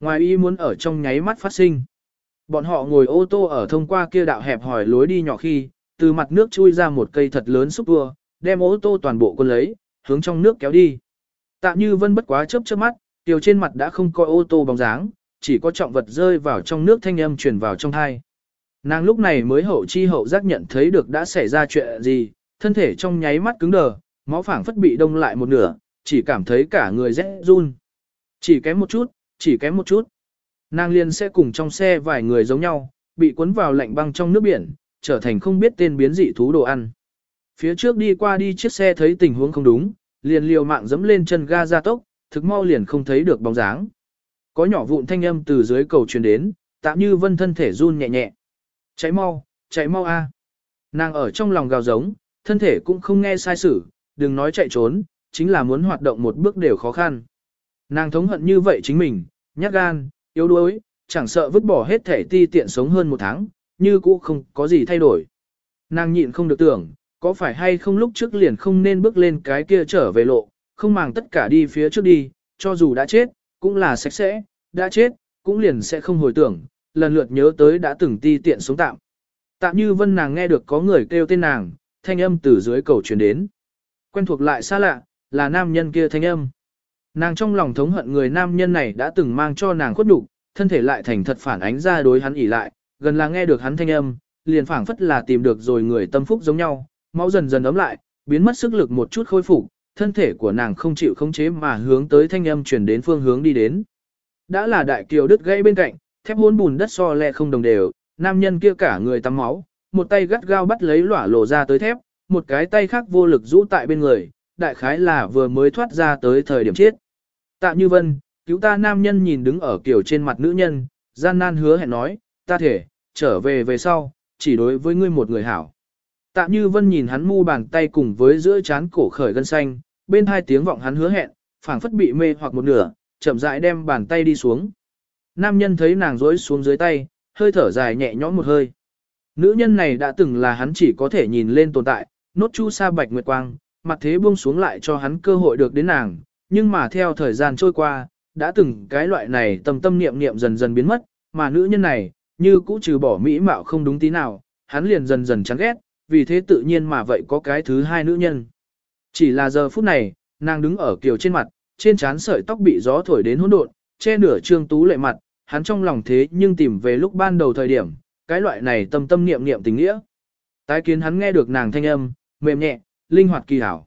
Ngoài ý muốn ở trong nháy mắt phát sinh. Bọn họ ngồi ô tô ở thông qua kia đạo hẹp hỏi lối đi nhỏ khi, từ mặt nước chui ra một cây thật lớn xúc vua, đem ô tô toàn bộ quân lấy, hướng trong nước kéo đi. Tạ như vân bất quá chớp chớp mắt, tiểu trên mặt đã không coi ô tô bóng dáng, chỉ có trọng vật rơi vào trong nước thanh âm truyền vào trong thai. Nàng lúc này mới hậu chi hậu giác nhận thấy được đã xảy ra chuyện gì, thân thể trong nháy mắt cứng đờ, máu phảng phất bị đông lại một nửa, chỉ cảm thấy cả người rẽ run. Chỉ kém một chút, chỉ kém một chút. Nàng liền sẽ cùng trong xe vài người giống nhau, bị cuốn vào lạnh băng trong nước biển, trở thành không biết tên biến dị thú đồ ăn. Phía trước đi qua đi chiếc xe thấy tình huống không đúng, liền liều mạng dẫm lên chân ga ra tốc, thực mau liền không thấy được bóng dáng. Có nhỏ vụn thanh âm từ dưới cầu truyền đến, tạm như vân thân thể run nhẹ nhẹ. Cháy mau, cháy mau a. Nàng ở trong lòng gào giống, thân thể cũng không nghe sai sử, đừng nói chạy trốn, chính là muốn hoạt động một bước đều khó khăn. Nàng thống hận như vậy chính mình, nhát gan, yếu đuối, chẳng sợ vứt bỏ hết thể ti tiện sống hơn một tháng, như cũ không có gì thay đổi. Nàng nhịn không được tưởng, có phải hay không lúc trước liền không nên bước lên cái kia trở về lộ, không màng tất cả đi phía trước đi, cho dù đã chết, cũng là sạch sẽ, đã chết, cũng liền sẽ không hồi tưởng, lần lượt nhớ tới đã từng ti tiện sống tạm. Tạm như vân nàng nghe được có người kêu tên nàng, thanh âm từ dưới cầu truyền đến. Quen thuộc lại xa lạ, là nam nhân kia thanh âm. Nàng trong lòng thống hận người nam nhân này đã từng mang cho nàng khuất đủ, thân thể lại thành thật phản ánh ra đối hắn ỉ lại, gần là nghe được hắn thanh âm, liền phảng phất là tìm được rồi người tâm phúc giống nhau, máu dần dần ấm lại, biến mất sức lực một chút khôi phục, thân thể của nàng không chịu khống chế mà hướng tới thanh âm truyền đến phương hướng đi đến. Đã là đại kiều đứt gãy bên cạnh, thép hôn bùn đất so lẹ không đồng đều, nam nhân kia cả người tắm máu, một tay gắt gao bắt lấy lỏa lộ ra tới thép, một cái tay khác vô lực rũ tại bên người, đại khái là vừa mới thoát ra tới thời điểm chết. Tạ Như Vân, cứu ta nam nhân nhìn đứng ở kiểu trên mặt nữ nhân, gian nan hứa hẹn nói, ta thể, trở về về sau, chỉ đối với ngươi một người hảo. Tạ Như Vân nhìn hắn mu bàn tay cùng với giữa chán cổ khởi gân xanh, bên hai tiếng vọng hắn hứa hẹn, phảng phất bị mê hoặc một nửa, chậm rãi đem bàn tay đi xuống. Nam nhân thấy nàng rối xuống dưới tay, hơi thở dài nhẹ nhõm một hơi. Nữ nhân này đã từng là hắn chỉ có thể nhìn lên tồn tại, nốt chu sa bạch nguyệt quang, mặt thế buông xuống lại cho hắn cơ hội được đến nàng, nhưng mà theo thời gian trôi qua, đã từng cái loại này tâm tâm niệm niệm dần dần biến mất, mà nữ nhân này, như cũ trừ bỏ mỹ mạo không đúng tí nào, hắn liền dần dần chán ghét, vì thế tự nhiên mà vậy có cái thứ hai nữ nhân. Chỉ là giờ phút này, nàng đứng ở kiều trên mặt, trên trán sợi tóc bị gió thổi đến hỗn độn, che nửa trương tú lệ mặt, hắn trong lòng thế nhưng tìm về lúc ban đầu thời điểm, cái loại này tâm tâm niệm niệm tình nghĩa. Tái kiến hắn nghe được nàng thanh âm, mềm nhẹ, linh hoạt kỳ hảo.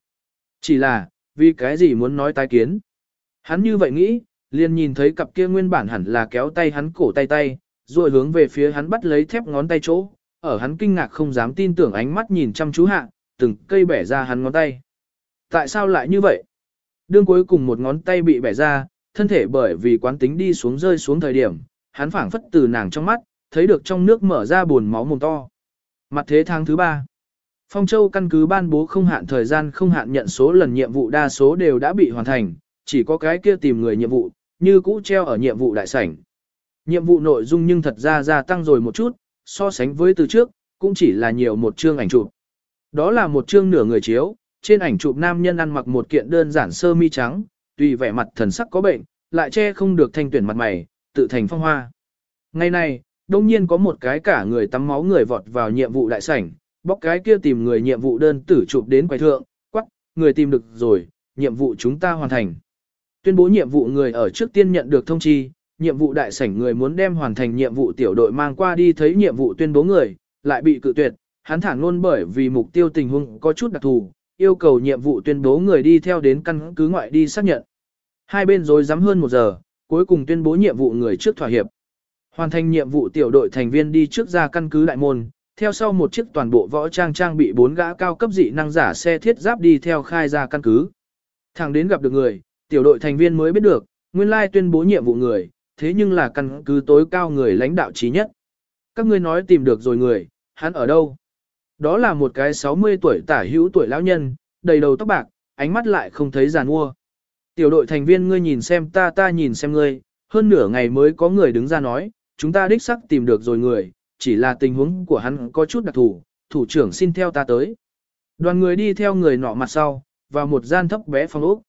Chỉ là, vì cái gì muốn nói tái kiến? Hắn như vậy nghĩ, liền nhìn thấy cặp kia nguyên bản hẳn là kéo tay hắn cổ tay tay, rồi hướng về phía hắn bắt lấy thép ngón tay chỗ, ở hắn kinh ngạc không dám tin tưởng ánh mắt nhìn chăm chú hạ, từng cây bẻ ra hắn ngón tay. Tại sao lại như vậy? Đương cuối cùng một ngón tay bị bẻ ra, thân thể bởi vì quán tính đi xuống rơi xuống thời điểm, hắn phảng phất từ nàng trong mắt, thấy được trong nước mở ra buồn máu mồm to. Mặt thế tháng thứ ba. Phong Châu căn cứ ban bố không hạn thời gian không hạn nhận số lần nhiệm vụ đa số đều đã bị hoàn thành, chỉ có cái kia tìm người nhiệm vụ, như cũ treo ở nhiệm vụ đại sảnh. Nhiệm vụ nội dung nhưng thật ra gia tăng rồi một chút, so sánh với từ trước, cũng chỉ là nhiều một chương ảnh chụp. Đó là một chương nửa người chiếu, trên ảnh chụp nam nhân ăn mặc một kiện đơn giản sơ mi trắng, tùy vẻ mặt thần sắc có bệnh, lại che không được thanh tuyển mặt mày, tự thành phong hoa. Ngày này, đông nhiên có một cái cả người tắm máu người vọt vào nhiệm vụ đại sảnh, bóc cái kia tìm người nhiệm vụ đơn tử chụp đến quầy thượng, quắc, người tìm được rồi, nhiệm vụ chúng ta hoàn thành. Tuyên bố nhiệm vụ người ở trước tiên nhận được thông chi, nhiệm vụ đại sảnh người muốn đem hoàn thành nhiệm vụ tiểu đội mang qua đi thấy nhiệm vụ tuyên bố người, lại bị cự tuyệt, hắn thẳng luôn bởi vì mục tiêu tình huống có chút đặc thù, yêu cầu nhiệm vụ tuyên bố người đi theo đến căn cứ ngoại đi xác nhận. Hai bên rồi dám hơn một giờ, cuối cùng tuyên bố nhiệm vụ người trước thỏa hiệp. Hoàn thành nhiệm vụ tiểu đội thành viên đi trước ra căn cứ đại môn, theo sau một chiếc toàn bộ võ trang trang bị bốn gã cao cấp dị năng giả xe thiết giáp đi theo khai ra căn cứ. Thẳng đến gặp được người, tiểu đội thành viên mới biết được, nguyên lai tuyên bố nhiệm vụ người, thế nhưng là căn cứ tối cao người lãnh đạo trí nhất. Các ngươi nói tìm được rồi người, hắn ở đâu? Đó là một cái 60 tuổi tả hữu tuổi lão nhân, đầy đầu tóc bạc, ánh mắt lại không thấy giàn mua. Tiểu đội thành viên ngươi nhìn xem ta ta nhìn xem ngươi, hơn nửa ngày mới có người đứng ra nói, chúng ta đích sắc tìm được rồi người, chỉ là tình huống của hắn có chút đặc thù, thủ trưởng xin theo ta tới. Đoàn người đi theo người nọ mặt sau, vào một gian thấp bé phòng ốc.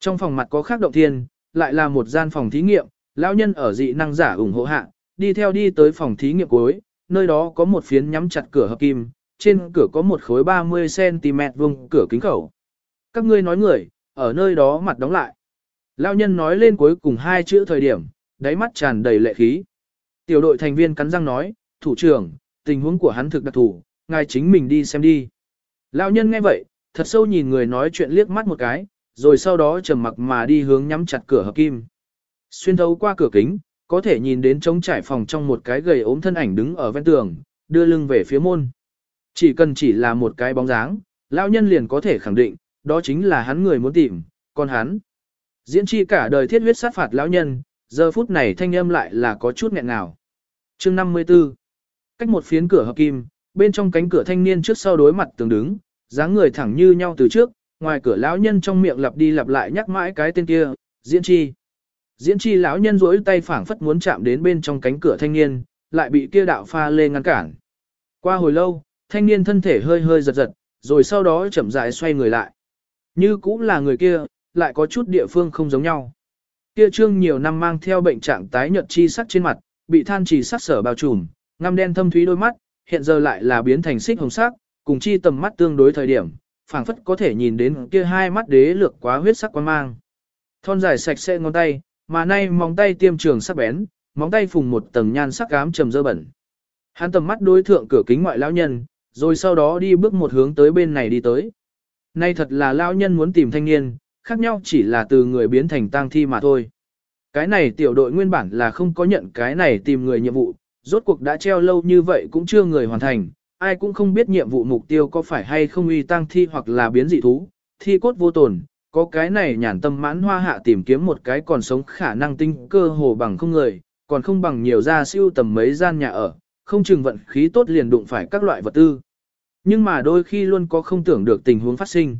Trong phòng mặt có khác động thiên, lại là một gian phòng thí nghiệm, lão nhân ở dị năng giả ủng hộ hạ, đi theo đi tới phòng thí nghiệm cuối, nơi đó có một phiến nhắm chặt cửa hợp kim, trên cửa có một khối 30cm vuông cửa kính khẩu. Các ngươi nói người, ở nơi đó mặt đóng lại. Lão nhân nói lên cuối cùng hai chữ thời điểm, đáy mắt tràn đầy lệ khí. Tiểu đội thành viên cắn răng nói, thủ trưởng, tình huống của hắn thực đặc thủ, ngài chính mình đi xem đi. Lão nhân nghe vậy, thật sâu nhìn người nói chuyện liếc mắt một cái, rồi sau đó trầm mặc mà đi hướng nhắm chặt cửa hợp kim. Xuyên thấu qua cửa kính, có thể nhìn đến trống trải phòng trong một cái gầy ốm thân ảnh đứng ở ven tường, đưa lưng về phía môn. Chỉ cần chỉ là một cái bóng dáng, lão nhân liền có thể khẳng định, đó chính là hắn người muốn tìm, còn hắn. Diễn chi cả đời thiết huyết sát phạt lão nhân, giờ phút này thanh âm lại là có chút nghẹn ngào. Chương 54 Cách một phiến cửa hợp kim, bên trong cánh cửa thanh niên trước sau đối mặt tường đứng, dáng người thẳng như nhau từ trước, ngoài cửa lão nhân trong miệng lặp đi lặp lại nhắc mãi cái tên kia, diễn chi. Diễn chi lão nhân rỗi tay phảng phất muốn chạm đến bên trong cánh cửa thanh niên, lại bị kia đạo pha lê ngăn cản. Qua hồi lâu, thanh niên thân thể hơi hơi giật giật, rồi sau đó chậm rãi xoay người lại. Như cũng là người kia, lại có chút địa phương không giống nhau. Kia trương nhiều năm mang theo bệnh trạng tái nhợt chi sắc trên mặt, bị than trì sắc sở bao trùm, ngăm đen thâm thúy đôi mắt, hiện giờ lại là biến thành xích hồng sắc, cùng chi tầm mắt tương đối thời điểm, phảng phất có thể nhìn đến kia hai mắt đế lược quá huyết sắc quan mang. Thon dài sạch sẽ ngón tay, mà nay móng tay tiêm trường sắc bén, móng tay phùng một tầng nhan sắc ám trầm dơ bẩn. Hắn tầm mắt đối thượng cửa kính ngoại lão nhân, rồi sau đó đi bước một hướng tới bên này đi tới. Nay thật là lão nhân muốn tìm thanh niên, khác nhau chỉ là từ người biến thành tang thi mà thôi. Cái này tiểu đội nguyên bản là không có nhận cái này tìm người nhiệm vụ, rốt cuộc đã treo lâu như vậy cũng chưa người hoàn thành, ai cũng không biết nhiệm vụ mục tiêu có phải hay không uy tăng thi hoặc là biến dị thú, thi cốt vô tồn, có cái này nhàn tâm mãn hoa hạ tìm kiếm một cái còn sống khả năng tinh cơ hồ bằng không người, còn không bằng nhiều ra siêu tầm mấy gian nhà ở, không chừng vận khí tốt liền đụng phải các loại vật tư. Nhưng mà đôi khi luôn có không tưởng được tình huống phát sinh.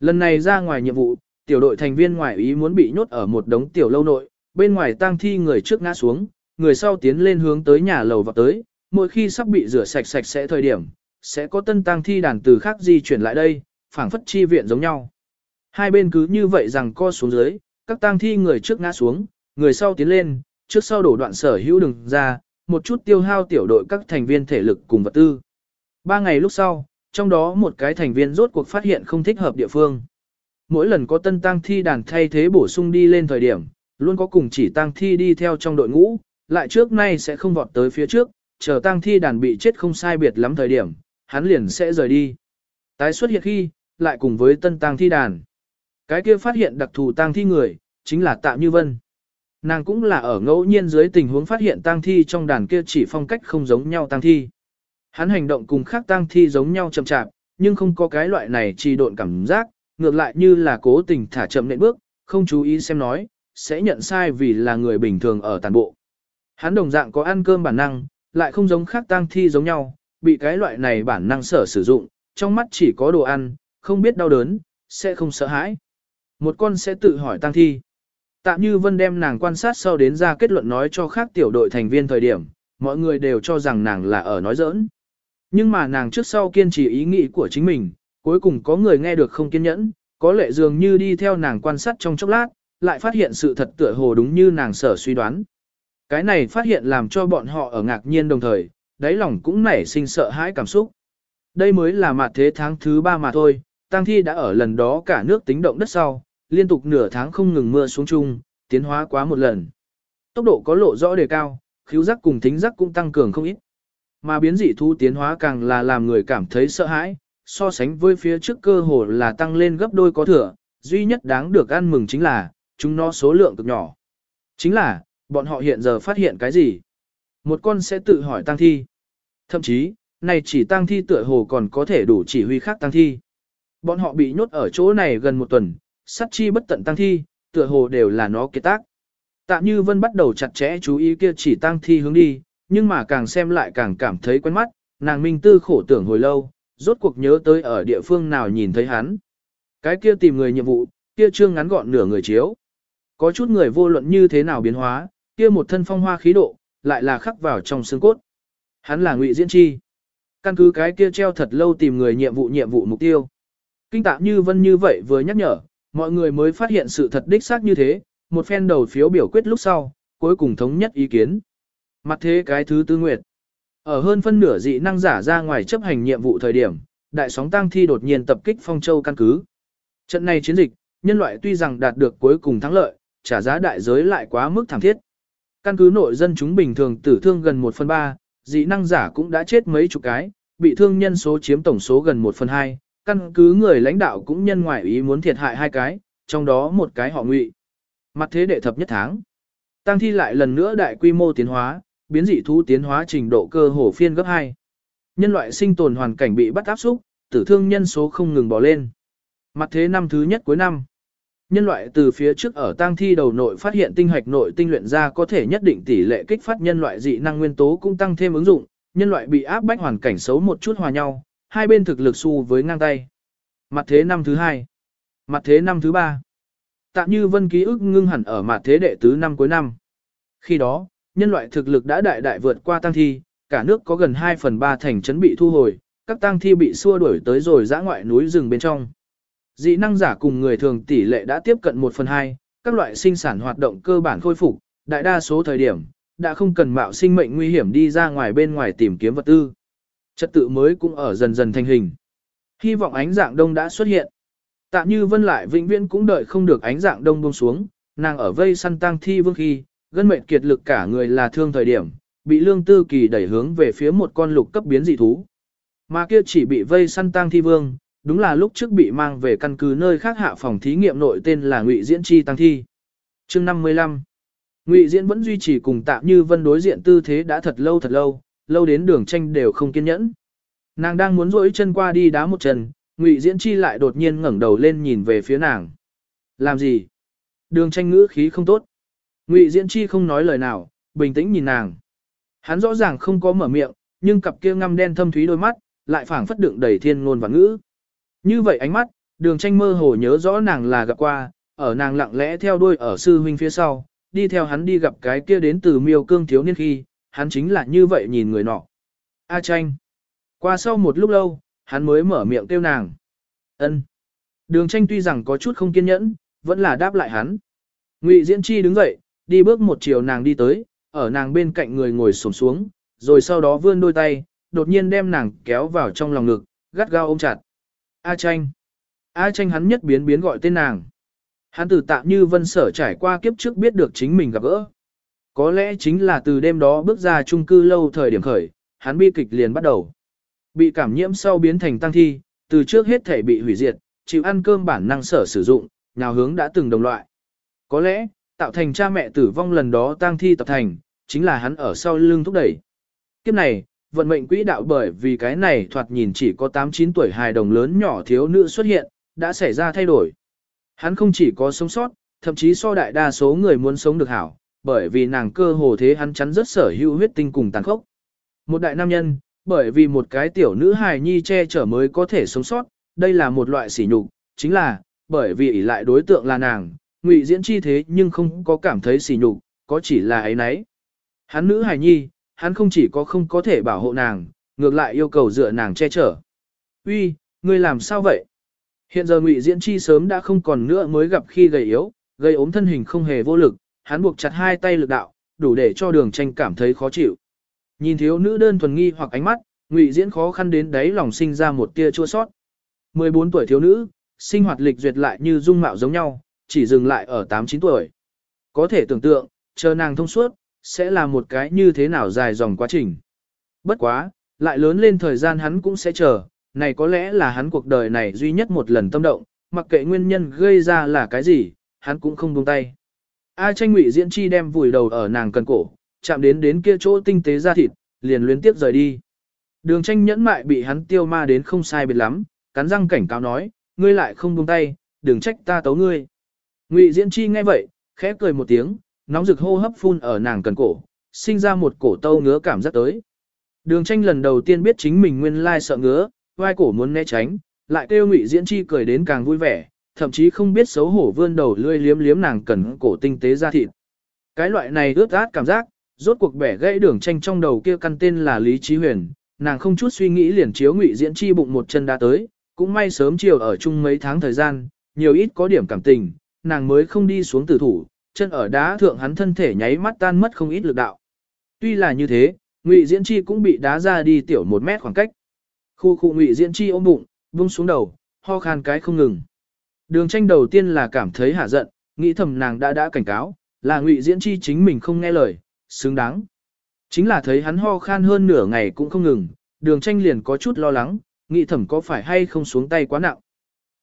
Lần này ra ngoài nhiệm vụ, tiểu đội thành viên ngoài ý muốn bị nhốt ở một đống tiểu lâu nội, bên ngoài tang thi người trước ngã xuống, người sau tiến lên hướng tới nhà lầu vào tới, mỗi khi sắp bị rửa sạch sạch sẽ thời điểm, sẽ có tân tang thi đàn từ khác di chuyển lại đây, phảng phất chi viện giống nhau. Hai bên cứ như vậy rằng co xuống dưới, các tang thi người trước ngã xuống, người sau tiến lên, trước sau đổ đoạn sở hữu đừng ra, một chút tiêu hao tiểu đội các thành viên thể lực cùng vật tư. Ba ngày lúc sau, trong đó một cái thành viên rốt cuộc phát hiện không thích hợp địa phương. Mỗi lần có tân tang thi đàn thay thế bổ sung đi lên thời điểm, luôn có cùng chỉ tang thi đi theo trong đội ngũ, lại trước nay sẽ không vọt tới phía trước, chờ tang thi đàn bị chết không sai biệt lắm thời điểm, hắn liền sẽ rời đi. Tái xuất hiện khi, lại cùng với tân tang thi đàn. Cái kia phát hiện đặc thù tang thi người, chính là Tạ Như Vân. Nàng cũng là ở ngẫu nhiên dưới tình huống phát hiện tang thi trong đàn kia chỉ phong cách không giống nhau tang thi. Hắn hành động cùng khác tang thi giống nhau chậm chạp, nhưng không có cái loại này trì độn cảm giác, ngược lại như là cố tình thả chậm nện bước, không chú ý xem nói, sẽ nhận sai vì là người bình thường ở tàn bộ. Hắn đồng dạng có ăn cơm bản năng, lại không giống khác tang thi giống nhau, bị cái loại này bản năng sở sử dụng, trong mắt chỉ có đồ ăn, không biết đau đớn, sẽ không sợ hãi. Một con sẽ tự hỏi tang thi. Tạm như Vân đem nàng quan sát sau đến ra kết luận nói cho khác tiểu đội thành viên thời điểm, mọi người đều cho rằng nàng là ở nói giỡn. Nhưng mà nàng trước sau kiên trì ý nghĩ của chính mình, cuối cùng có người nghe được không kiên nhẫn, có lệ dường như đi theo nàng quan sát trong chốc lát, lại phát hiện sự thật tựa hồ đúng như nàng sở suy đoán. Cái này phát hiện làm cho bọn họ ở ngạc nhiên đồng thời, đáy lòng cũng nảy sinh sợ hãi cảm xúc. Đây mới là mặt thế tháng thứ ba mà thôi, Tăng Thi đã ở lần đó cả nước tính động đất sau, liên tục nửa tháng không ngừng mưa xuống chung, tiến hóa quá một lần. Tốc độ có lộ rõ đề cao, khíu giác cùng thính giác cũng tăng cường không ít. Mà biến dị thu tiến hóa càng là làm người cảm thấy sợ hãi, so sánh với phía trước cơ hồ là tăng lên gấp đôi có thừa, duy nhất đáng được ăn mừng chính là, chúng nó số lượng cực nhỏ. Chính là, bọn họ hiện giờ phát hiện cái gì? Một con sẽ tự hỏi tăng thi. Thậm chí, này chỉ tăng thi tựa hồ còn có thể đủ chỉ huy khác tăng thi. Bọn họ bị nhốt ở chỗ này gần một tuần, sát chi bất tận tăng thi, tựa hồ đều là nó kế tác. Tạ Như Vân bắt đầu chặt chẽ chú ý kia chỉ tăng thi hướng đi, nhưng mà càng xem lại càng cảm thấy quen mắt, nàng minh tư khổ tưởng hồi lâu, rốt cuộc nhớ tới ở địa phương nào nhìn thấy hắn. Cái kia tìm người nhiệm vụ, kia trương ngắn gọn nửa người chiếu. Có chút người vô luận như thế nào biến hóa, kia một thân phong hoa khí độ, lại là khắc vào trong xương cốt. Hắn là Ngụy Diễn Chi. Căn cứ cái kia treo thật lâu tìm người nhiệm vụ nhiệm vụ mục tiêu. Kinh tạ như vân như vậy vừa nhắc nhở, mọi người mới phát hiện sự thật đích xác như thế, một phen đầu phiếu biểu quyết lúc sau, cuối cùng thống nhất ý kiến. Mặt thế cái thứ tư nguyệt. Ở hơn phân nửa dị năng giả ra ngoài chấp hành nhiệm vụ thời điểm, đại sóng tăng thi đột nhiên tập kích phong châu căn cứ. Trận này chiến dịch, nhân loại tuy rằng đạt được cuối cùng thắng lợi, trả giá đại giới lại quá mức thảm thiết. Căn cứ nội dân chúng bình thường tử thương gần 1 phần 3, dị năng giả cũng đã chết mấy chục cái, bị thương nhân số chiếm tổng số gần 1 phần 2, căn cứ người lãnh đạo cũng nhân ngoại ý muốn thiệt hại hai cái, trong đó một cái họ ngụy. Mặt thế đệ thập nhất tháng. Tăng thi lại lần nữa đại quy mô tiến hóa, biến dị thú tiến hóa trình độ cơ hồ phiên gấp 2. Nhân loại sinh tồn hoàn cảnh bị bắt áp xúc, tử thương nhân số không ngừng bỏ lên. Mặt thế năm thứ nhất cuối năm. Nhân loại từ phía trước ở tang thi đầu nội phát hiện tinh hạch nội tinh luyện ra có thể nhất định tỷ lệ kích phát nhân loại dị năng nguyên tố cũng tăng thêm ứng dụng, nhân loại bị áp bách hoàn cảnh xấu một chút hòa nhau, hai bên thực lực xu với ngang tay. Mặt thế năm thứ hai. Mặt thế năm thứ ba. Tạm như vân ký ức ngưng hẳn ở mặt thế đệ tứ năm cuối năm. Khi đó, nhân loại thực lực đã đại đại vượt qua tăng thi, cả nước có gần 2 phần 3 thành trấn bị thu hồi, các tăng thi bị xua đuổi tới rồi dã ngoại núi rừng bên trong. Dị năng giả cùng người thường tỷ lệ đã tiếp cận 1 phần 2, các loại sinh sản hoạt động cơ bản khôi phục, đại đa số thời điểm, đã không cần mạo sinh mệnh nguy hiểm đi ra ngoài bên ngoài tìm kiếm vật tư. Trật tự mới cũng ở dần dần thành hình. Hy vọng ánh dạng đông đã xuất hiện. Tạm như vân lại vĩnh viễn cũng đợi không được ánh dạng đông buông xuống, nàng ở vây săn tăng thi vương khi, gân mệnh kiệt lực cả người là thương thời điểm, bị lương tư kỳ đẩy hướng về phía một con lục cấp biến dị thú. Mà kia chỉ bị vây săn tăng thi vương, đúng là lúc trước bị mang về căn cứ nơi khác hạ phòng thí nghiệm nội tên là Ngụy Diễn Chi tăng thi. Chương 55 Ngụy Diễn vẫn duy trì cùng Tạ như vân đối diện tư thế đã thật lâu thật lâu, lâu đến đường tranh đều không kiên nhẫn. Nàng đang muốn rỗi chân qua đi đá một chân, Ngụy Diễn Chi lại đột nhiên ngẩng đầu lên nhìn về phía nàng. Làm gì? Đường tranh ngữ khí không tốt. Ngụy Diễn Chi không nói lời nào, bình tĩnh nhìn nàng. Hắn rõ ràng không có mở miệng, nhưng cặp kia ngăm đen thâm thúy đôi mắt, lại phảng phất đựng đầy thiên ngôn và ngữ. Như vậy ánh mắt, đường tranh mơ hồ nhớ rõ nàng là gặp qua, ở nàng lặng lẽ theo đuôi ở sư huynh phía sau, đi theo hắn đi gặp cái kia đến từ miêu cương thiếu niên khi, hắn chính là như vậy nhìn người nọ. A tranh. Qua sau một lúc lâu, hắn mới mở miệng kêu nàng. ân Đường tranh tuy rằng có chút không kiên nhẫn, vẫn là đáp lại hắn. Ngụy Diễn Chi đứng dậy, đi bước một chiều nàng đi tới, ở nàng bên cạnh người ngồi xổm xuống, rồi sau đó vươn đôi tay, đột nhiên đem nàng kéo vào trong lòng ngực, gắt gao ôm chặt. A tranh. A tranh hắn nhất biến biến gọi tên nàng. Hắn từ tạm như vân sở trải qua kiếp trước biết được chính mình gặp gỡ. Có lẽ chính là từ đêm đó bước ra chung cư lâu thời điểm khởi, hắn bi kịch liền bắt đầu. Bị cảm nhiễm sau biến thành tăng thi, từ trước hết thể bị hủy diệt, chịu ăn cơm bản năng sở sử dụng, nhào hướng đã từng đồng loại. Có lẽ, tạo thành cha mẹ tử vong lần đó tang thi tập thành, chính là hắn ở sau lưng thúc đẩy. Kiếp này, vận mệnh quỹ đạo bởi vì cái này thoạt nhìn chỉ có 8-9 tuổi hài đồng lớn nhỏ thiếu nữ xuất hiện, đã xảy ra thay đổi. Hắn không chỉ có sống sót, thậm chí so đại đa số người muốn sống được hảo, bởi vì nàng cơ hồ thế hắn chắn rất sở hữu huyết tinh cùng tàn khốc. Một đại nam nhân, bởi vì một cái tiểu nữ hài nhi che chở mới có thể sống sót, đây là một loại sỉ nhục, chính là, bởi vì lại đối tượng là nàng, ngụy diễn chi thế nhưng không có cảm thấy sỉ nhục, có chỉ là ấy nấy. Hắn nữ hài nhi, hắn không chỉ có không có thể bảo hộ nàng, ngược lại yêu cầu dựa nàng che chở. Uy, ngươi làm sao vậy? Hiện giờ ngụy diễn chi sớm đã không còn nữa mới gặp khi gầy yếu, gây ốm thân hình không hề vô lực, hắn buộc chặt hai tay lực đạo, đủ để cho đường tranh cảm thấy khó chịu. Nhìn thiếu nữ đơn thuần nghi hoặc ánh mắt, ngụy diễn khó khăn đến đấy lòng sinh ra một tia chua sót. 14 tuổi thiếu nữ, sinh hoạt lịch duyệt lại như dung mạo giống nhau, chỉ dừng lại ở 8-9 tuổi. Có thể tưởng tượng, chờ nàng thông suốt, sẽ là một cái như thế nào dài dòng quá trình. Bất quá, lại lớn lên thời gian hắn cũng sẽ chờ, này có lẽ là hắn cuộc đời này duy nhất một lần tâm động, mặc kệ nguyên nhân gây ra là cái gì, hắn cũng không buông tay. A tranh ngụy diễn chi đem vùi đầu ở nàng cần cổ, chạm đến đến kia chỗ tinh tế ra thịt, liền luyến tiếp rời đi. Đường tranh nhẫn mại bị hắn tiêu ma đến không sai biệt lắm, cắn răng cảnh cáo nói, ngươi lại không buông tay, đừng trách ta tấu ngươi. Ngụy diễn chi nghe vậy, khẽ cười một tiếng, nóng rực hô hấp phun ở nàng cần cổ, sinh ra một cổ tâu ngứa cảm giác tới. Đường tranh lần đầu tiên biết chính mình nguyên lai sợ ngứa, vai cổ muốn né tránh, lại kêu ngụy diễn chi cười đến càng vui vẻ, thậm chí không biết xấu hổ vươn đầu lươi liếm liếm nàng cần cổ tinh tế ra thịt. Cái loại này ướt át cảm giác, rốt cuộc bẻ gãy đường tranh trong đầu kia căn tên là Lý Chí Huyền, nàng không chút suy nghĩ liền chiếu ngụy diễn chi bụng một chân đã tới, cũng may sớm chiều ở chung mấy tháng thời gian, nhiều ít có điểm cảm tình, nàng mới không đi xuống tử thủ, chân ở đá thượng hắn thân thể nháy mắt tan mất không ít lực đạo. Tuy là như thế, Ngụy Diễn Chi cũng bị đá ra đi tiểu một mét khoảng cách. Khu khu Ngụy Diễn Chi ôm bụng, buông xuống đầu, ho khan cái không ngừng. Đường tranh đầu tiên là cảm thấy hạ giận, nghĩ thầm nàng đã đã cảnh cáo, là Ngụy Diễn Chi chính mình không nghe lời, xứng đáng. Chính là thấy hắn ho khan hơn nửa ngày cũng không ngừng, đường tranh liền có chút lo lắng, nghĩ thẩm có phải hay không xuống tay quá nặng.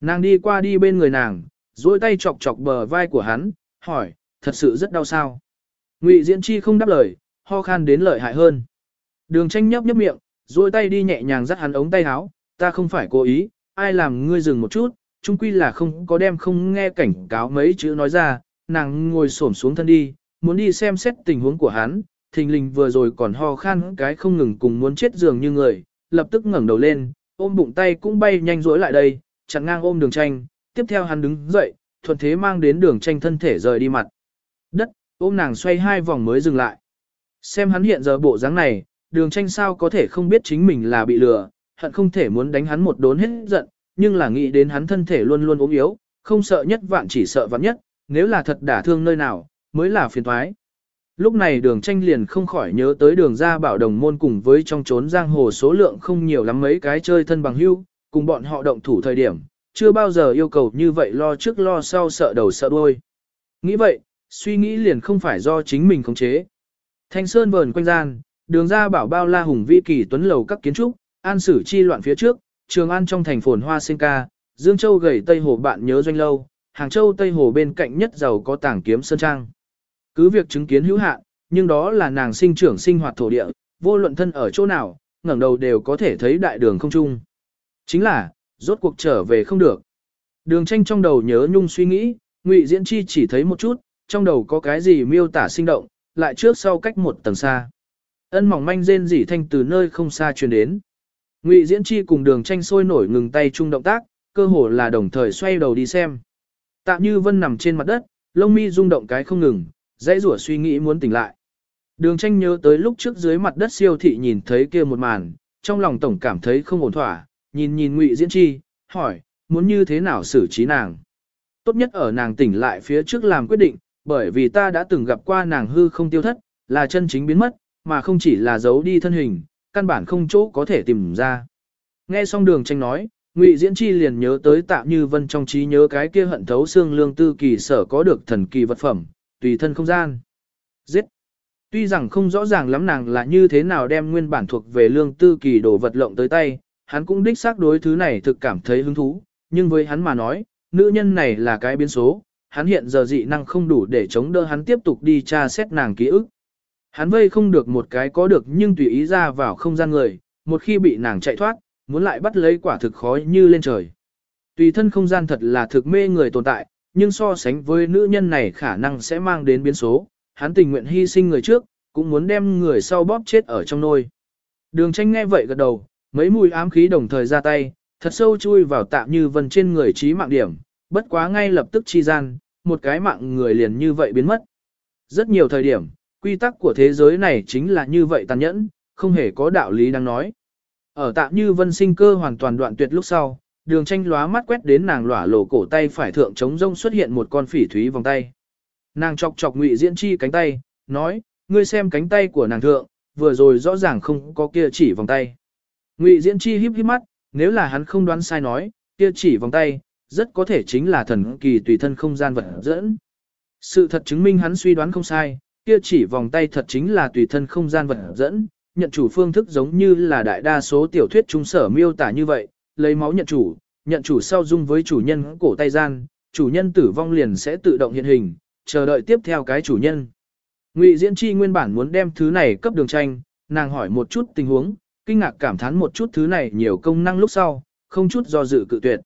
Nàng đi qua đi bên người nàng, duỗi tay chọc chọc bờ vai của hắn, hỏi, thật sự rất đau sao. Ngụy Diễn Chi không đáp lời, ho khan đến lợi hại hơn. Đường tranh nhấp nhấp miệng, duỗi tay đi nhẹ nhàng dắt hắn ống tay áo, ta không phải cố ý, ai làm ngươi dừng một chút, chung quy là không có đem không nghe cảnh cáo mấy chữ nói ra, nàng ngồi xổm xuống thân đi, muốn đi xem xét tình huống của hắn, thình lình vừa rồi còn ho khan cái không ngừng cùng muốn chết dường như người, lập tức ngẩng đầu lên, ôm bụng tay cũng bay nhanh rối lại đây, chặn ngang ôm đường tranh, tiếp theo hắn đứng dậy, thuận thế mang đến đường tranh thân thể rời đi mặt. Đất, ôm nàng xoay hai vòng mới dừng lại. Xem hắn hiện giờ bộ dáng này, đường tranh sao có thể không biết chính mình là bị lừa, hận không thể muốn đánh hắn một đốn hết giận, nhưng là nghĩ đến hắn thân thể luôn luôn ốm yếu, không sợ nhất vạn chỉ sợ vạn nhất, nếu là thật đả thương nơi nào, mới là phiền thoái. Lúc này đường tranh liền không khỏi nhớ tới đường ra bảo đồng môn cùng với trong trốn giang hồ số lượng không nhiều lắm mấy cái chơi thân bằng hưu, cùng bọn họ động thủ thời điểm, chưa bao giờ yêu cầu như vậy lo trước lo sau sợ đầu sợ đuôi. Nghĩ vậy, suy nghĩ liền không phải do chính mình khống chế. Thanh sơn vờn quanh gian, đường ra bảo bao la hùng vĩ kỳ tuấn lầu các kiến trúc, an sử chi loạn phía trước, trường an trong thành phồn hoa sinh ca, Dương Châu gầy Tây Hồ bạn nhớ doanh lâu, Hàng Châu Tây Hồ bên cạnh nhất giàu có tảng kiếm sơn trang. Cứ việc chứng kiến hữu hạn, nhưng đó là nàng sinh trưởng sinh hoạt thổ địa, vô luận thân ở chỗ nào, ngẩng đầu đều có thể thấy đại đường không trung. Chính là, rốt cuộc trở về không được. Đường tranh trong đầu nhớ nhung suy nghĩ, ngụy Diễn Chi chỉ thấy một chút, trong đầu có cái gì miêu tả sinh động, lại trước sau cách một tầng xa. Ân mỏng manh rên rỉ thanh từ nơi không xa truyền đến. Ngụy Diễn Chi cùng đường tranh sôi nổi ngừng tay chung động tác, cơ hồ là đồng thời xoay đầu đi xem. Tạ Như Vân nằm trên mặt đất, lông mi rung động cái không ngừng, dãy rủa suy nghĩ muốn tỉnh lại. Đường tranh nhớ tới lúc trước dưới mặt đất siêu thị nhìn thấy kia một màn, trong lòng tổng cảm thấy không ổn thỏa, nhìn nhìn Ngụy Diễn Chi, hỏi, muốn như thế nào xử trí nàng. Tốt nhất ở nàng tỉnh lại phía trước làm quyết định, bởi vì ta đã từng gặp qua nàng hư không tiêu thất, là chân chính biến mất, mà không chỉ là giấu đi thân hình, căn bản không chỗ có thể tìm ra. Nghe xong đường tranh nói, Ngụy Diễn Chi liền nhớ tới Tạ Như Vân trong trí nhớ cái kia hận thấu xương lương tư kỳ sở có được thần kỳ vật phẩm, tùy thân không gian. Giết! Tuy rằng không rõ ràng lắm nàng là như thế nào đem nguyên bản thuộc về lương tư kỳ đồ vật lộng tới tay, hắn cũng đích xác đối thứ này thực cảm thấy hứng thú, nhưng với hắn mà nói, nữ nhân này là cái biến số, hắn hiện giờ dị năng không đủ để chống đỡ hắn tiếp tục đi tra xét nàng ký ức. Hắn vây không được một cái có được nhưng tùy ý ra vào không gian người, một khi bị nàng chạy thoát, muốn lại bắt lấy quả thực khó như lên trời. Tùy thân không gian thật là thực mê người tồn tại, nhưng so sánh với nữ nhân này khả năng sẽ mang đến biến số, hắn tình nguyện hy sinh người trước, cũng muốn đem người sau bóp chết ở trong nôi. Đường tranh nghe vậy gật đầu, mấy mùi ám khí đồng thời ra tay, thật sâu chui vào tạm như vân trên người trí mạng điểm, bất quá ngay lập tức chi gian, một cái mạng người liền như vậy biến mất. Rất nhiều thời điểm, quy tắc của thế giới này chính là như vậy tàn nhẫn, không hề có đạo lý đang nói. Ở tạm như vân sinh cơ hoàn toàn đoạn tuyệt lúc sau, đường tranh lóa mắt quét đến nàng lỏa lổ cổ tay phải thượng chống rông xuất hiện một con phỉ thúy vòng tay. Nàng chọc chọc ngụy diễn chi cánh tay, nói, ngươi xem cánh tay của nàng thượng, vừa rồi rõ ràng không có kia chỉ vòng tay. Ngụy diễn chi híp híp mắt, nếu là hắn không đoán sai nói, kia chỉ vòng tay, rất có thể chính là thần kỳ tùy thân không gian vật dẫn. Sự thật chứng minh hắn suy đoán không sai, kia chỉ vòng tay thật chính là tùy thân không gian vật dẫn, nhận chủ phương thức giống như là đại đa số tiểu thuyết trung sở miêu tả như vậy, lấy máu nhận chủ, nhận chủ sau dung với chủ nhân cổ tay gian, chủ nhân tử vong liền sẽ tự động hiện hình, chờ đợi tiếp theo cái chủ nhân. Ngụy Diễn Chi nguyên bản muốn đem thứ này cấp đường tranh, nàng hỏi một chút tình huống, kinh ngạc cảm thán một chút thứ này nhiều công năng lúc sau, không chút do dự cự tuyệt.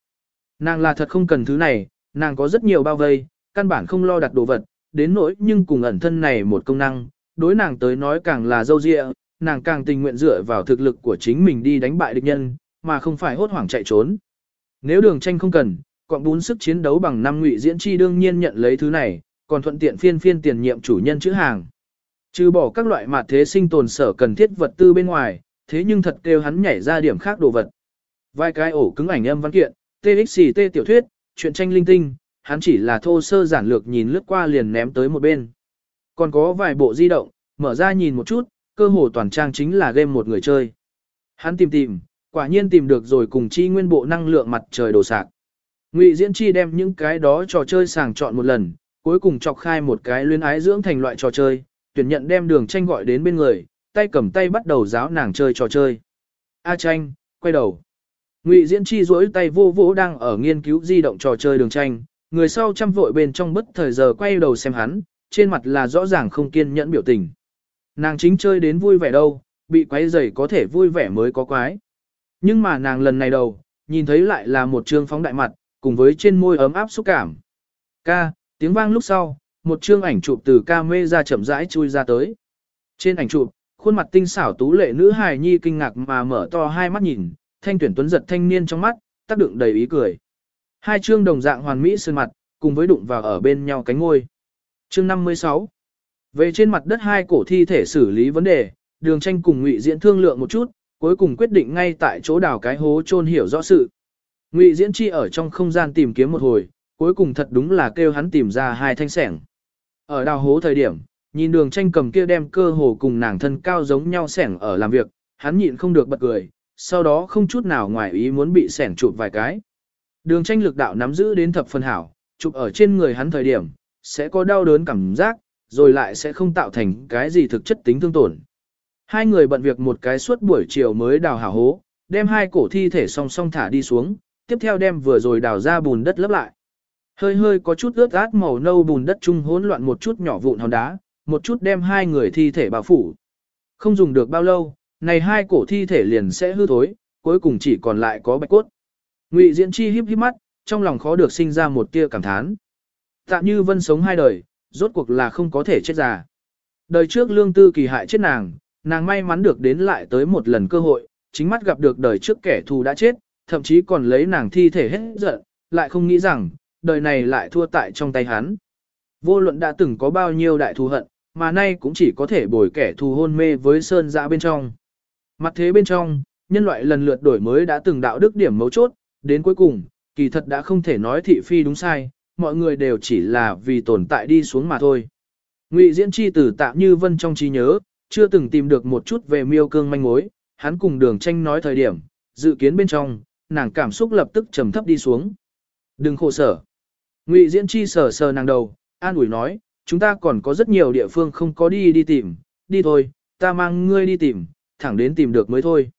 Nàng là thật không cần thứ này, nàng có rất nhiều bao vây, căn bản không lo đặt đồ vật, đến nỗi nhưng cùng ẩn thân này một công năng, đối nàng tới nói càng là dâu dịa, nàng càng tình nguyện dựa vào thực lực của chính mình đi đánh bại địch nhân, mà không phải hốt hoảng chạy trốn. Nếu đường tranh không cần, còn bốn sức chiến đấu bằng năm ngụy diễn chi đương nhiên nhận lấy thứ này, còn thuận tiện phiên phiên tiền nhiệm chủ nhân chữ hàng. Trừ bỏ các loại mạt thế sinh tồn sở cần thiết vật tư bên ngoài, thế nhưng thật kêu hắn nhảy ra điểm khác đồ vật. Vài cái ổ cứng ảnh âm văn kiện, TXT tiểu thuyết, chuyện tranh linh tinh, hắn chỉ là thô sơ giản lược nhìn lướt qua liền ném tới một bên. Còn có vài bộ di động, mở ra nhìn một chút, cơ hồ toàn trang chính là game một người chơi. Hắn tìm tìm, quả nhiên tìm được rồi cùng chi nguyên bộ năng lượng mặt trời đồ sạc. Ngụy Diễn Chi đem những cái đó trò chơi sàng chọn một lần, cuối cùng chọc khai một cái luyến ái dưỡng thành loại trò chơi, tuyển nhận đem đường tranh gọi đến bên người, tay cầm tay bắt đầu giáo nàng chơi trò chơi. A tranh, quay đầu. Ngụy Diễn Chi duỗi tay vô vỗ đang ở nghiên cứu di động trò chơi đường tranh, người sau chăm vội bên trong bất thời giờ quay đầu xem hắn, trên mặt là rõ ràng không kiên nhẫn biểu tình. Nàng chính chơi đến vui vẻ đâu, bị quấy rầy có thể vui vẻ mới có quái. Nhưng mà nàng lần này đầu, nhìn thấy lại là một trương phóng đại mặt, cùng với trên môi ấm áp xúc cảm. Ca, tiếng vang lúc sau, một trương ảnh chụp từ ca mê ra chậm rãi chui ra tới. Trên ảnh chụp, khuôn mặt tinh xảo tú lệ nữ hài nhi kinh ngạc mà mở to hai mắt nhìn, thanh tuyển tuấn giật thanh niên trong mắt, tác đựng đầy ý cười. Hai chương đồng dạng hoàn mỹ sơn mặt, cùng với đụng vào ở bên nhau cánh ngôi. Chương 56 Về trên mặt đất hai cổ thi thể xử lý vấn đề, đường tranh cùng ngụy diễn thương lượng một chút, cuối cùng quyết định ngay tại chỗ đào cái hố chôn hiểu rõ sự. Ngụy diễn chi ở trong không gian tìm kiếm một hồi, cuối cùng thật đúng là kêu hắn tìm ra hai thanh sẻng. Ở đào hố thời điểm, nhìn đường tranh cầm kia đem cơ hồ cùng nàng thân cao giống nhau sẻng ở làm việc, hắn nhịn không được bật cười, sau đó không chút nào ngoài ý muốn bị sẻng chụp vài cái. Đường tranh lực đạo nắm giữ đến thập phần hảo, chụp ở trên người hắn thời điểm, sẽ có đau đớn cảm giác, rồi lại sẽ không tạo thành cái gì thực chất tính thương tổn. Hai người bận việc một cái suốt buổi chiều mới đào hảo hố, đem hai cổ thi thể song song thả đi xuống, tiếp theo đem vừa rồi đào ra bùn đất lấp lại. Hơi hơi có chút ướt át màu nâu bùn đất trung hỗn loạn một chút nhỏ vụn hòn đá, một chút đem hai người thi thể bao phủ. Không dùng được bao lâu, này hai cổ thi thể liền sẽ hư thối, cuối cùng chỉ còn lại có bạch cốt. Ngụy Diễn Chi híp híp mắt, trong lòng khó được sinh ra một tia cảm thán. Tạ Như Vân sống hai đời, rốt cuộc là không có thể chết già. Đời trước lương tư kỳ hại chết nàng, nàng may mắn được đến lại tới một lần cơ hội, chính mắt gặp được đời trước kẻ thù đã chết, thậm chí còn lấy nàng thi thể hết giận, lại không nghĩ rằng, đời này lại thua tại trong tay hắn. Vô luận đã từng có bao nhiêu đại thù hận, mà nay cũng chỉ có thể bồi kẻ thù hôn mê với sơn dã bên trong. Mặt thế bên trong, nhân loại lần lượt đổi mới đã từng đạo đức điểm mấu chốt, đến cuối cùng, kỳ thật đã không thể nói thị phi đúng sai, mọi người đều chỉ là vì tồn tại đi xuống mà thôi. Ngụy Diễn Chi từ tạm như vân trong trí nhớ, chưa từng tìm được một chút về miêu cương manh mối, hắn cùng đường tranh nói thời điểm, dự kiến bên trong, nàng cảm xúc lập tức trầm thấp đi xuống. Đừng khổ sở. Ngụy Diễn Chi sờ sờ nàng đầu, an ủi nói, chúng ta còn có rất nhiều địa phương không có đi đi tìm, đi thôi, ta mang ngươi đi tìm, thẳng đến tìm được mới thôi.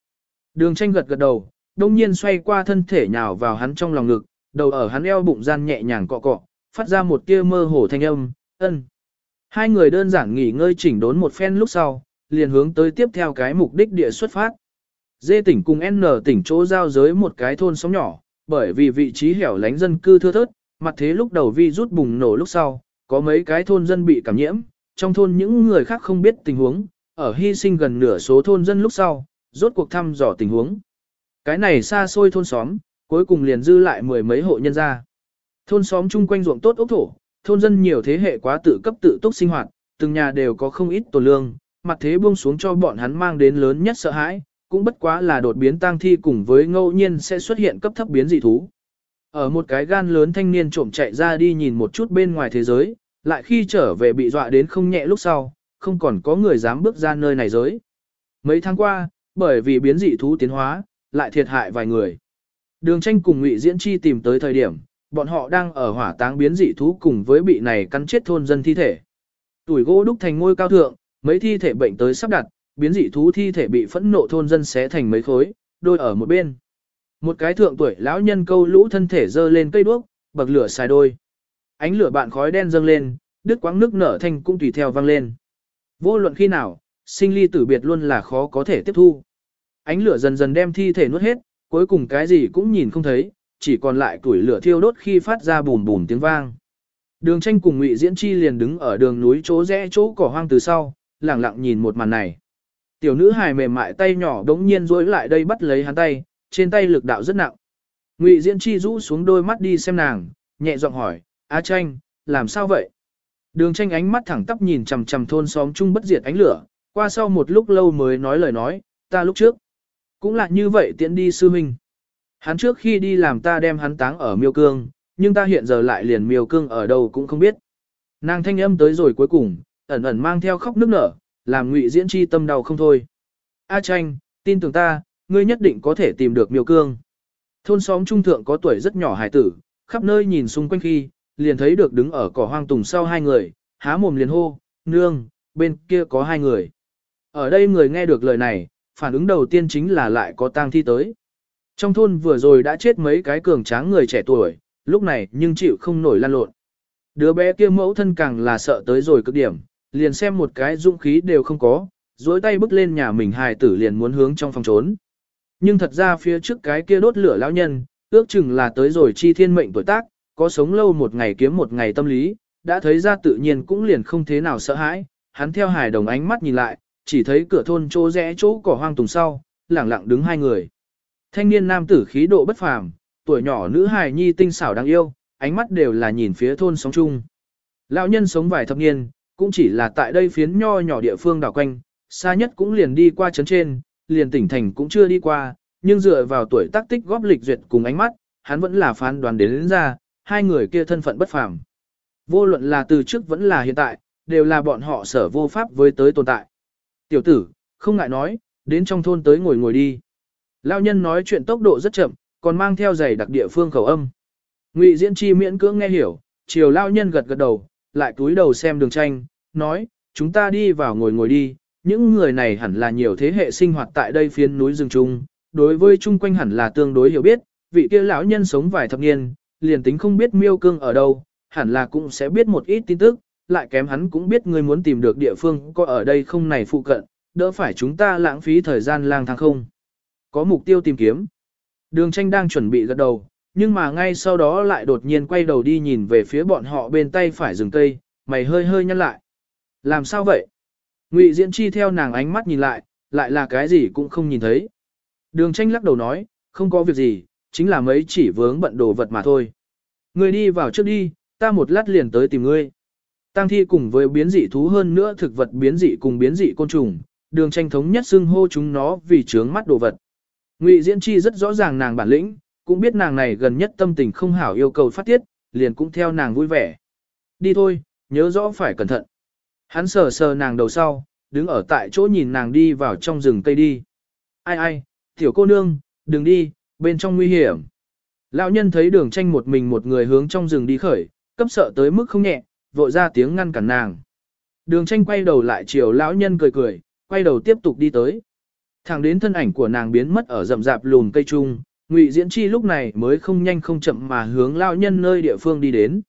Đường tranh gật gật đầu, đông nhiên xoay qua thân thể nhào vào hắn trong lòng ngực, đầu ở hắn eo bụng gian nhẹ nhàng cọ cọ, phát ra một tia mơ hồ thanh âm, ân. Hai người đơn giản nghỉ ngơi chỉnh đốn một phen lúc sau, liền hướng tới tiếp theo cái mục đích địa xuất phát. Dê tỉnh cùng N tỉnh chỗ giao giới một cái thôn xóm nhỏ, bởi vì vị trí hẻo lánh dân cư thưa thớt, mặt thế lúc đầu vi rút bùng nổ lúc sau, có mấy cái thôn dân bị cảm nhiễm, trong thôn những người khác không biết tình huống, ở hy sinh gần nửa số thôn dân lúc sau, rốt cuộc thăm dò tình huống. Cái này xa xôi thôn xóm, cuối cùng liền dư lại mười mấy hộ nhân gia. Thôn xóm chung quanh ruộng tốt ốc thổ, thôn dân nhiều thế hệ quá tự cấp tự túc sinh hoạt, từng nhà đều có không ít tổ lương, mặt thế buông xuống cho bọn hắn mang đến lớn nhất sợ hãi, cũng bất quá là đột biến tang thi cùng với ngẫu nhiên sẽ xuất hiện cấp thấp biến dị thú. Ở một cái gan lớn thanh niên trộm chạy ra đi nhìn một chút bên ngoài thế giới, lại khi trở về bị dọa đến không nhẹ lúc sau, không còn có người dám bước ra nơi này giới. Mấy tháng qua, bởi vì biến dị thú tiến hóa, lại thiệt hại vài người. Đường tranh cùng Ngụy Diễn Chi tìm tới thời điểm, bọn họ đang ở hỏa táng biến dị thú cùng với bị này cắn chết thôn dân thi thể. Tuổi gỗ đúc thành ngôi cao thượng, mấy thi thể bệnh tới sắp đặt, biến dị thú thi thể bị phẫn nộ thôn dân xé thành mấy khối, đôi ở một bên. Một cái thượng tuổi lão nhân câu lũ thân thể dơ lên cây đuốc, bậc lửa xài đôi. Ánh lửa bạn khói đen dâng lên, đứt quãng nước nở thanh cũng tùy theo vang lên. Vô luận khi nào, sinh ly tử biệt luôn là khó có thể tiếp thu. Ánh lửa dần dần đem thi thể nuốt hết, cuối cùng cái gì cũng nhìn không thấy, chỉ còn lại tuổi lửa thiêu đốt khi phát ra bùn bùn tiếng vang. Đường tranh cùng Ngụy Diễn Chi liền đứng ở đường núi chỗ rẽ chỗ cỏ hoang từ sau, lặng lặng nhìn một màn này. Tiểu nữ hài mềm mại tay nhỏ đống nhiên rối lại đây bắt lấy hắn tay, trên tay lực đạo rất nặng. Ngụy Diễn Chi rũ xuống đôi mắt đi xem nàng, nhẹ giọng hỏi, "A Tranh, làm sao vậy?" Đường Tranh ánh mắt thẳng tắp nhìn chằm chằm thôn xóm chung bất diệt ánh lửa, qua sau một lúc lâu mới nói lời nói, "Ta lúc trước cũng là như vậy tiễn đi sư huynh. Hắn trước khi đi làm ta đem hắn táng ở Miêu Cương, nhưng ta hiện giờ lại liền Miêu Cương ở đâu cũng không biết." Nàng thanh âm tới rồi cuối cùng, ẩn ẩn mang theo khóc nức nở, làm Ngụy Diễn Chi tâm đau không thôi. "A Tranh, tin tưởng ta, ngươi nhất định có thể tìm được miêu cương. Thôn xóm trung thượng có tuổi rất nhỏ hải tử, khắp nơi nhìn xung quanh khi, liền thấy được đứng ở cỏ hoang tùng sau hai người, há mồm liền hô, nương, bên kia có hai người. Ở đây người nghe được lời này, phản ứng đầu tiên chính là lại có tang thi tới. Trong thôn vừa rồi đã chết mấy cái cường tráng người trẻ tuổi, lúc này nhưng chịu không nổi lan lộn. Đứa bé kia mẫu thân càng là sợ tới rồi cực điểm, liền xem một cái dũng khí đều không có, dối tay bước lên nhà mình hài tử liền muốn hướng trong phòng trốn. Nhưng thật ra phía trước cái kia đốt lửa lão nhân, ước chừng là tới rồi chi thiên mệnh tuổi tác, có sống lâu một ngày kiếm một ngày tâm lý, đã thấy ra tự nhiên cũng liền không thế nào sợ hãi, hắn theo hài đồng ánh mắt nhìn lại, chỉ thấy cửa thôn chỗ rẽ chỗ cỏ hoang tùng sau, lẳng lặng đứng hai người. Thanh niên nam tử khí độ bất phàm, tuổi nhỏ nữ hài nhi tinh xảo đáng yêu, ánh mắt đều là nhìn phía thôn sống chung. Lão nhân sống vài thập niên, cũng chỉ là tại đây phiến nho nhỏ địa phương đảo quanh, xa nhất cũng liền đi qua trấn trên, liền tỉnh thành cũng chưa đi qua, nhưng dựa vào tuổi tác tích góp lịch duyệt cùng ánh mắt, hắn vẫn là phán đoán đến, đến ra, hai người kia thân phận bất phàm. Vô luận là từ trước vẫn là hiện tại, đều là bọn họ sở vô pháp với tới tồn tại. Tiểu tử, không ngại nói, đến trong thôn tới ngồi ngồi đi. Lão nhân nói chuyện tốc độ rất chậm, còn mang theo giày đặc địa phương khẩu âm. Ngụy Diễn Chi miễn cưỡng nghe hiểu, chiều lão nhân gật gật đầu, lại cúi đầu xem đường tranh, nói, chúng ta đi vào ngồi ngồi đi, những người này hẳn là nhiều thế hệ sinh hoạt tại đây phiến núi rừng trung, đối với chung quanh hẳn là tương đối hiểu biết, vị kia lão nhân sống vài thập niên, liền tính không biết miêu cương ở đâu, hẳn là cũng sẽ biết một ít tin tức, lại kém hắn cũng biết người muốn tìm được địa phương có ở đây không này phụ cận, đỡ phải chúng ta lãng phí thời gian lang thang không. Có mục tiêu tìm kiếm. Đường tranh đang chuẩn bị gật đầu, nhưng mà ngay sau đó lại đột nhiên quay đầu đi nhìn về phía bọn họ bên tay phải rừng cây, mày hơi hơi nhăn lại. Làm sao vậy? Ngụy Diễn Chi theo nàng ánh mắt nhìn lại, lại là cái gì cũng không nhìn thấy. Đường tranh lắc đầu nói, không có việc gì, chính là mấy chỉ vướng bận đồ vật mà thôi. Ngươi đi vào trước đi, ta một lát liền tới tìm ngươi. Tăng thi cùng với biến dị thú hơn nữa thực vật biến dị cùng biến dị côn trùng, đường tranh thống nhất xưng hô chúng nó vì trướng mắt đồ vật. Ngụy Diễn Chi rất rõ ràng nàng bản lĩnh, cũng biết nàng này gần nhất tâm tình không hảo yêu cầu phát tiết, liền cũng theo nàng vui vẻ. Đi thôi, nhớ rõ phải cẩn thận. Hắn sờ sờ nàng đầu sau, đứng ở tại chỗ nhìn nàng đi vào trong rừng cây đi. Ai ai, tiểu cô nương, đừng đi, bên trong nguy hiểm. Lão nhân thấy đường tranh một mình một người hướng trong rừng đi khởi, cấp sợ tới mức không nhẹ, vội ra tiếng ngăn cản nàng. Đường tranh quay đầu lại chiều lão nhân cười cười, quay đầu tiếp tục đi tới. Thẳng đến thân ảnh của nàng biến mất ở rậm rạp lùm cây trung, Ngụy Diễn Chi lúc này mới không nhanh không chậm mà hướng lão nhân nơi địa phương đi đến.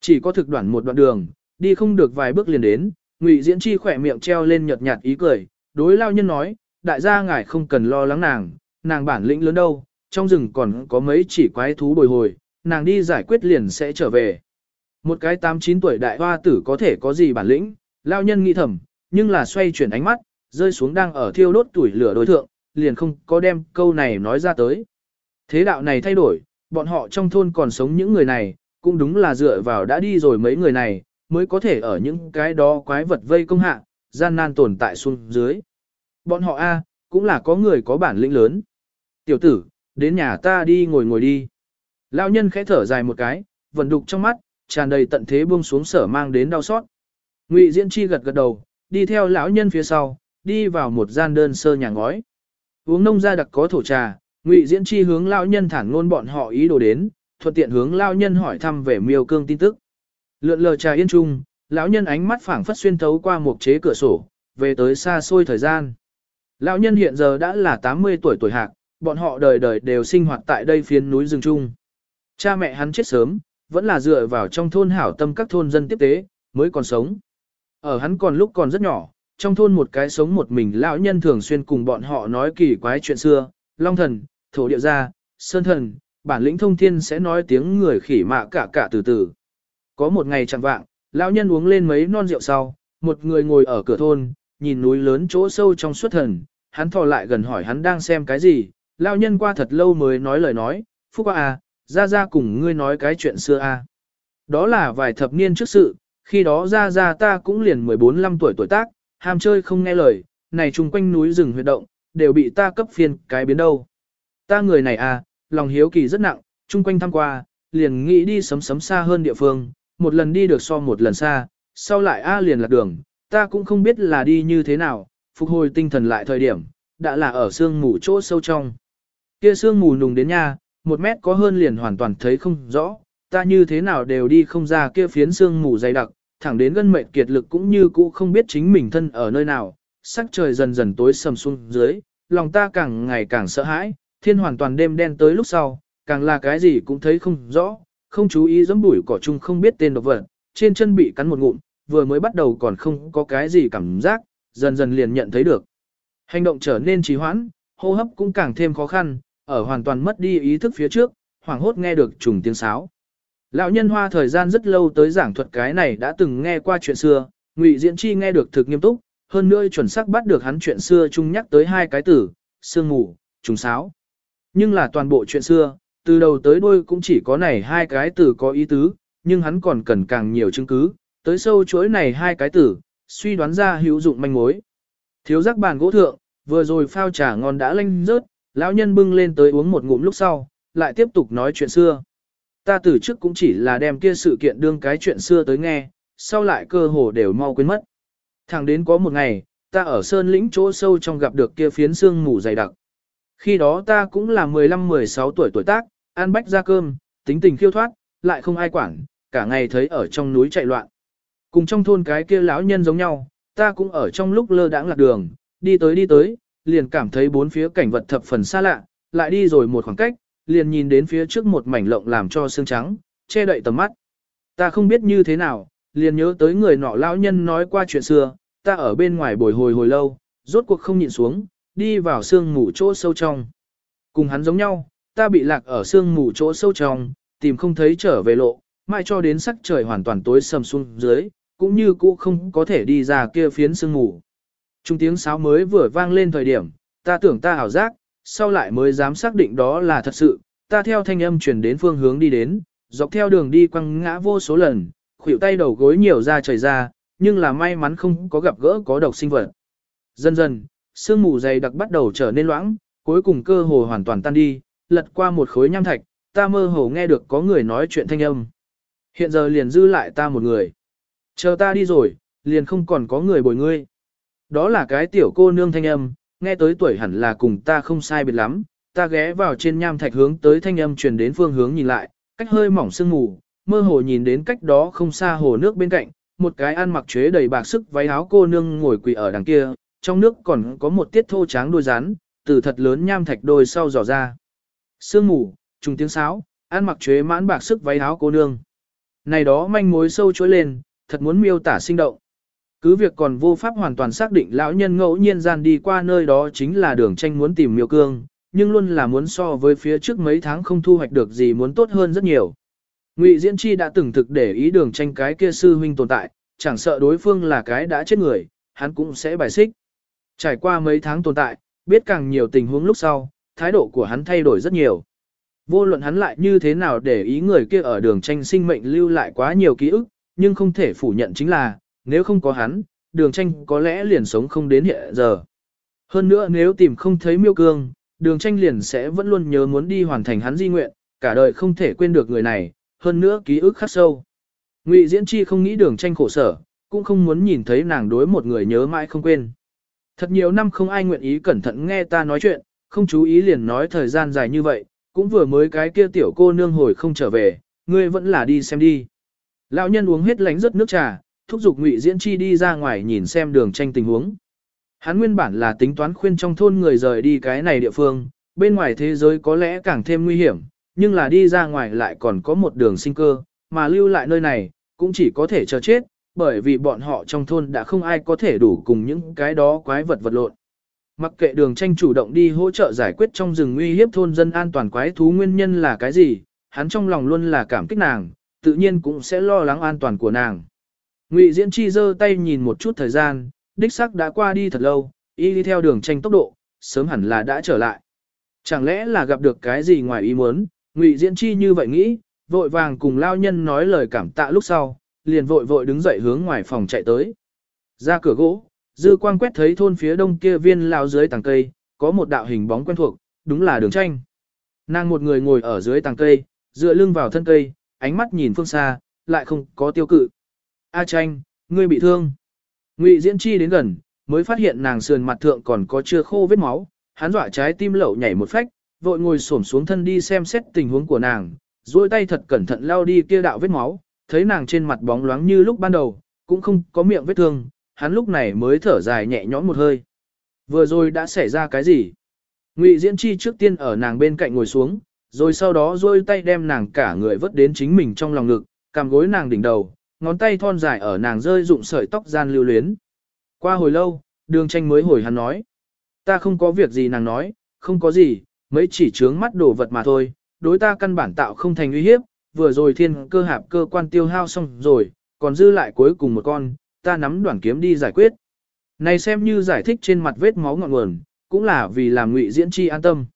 Chỉ có thực đoạn một đoạn đường, đi không được vài bước liền đến, Ngụy Diễn Chi khỏe miệng treo lên nhợt nhạt ý cười, đối lão nhân nói, đại gia ngài không cần lo lắng nàng, nàng bản lĩnh lớn đâu, trong rừng còn có mấy chỉ quái thú bồi hồi, nàng đi giải quyết liền sẽ trở về. Một cái 8-9 tuổi đại hoa tử có thể có gì bản lĩnh, lao nhân nghĩ thầm, nhưng là xoay chuyển ánh mắt, rơi xuống đang ở thiêu đốt tuổi lửa đối thượng, liền không có đem câu này nói ra tới. Thế đạo này thay đổi, bọn họ trong thôn còn sống những người này, cũng đúng là dựa vào đã đi rồi mấy người này, mới có thể ở những cái đó quái vật vây công hạ, gian nan tồn tại xuống dưới. Bọn họ A, cũng là có người có bản lĩnh lớn. Tiểu tử, đến nhà ta đi ngồi ngồi đi. Lão nhân khẽ thở dài một cái, vận đục trong mắt, tràn đầy tận thế buông xuống sở mang đến đau xót. Ngụy Diễn Chi gật gật đầu, đi theo lão nhân phía sau, đi vào một gian đơn sơ nhà ngói. Uống nông gia đặc có thổ trà, Ngụy Diễn Chi hướng lão nhân thản ngôn bọn họ ý đồ đến, thuận tiện hướng lão nhân hỏi thăm về Miêu Cương tin tức. Lượn lờ trà yên trung, lão nhân ánh mắt phảng phất xuyên thấu qua một chế cửa sổ, về tới xa xôi thời gian. Lão nhân hiện giờ đã là 80 tuổi tuổi hạc, bọn họ đời đời đều sinh hoạt tại đây phiến núi rừng chung. Cha mẹ hắn chết sớm, vẫn là dựa vào trong thôn hảo tâm các thôn dân tiếp tế, mới còn sống. Ở hắn còn lúc còn rất nhỏ, trong thôn một cái sống một mình lão nhân thường xuyên cùng bọn họ nói kỳ quái chuyện xưa, long thần, thổ địa gia, sơn thần, bản lĩnh thông thiên sẽ nói tiếng người khỉ mạ cả cả từ từ. Có một ngày chẳng vạng, lão nhân uống lên mấy non rượu sau, một người ngồi ở cửa thôn, nhìn núi lớn chỗ sâu trong suốt thần, hắn thò lại gần hỏi hắn đang xem cái gì, lão nhân qua thật lâu mới nói lời nói, Phúc à, ra ra cùng ngươi nói cái chuyện xưa a. Đó là vài thập niên trước sự, khi đó ra ra ta cũng liền 14-15 tuổi tuổi tác, ham chơi không nghe lời, này chung quanh núi rừng huyệt động, đều bị ta cấp phiên cái biến đâu. Ta người này à, lòng hiếu kỳ rất nặng, chung quanh thăm qua, liền nghĩ đi sấm sấm xa hơn địa phương, một lần đi được so một lần xa, sau lại a liền lạc đường, ta cũng không biết là đi như thế nào, phục hồi tinh thần lại thời điểm, đã là ở sương mù chỗ sâu trong. Kia sương mù nùng đến nha, một mét có hơn liền hoàn toàn thấy không rõ, ta như thế nào đều đi không ra kia phiến xương mù dày đặc, thẳng đến gân mệt kiệt lực cũng như cũ không biết chính mình thân ở nơi nào, sắc trời dần dần tối sầm xuống dưới, lòng ta càng ngày càng sợ hãi, thiên hoàn toàn đêm đen tới lúc sau, càng là cái gì cũng thấy không rõ, không chú ý giẫm bụi cỏ chung không biết tên độc vật, trên chân bị cắn một ngụm, vừa mới bắt đầu còn không có cái gì cảm giác, dần dần liền nhận thấy được. Hành động trở nên trì hoãn, hô hấp cũng càng thêm khó khăn, ở hoàn toàn mất đi ý thức phía trước, hoảng hốt nghe được trùng tiếng sáo. Lão nhân hoa thời gian rất lâu tới giảng thuật cái này đã từng nghe qua chuyện xưa, Ngụy Diễn Chi nghe được thực nghiêm túc, hơn nữa chuẩn xác bắt được hắn chuyện xưa chung nhắc tới hai cái từ, sương ngủ, trùng sáo. Nhưng là toàn bộ chuyện xưa, từ đầu tới đuôi cũng chỉ có này hai cái từ có ý tứ, nhưng hắn còn cần càng nhiều chứng cứ, tới sâu chuỗi này hai cái từ, suy đoán ra hữu dụng manh mối. Thiếu giác bàn gỗ thượng, vừa rồi phao trà ngon đã lanh rớt, lão nhân bưng lên tới uống một ngụm lúc sau, lại tiếp tục nói chuyện xưa. Ta từ trước cũng chỉ là đem kia sự kiện đương cái chuyện xưa tới nghe, sau lại cơ hồ đều mau quên mất. Thẳng đến có một ngày, ta ở sơn lĩnh chỗ sâu trong gặp được kia phiến xương mù dày đặc. Khi đó ta cũng là 15-16 tuổi tuổi tác, ăn bách ra cơm, tính tình khiêu thoát, lại không ai quản, cả ngày thấy ở trong núi chạy loạn. Cùng trong thôn cái kia lão nhân giống nhau, ta cũng ở trong lúc lơ đãng lạc đường, đi tới đi tới, liền cảm thấy bốn phía cảnh vật thập phần xa lạ, lại đi rồi một khoảng cách, liền nhìn đến phía trước một mảnh lộng làm cho xương trắng, che đậy tầm mắt. Ta không biết như thế nào, liền nhớ tới người nọ lão nhân nói qua chuyện xưa, ta ở bên ngoài bồi hồi hồi lâu, rốt cuộc không nhịn xuống, đi vào sương mù chỗ sâu trong. Cùng hắn giống nhau, ta bị lạc ở sương mù chỗ sâu trong, tìm không thấy trở về lộ, mãi cho đến sắc trời hoàn toàn tối sầm xuống dưới, cũng như cũ không có thể đi ra kia phiến sương mù. Trung tiếng sáo mới vừa vang lên thời điểm, ta tưởng ta ảo giác, sau lại mới dám xác định đó là thật sự, ta theo thanh âm truyền đến phương hướng đi đến, dọc theo đường đi quăng ngã vô số lần, khuỷu tay đầu gối nhiều ra trời ra, nhưng là may mắn không có gặp gỡ có độc sinh vật. Dần dần, sương mù dày đặc bắt đầu trở nên loãng, cuối cùng cơ hồ hoàn toàn tan đi, lật qua một khối nham thạch, ta mơ hồ nghe được có người nói chuyện thanh âm. Hiện giờ liền dư lại ta một người. Chờ ta đi rồi, liền không còn có người bồi ngươi. Đó là cái tiểu cô nương thanh âm, nghe tới tuổi hẳn là cùng ta không sai biệt lắm, ta ghé vào trên nham thạch hướng tới thanh âm truyền đến phương hướng nhìn lại, cách hơi mỏng sương mù, mơ hồ nhìn đến cách đó không xa hồ nước bên cạnh, một cái ăn mặc chế đầy bạc sức váy áo cô nương ngồi quỳ ở đằng kia, trong nước còn có một tiết thô tráng đôi rắn, từ thật lớn nham thạch đôi sau dò ra. Sương mù, trùng tiếng sáo, ăn mặc chế mãn bạc sức váy áo cô nương. Này đó manh mối sâu trỗi lên, thật muốn miêu tả sinh động. Cứ việc còn vô pháp hoàn toàn xác định lão nhân ngẫu nhiên gian đi qua nơi đó chính là đường tranh muốn tìm miêu cương, nhưng luôn là muốn so với phía trước mấy tháng không thu hoạch được gì muốn tốt hơn rất nhiều. Ngụy Diễn Chi đã từng thực để ý đường tranh cái kia sư huynh tồn tại, chẳng sợ đối phương là cái đã chết người, hắn cũng sẽ bài xích. Trải qua mấy tháng tồn tại, biết càng nhiều tình huống lúc sau, thái độ của hắn thay đổi rất nhiều. Vô luận hắn lại như thế nào để ý người kia ở đường tranh sinh mệnh lưu lại quá nhiều ký ức, nhưng không thể phủ nhận chính là, nếu không có hắn, đường tranh có lẽ liền sống không đến hiện giờ. Hơn nữa nếu tìm không thấy miêu cương, đường tranh liền sẽ vẫn luôn nhớ muốn đi hoàn thành hắn di nguyện, cả đời không thể quên được người này, hơn nữa ký ức khắc sâu. Ngụy Diễn Chi không nghĩ đường tranh khổ sở, cũng không muốn nhìn thấy nàng đối một người nhớ mãi không quên. Thật nhiều năm không ai nguyện ý cẩn thận nghe ta nói chuyện, không chú ý liền nói thời gian dài như vậy, cũng vừa mới cái kia tiểu cô nương hồi không trở về, ngươi vẫn là đi xem đi. Lão nhân uống hết lánh rất nước trà, thúc giục Ngụy Diễn Chi đi ra ngoài nhìn xem đường tranh tình huống. Hắn nguyên bản là tính toán khuyên trong thôn người rời đi cái này địa phương, bên ngoài thế giới có lẽ càng thêm nguy hiểm, nhưng là đi ra ngoài lại còn có một đường sinh cơ, mà lưu lại nơi này, cũng chỉ có thể chờ chết, bởi vì bọn họ trong thôn đã không ai có thể đủ cùng những cái đó quái vật vật lộn. Mặc kệ đường tranh chủ động đi hỗ trợ giải quyết trong rừng nguy hiếp thôn dân an toàn quái thú nguyên nhân là cái gì, hắn trong lòng luôn là cảm kích nàng, tự nhiên cũng sẽ lo lắng an toàn của nàng. Ngụy Diễn Chi giơ tay nhìn một chút thời gian, đích sắc đã qua đi thật lâu, y đi theo đường tranh tốc độ, sớm hẳn là đã trở lại. Chẳng lẽ là gặp được cái gì ngoài ý muốn, Ngụy Diễn Chi như vậy nghĩ, vội vàng cùng lao nhân nói lời cảm tạ lúc sau, liền vội vội đứng dậy hướng ngoài phòng chạy tới. Ra cửa gỗ, dư quang quét thấy thôn phía đông kia viên lao dưới tàng cây, có một đạo hình bóng quen thuộc, đúng là đường tranh. Nàng một người ngồi ở dưới tàng cây, dựa lưng vào thân cây, ánh mắt nhìn phương xa, lại không có tiêu cự. A tranh, ngươi bị thương. Ngụy Diễn Chi đến gần, mới phát hiện nàng sườn mặt thượng còn có chưa khô vết máu, hắn dọa trái tim lậu nhảy một phách, vội ngồi xổm xuống thân đi xem xét tình huống của nàng, duỗi tay thật cẩn thận lao đi kia đạo vết máu, thấy nàng trên mặt bóng loáng như lúc ban đầu, cũng không có miệng vết thương, hắn lúc này mới thở dài nhẹ nhõm một hơi. Vừa rồi đã xảy ra cái gì? Ngụy Diễn Chi trước tiên ở nàng bên cạnh ngồi xuống, rồi sau đó duỗi tay đem nàng cả người vớt đến chính mình trong lòng ngực, cầm gối nàng đỉnh đầu, ngón tay thon dài ở nàng rơi rụng sợi tóc gian lưu luyến. Qua hồi lâu, đường tranh mới hồi hắn nói. Ta không có việc gì nàng nói, không có gì, mấy chỉ trướng mắt đổ vật mà thôi, đối ta căn bản tạo không thành uy hiếp, vừa rồi thiên cơ hạp cơ quan tiêu hao xong rồi, còn dư lại cuối cùng một con, ta nắm đoạn kiếm đi giải quyết. Này xem như giải thích trên mặt vết máu ngọn nguồn, cũng là vì làm ngụy diễn chi an tâm.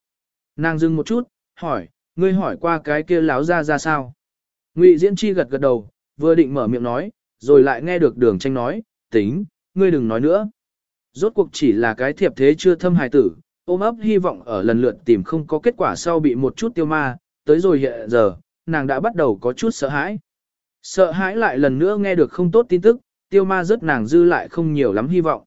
Nàng dừng một chút, hỏi, ngươi hỏi qua cái kia láo ra ra sao? Ngụy diễn chi gật gật đầu, vừa định mở miệng nói, rồi lại nghe được đường tranh nói, tính, ngươi đừng nói nữa. Rốt cuộc chỉ là cái thiệp thế chưa thâm hài tử, ôm ấp hy vọng ở lần lượt tìm không có kết quả sau bị một chút tiêu ma, tới rồi hiện giờ, nàng đã bắt đầu có chút sợ hãi. Sợ hãi lại lần nữa nghe được không tốt tin tức, tiêu ma rất nàng dư lại không nhiều lắm hy vọng.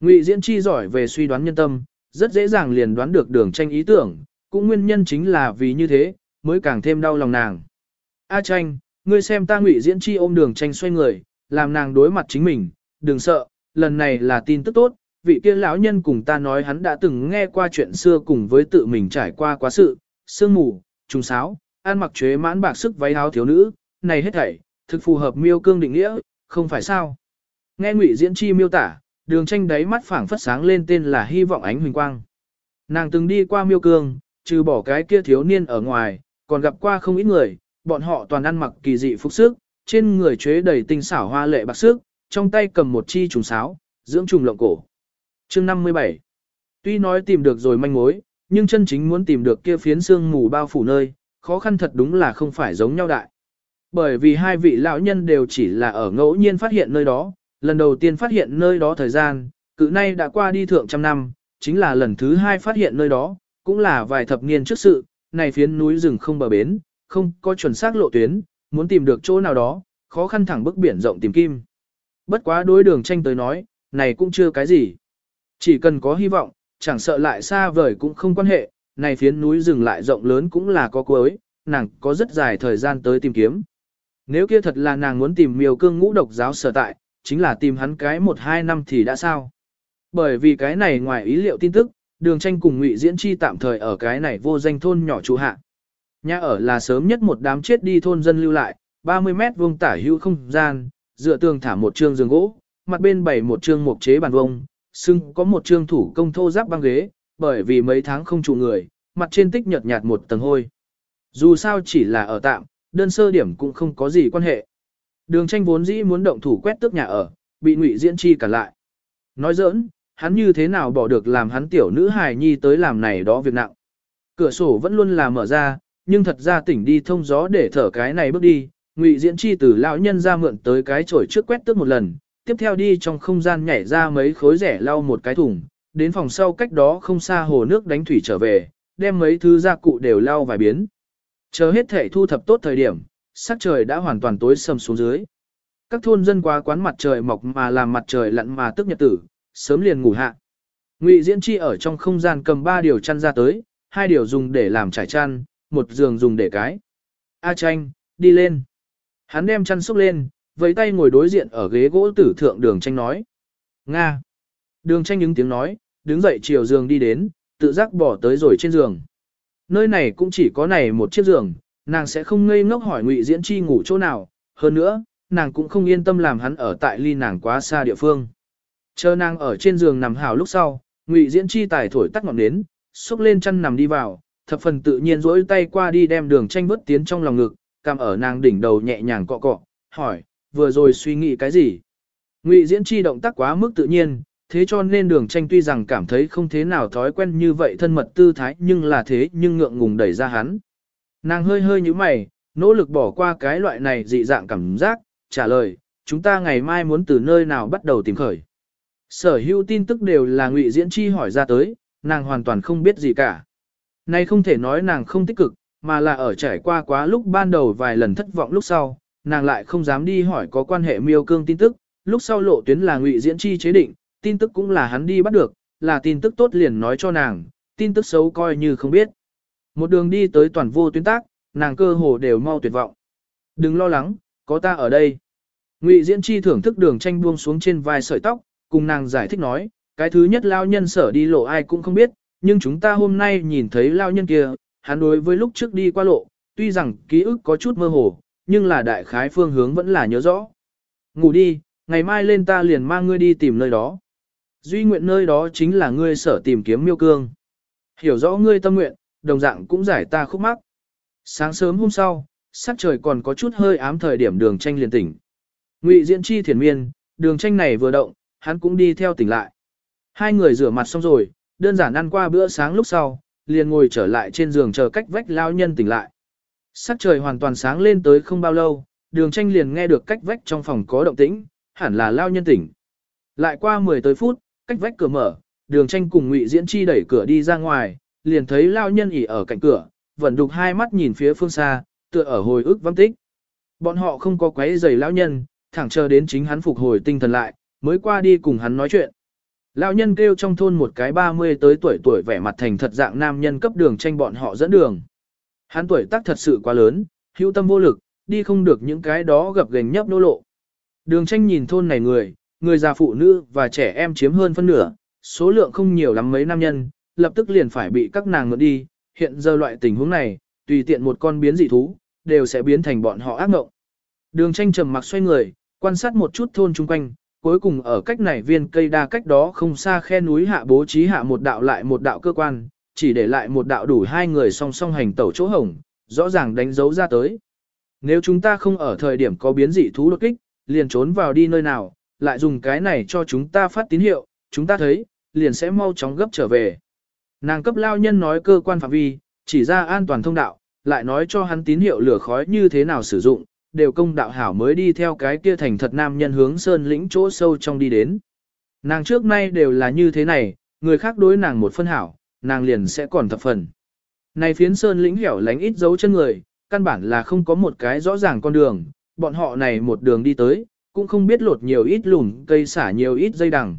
Ngụy Diễn Chi giỏi về suy đoán nhân tâm, rất dễ dàng liền đoán được đường tranh ý tưởng, cũng nguyên nhân chính là vì như thế, mới càng thêm đau lòng nàng. A tranh, ngươi xem ta Ngụy Diễn Chi ôm đường tranh xoay người, làm nàng đối mặt chính mình, đừng sợ, lần này là tin tức tốt, vị kia lão nhân cùng ta nói hắn đã từng nghe qua chuyện xưa cùng với tự mình trải qua quá sự, sương mù, trùng sáo, ăn mặc chế mãn bạc sức váy áo thiếu nữ, này hết thảy, thực phù hợp miêu cương định nghĩa, không phải sao. Nghe Ngụy Diễn Chi miêu tả, đường tranh đáy mắt phảng phất sáng lên tên là hy vọng ánh huỳnh quang. Nàng từng đi qua miêu cương, trừ bỏ cái kia thiếu niên ở ngoài, còn gặp qua không ít người, bọn họ toàn ăn mặc kỳ dị phục sức, trên người chế đầy tinh xảo hoa lệ bạc sức, trong tay cầm một chi trùng sáo, dưỡng trùng lộng cổ. Chương 57 Tuy nói tìm được rồi manh mối, nhưng chân chính muốn tìm được kia phiến xương mù bao phủ nơi, khó khăn thật đúng là không phải giống nhau đại. Bởi vì hai vị lão nhân đều chỉ là ở ngẫu nhiên phát hiện nơi đó, lần đầu tiên phát hiện nơi đó thời gian, cự nay đã qua đi thượng trăm năm, chính là lần thứ hai phát hiện nơi đó, cũng là vài thập niên trước sự, này phiến núi rừng không bờ bến, không có chuẩn xác lộ tuyến, muốn tìm được chỗ nào đó, khó khăn thẳng bức biển rộng tìm kim. Bất quá đối đường tranh tới nói, này cũng chưa cái gì. Chỉ cần có hy vọng, chẳng sợ lại xa vời cũng không quan hệ, này phiến núi rừng lại rộng lớn cũng là có cuối, nàng có rất dài thời gian tới tìm kiếm. Nếu kia thật là nàng muốn tìm miêu cương ngũ độc giáo sở tại, chính là tìm hắn cái một hai năm thì đã sao. Bởi vì cái này ngoài ý liệu tin tức, đường tranh cùng ngụy diễn chi tạm thời ở cái này vô danh thôn nhỏ trụ hạ. Nhà ở là sớm nhất một đám chết đi thôn dân lưu lại, 30 mét vuông tả hữu không gian, dựa tường thả một trương giường gỗ, mặt bên bày một trương mục chế bàn vông, xưng có một trương thủ công thô giáp băng ghế, bởi vì mấy tháng không trụ người, mặt trên tích nhợt nhạt một tầng hôi. Dù sao chỉ là ở tạm, đơn sơ điểm cũng không có gì quan hệ. Đường tranh vốn dĩ muốn động thủ quét tước nhà ở, bị ngụy diễn chi cản lại. Nói giỡn, hắn như thế nào bỏ được làm hắn tiểu nữ hài nhi tới làm này đó việc nặng. Cửa sổ vẫn luôn là mở ra, nhưng thật ra tỉnh đi thông gió để thở cái này bước đi. Ngụy diễn chi từ lão nhân ra mượn tới cái chổi trước quét tước một lần, tiếp theo đi trong không gian nhảy ra mấy khối rẻ lau một cái thùng, đến phòng sau cách đó không xa hồ nước đánh thủy trở về, đem mấy thứ gia cụ đều lau vài biến. Chờ hết thể thu thập tốt thời điểm, sắc trời đã hoàn toàn tối sầm xuống dưới. Các thôn dân qua quán mặt trời mọc mà làm mặt trời lặn mà tức nhật tử, sớm liền ngủ hạ. Ngụy Diễn Chi ở trong không gian cầm ba điều chăn ra tới, hai điều dùng để làm trải chăn, một giường dùng để cái. A tranh, đi lên. Hắn đem chăn xúc lên, với tay ngồi đối diện ở ghế gỗ tử thượng đường tranh nói. Nga. Đường tranh những tiếng nói, đứng dậy chiều giường đi đến, tự giác bỏ tới rồi trên giường. Nơi này cũng chỉ có này một chiếc giường, nàng sẽ không ngây ngốc hỏi Ngụy Diễn Chi ngủ chỗ nào, hơn nữa, nàng cũng không yên tâm làm hắn ở tại ly nàng quá xa địa phương. Chờ nàng ở trên giường nằm hào lúc sau, Ngụy Diễn Chi tài thổi tắt ngọn nến, xúc lên chăn nằm đi vào, thập phần tự nhiên duỗi tay qua đi đem đường tranh vớt tiến trong lòng ngực, cằm ở nàng đỉnh đầu nhẹ nhàng cọ cọ, hỏi, vừa rồi suy nghĩ cái gì? Ngụy Diễn Chi động tác quá mức tự nhiên, thế cho nên đường tranh tuy rằng cảm thấy không thế nào thói quen như vậy thân mật tư thái nhưng là thế nhưng ngượng ngùng đẩy ra hắn. Nàng hơi hơi như mày, nỗ lực bỏ qua cái loại này dị dạng cảm giác, trả lời, chúng ta ngày mai muốn từ nơi nào bắt đầu tìm khởi. Sở hữu tin tức đều là ngụy diễn chi hỏi ra tới, nàng hoàn toàn không biết gì cả. Nay không thể nói nàng không tích cực, mà là ở trải qua quá lúc ban đầu vài lần thất vọng lúc sau, nàng lại không dám đi hỏi có quan hệ miêu cương tin tức, lúc sau lộ tuyến là ngụy diễn chi chế định, tin tức cũng là hắn đi bắt được, là tin tức tốt liền nói cho nàng, tin tức xấu coi như không biết. Một đường đi tới toàn vô tuyến tác, nàng cơ hồ đều mau tuyệt vọng. Đừng lo lắng, có ta ở đây. Ngụy Diễn Chi thưởng thức đường tranh buông xuống trên vai sợi tóc, cùng nàng giải thích nói, cái thứ nhất lao nhân sở đi lộ ai cũng không biết, nhưng chúng ta hôm nay nhìn thấy lao nhân kia, hắn đối với lúc trước đi qua lộ, tuy rằng ký ức có chút mơ hồ, nhưng là đại khái phương hướng vẫn là nhớ rõ. Ngủ đi, ngày mai lên ta liền mang ngươi đi tìm nơi đó. Duy nguyện nơi đó chính là ngươi sở tìm kiếm miêu cương. Hiểu rõ ngươi tâm nguyện, đồng dạng cũng giải ta khúc mắc. Sáng sớm hôm sau, sắc trời còn có chút hơi ám thời điểm đường tranh liền tỉnh. Ngụy Diễn Chi thiền miên, đường tranh này vừa động, hắn cũng đi theo tỉnh lại. Hai người rửa mặt xong rồi, đơn giản ăn qua bữa sáng lúc sau, liền ngồi trở lại trên giường chờ cách vách lao nhân tỉnh lại. Sắc trời hoàn toàn sáng lên tới không bao lâu, đường tranh liền nghe được cách vách trong phòng có động tĩnh, hẳn là lao nhân tỉnh. Lại qua 10 tới phút, cách vách cửa mở, đường tranh cùng ngụy diễn chi đẩy cửa đi ra ngoài, liền thấy lao nhân ỉ ở cạnh cửa, vẫn đục hai mắt nhìn phía phương xa, tựa ở hồi ức vắng tích. Bọn họ không có quấy giày lao nhân, thẳng chờ đến chính hắn phục hồi tinh thần lại, mới qua đi cùng hắn nói chuyện. Lão nhân kêu trong thôn một cái 30 tới tuổi tuổi vẻ mặt thành thật dạng nam nhân cấp đường tranh bọn họ dẫn đường. Hắn tuổi tác thật sự quá lớn, hữu tâm vô lực, đi không được những cái đó gập gành nhấp nô lộ. Đường tranh nhìn thôn này người, người già phụ nữ và trẻ em chiếm hơn phân nửa, số lượng không nhiều lắm mấy nam nhân, lập tức liền phải bị các nàng ngược đi, hiện giờ loại tình huống này, tùy tiện một con biến dị thú, đều sẽ biến thành bọn họ ác ngộng. Đường tranh trầm mặc xoay người, quan sát một chút thôn chung quanh, cuối cùng ở cách này viên cây đa cách đó không xa khe núi hạ bố trí hạ một đạo lại một đạo cơ quan, chỉ để lại một đạo đủ hai người song song hành tẩu chỗ hồng, rõ ràng đánh dấu ra tới. Nếu chúng ta không ở thời điểm có biến dị thú đột kích, liền trốn vào đi nơi nào, lại dùng cái này cho chúng ta phát tín hiệu, chúng ta thấy, liền sẽ mau chóng gấp trở về. Nàng cấp lao nhân nói cơ quan phạm vi, chỉ ra an toàn thông đạo, lại nói cho hắn tín hiệu lửa khói như thế nào sử dụng, đều công đạo hảo mới đi theo cái kia thành thật nam nhân hướng sơn lĩnh chỗ sâu trong đi đến. Nàng trước nay đều là như thế này, người khác đối nàng một phân hảo, nàng liền sẽ còn thập phần. Này phiến sơn lĩnh hẻo lánh ít dấu chân người, căn bản là không có một cái rõ ràng con đường, bọn họ này một đường đi tới, cũng không biết lột nhiều ít lùn cây xả nhiều ít dây đằng.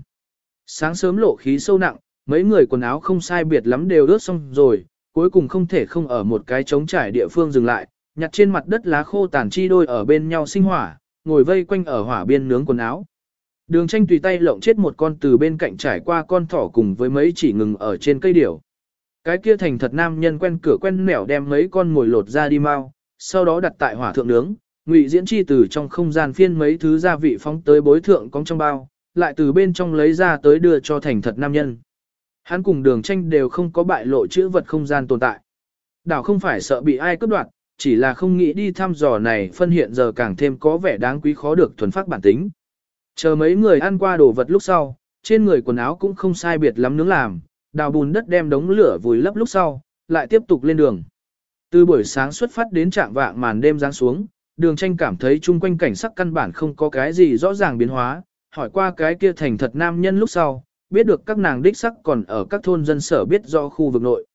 Sáng sớm lộ khí sâu nặng, mấy người quần áo không sai biệt lắm đều ướt xong rồi, cuối cùng không thể không ở một cái trống trải địa phương dừng lại, nhặt trên mặt đất lá khô tàn chi đôi ở bên nhau sinh hỏa, ngồi vây quanh ở hỏa biên nướng quần áo. Đường tranh tùy tay lộng chết một con từ bên cạnh trải qua con thỏ cùng với mấy chỉ ngừng ở trên cây điểu. Cái kia thành thật nam nhân quen cửa quen nẻo đem mấy con mồi lột ra đi mau, sau đó đặt tại hỏa thượng nướng, ngụy diễn chi từ trong không gian phiên mấy thứ gia vị phóng tới bối thượng cong trong bao, lại từ bên trong lấy ra tới đưa cho thành thật nam nhân. Hắn cùng đường tranh đều không có bại lộ chữ vật không gian tồn tại. Đảo không phải sợ bị ai cướp đoạt, chỉ là không nghĩ đi thăm dò này phân hiện giờ càng thêm có vẻ đáng quý khó được thuần phát bản tính. Chờ mấy người ăn qua đồ vật lúc sau, trên người quần áo cũng không sai biệt lắm nướng làm, đào bùn đất đem đống lửa vùi lấp lúc sau, lại tiếp tục lên đường. Từ buổi sáng xuất phát đến trạng vạng màn đêm giáng xuống, đường tranh cảm thấy chung quanh cảnh sắc căn bản không có cái gì rõ ràng biến hóa, hỏi qua cái kia thành thật nam nhân lúc sau, biết được các nàng đích sắc còn ở các thôn dân sở biết do khu vực nội.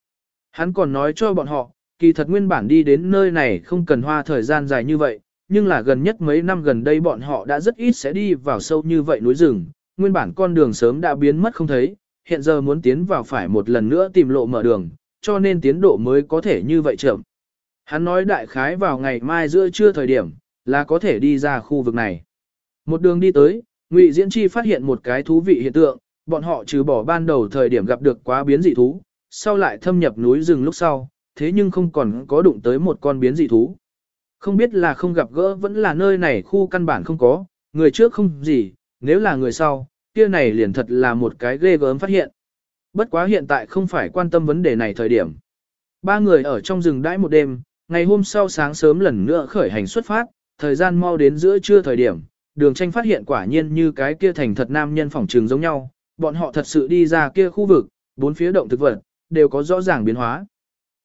Hắn còn nói cho bọn họ, kỳ thật nguyên bản đi đến nơi này không cần hoa thời gian dài như vậy, nhưng là gần nhất mấy năm gần đây bọn họ đã rất ít sẽ đi vào sâu như vậy núi rừng, nguyên bản con đường sớm đã biến mất không thấy, hiện giờ muốn tiến vào phải một lần nữa tìm lộ mở đường, cho nên tiến độ mới có thể như vậy chậm. Hắn nói đại khái vào ngày mai giữa trưa thời điểm, là có thể đi ra khu vực này. Một đường đi tới, Ngụy Diễn Chi phát hiện một cái thú vị hiện tượng, bọn họ trừ bỏ ban đầu thời điểm gặp được quá biến dị thú, sau lại thâm nhập núi rừng lúc sau, thế nhưng không còn có đụng tới một con biến dị thú. Không biết là không gặp gỡ vẫn là nơi này khu căn bản không có, người trước không gì, nếu là người sau, kia này liền thật là một cái ghê gớm phát hiện. Bất quá hiện tại không phải quan tâm vấn đề này thời điểm. Ba người ở trong rừng đãi một đêm, ngày hôm sau sáng sớm lần nữa khởi hành xuất phát, thời gian mau đến giữa trưa thời điểm, đường tranh phát hiện quả nhiên như cái kia thành thật nam nhân phòng trường giống nhau, bọn họ thật sự đi ra kia khu vực, bốn phía động thực vật, đều có rõ ràng biến hóa.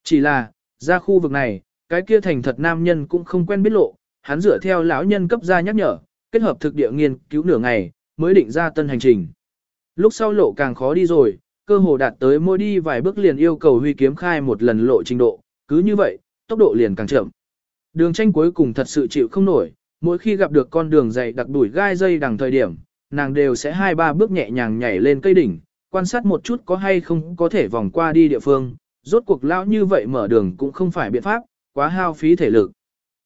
Chỉ là, ra khu vực này, cái kia thành thật nam nhân cũng không quen biết lộ, hắn dựa theo lão nhân cấp ra nhắc nhở, kết hợp thực địa nghiên cứu nửa ngày, mới định ra tân hành trình. Lúc sau lộ càng khó đi rồi, cơ hồ đạt tới mỗi đi vài bước liền yêu cầu huy kiếm khai một lần lộ trình độ, cứ như vậy, tốc độ liền càng chậm. Đường tranh cuối cùng thật sự chịu không nổi, mỗi khi gặp được con đường dày đặc đuổi gai dây đằng thời điểm, nàng đều sẽ hai ba bước nhẹ nhàng nhảy lên cây đỉnh, quan sát một chút có hay không có thể vòng qua đi địa phương, rốt cuộc lão như vậy mở đường cũng không phải biện pháp, quá hao phí thể lực.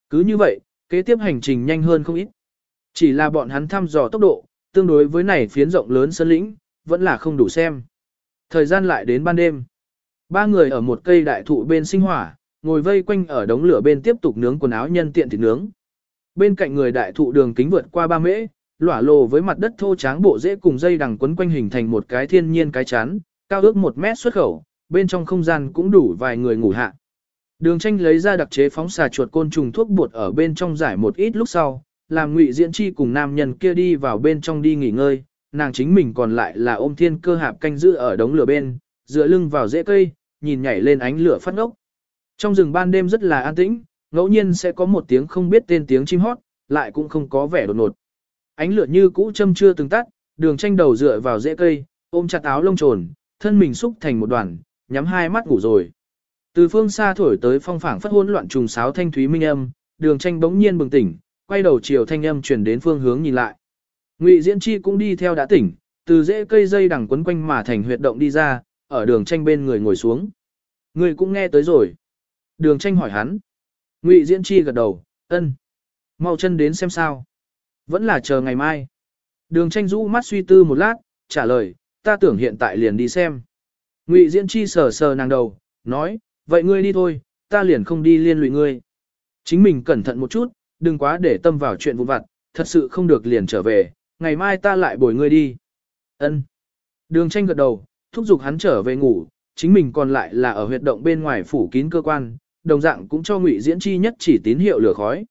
Cứ như vậy, kế tiếp hành trình nhanh hơn không ít. Chỉ là bọn hắn thăm dò tốc độ, tương đối với này phiến rộng lớn sân lĩnh, vẫn là không đủ xem. Thời gian lại đến ban đêm. Ba người ở một cây đại thụ bên sinh hỏa, ngồi vây quanh ở đống lửa bên tiếp tục nướng quần áo nhân tiện thịt nướng. Bên cạnh người đại thụ đường kính vượt qua ba mễ, lỏa lồ với mặt đất thô tráng bộ rễ cùng dây đằng quấn quanh hình thành một cái thiên nhiên cái chắn, cao ước một mét xuất khẩu, bên trong không gian cũng đủ vài người ngủ hạ. Đường tranh lấy ra đặc chế phóng xà chuột côn trùng thuốc bột ở bên trong giải một ít lúc sau, làm ngụy diễn chi cùng nam nhân kia đi vào bên trong đi nghỉ ngơi, nàng chính mình còn lại là ôm thiên cơ hạp canh giữ ở đống lửa bên, dựa lưng vào rễ cây, nhìn nhảy lên ánh lửa phát ngốc. Trong rừng ban đêm rất là an tĩnh, ngẫu nhiên sẽ có một tiếng không biết tên tiếng chim hót, lại cũng không có vẻ đột ngột. Ánh lửa như cũ châm chưa từng tắt, đường tranh đầu dựa vào rễ cây, ôm chặt áo lông trồn, thân mình xúc thành một đoàn, nhắm hai mắt ngủ rồi. Từ phương xa thổi tới phong phảng phất hỗn loạn trùng sáo thanh thúy minh âm, đường tranh bỗng nhiên bừng tỉnh, quay đầu chiều thanh âm truyền đến phương hướng nhìn lại. Ngụy Diễn Chi cũng đi theo đã tỉnh, từ rễ cây dây đằng quấn quanh mà thành huyệt động đi ra, ở đường tranh bên người ngồi xuống. Người cũng nghe tới rồi. Đường tranh hỏi hắn. Ngụy Diễn Chi gật đầu, ân. Mau chân đến xem sao. Vẫn là chờ ngày mai. Đường tranh rũ mắt suy tư một lát, trả lời, ta tưởng hiện tại liền đi xem. Ngụy Diễn Chi sờ sờ nàng đầu, nói, vậy ngươi đi thôi, ta liền không đi liên lụy ngươi. Chính mình cẩn thận một chút, đừng quá để tâm vào chuyện vụn vặt, thật sự không được liền trở về, ngày mai ta lại bồi ngươi đi. Ân. Đường tranh gật đầu, thúc giục hắn trở về ngủ, chính mình còn lại là ở huyệt động bên ngoài phủ kín cơ quan, đồng dạng cũng cho ngụy diễn chi nhất chỉ tín hiệu lửa khói.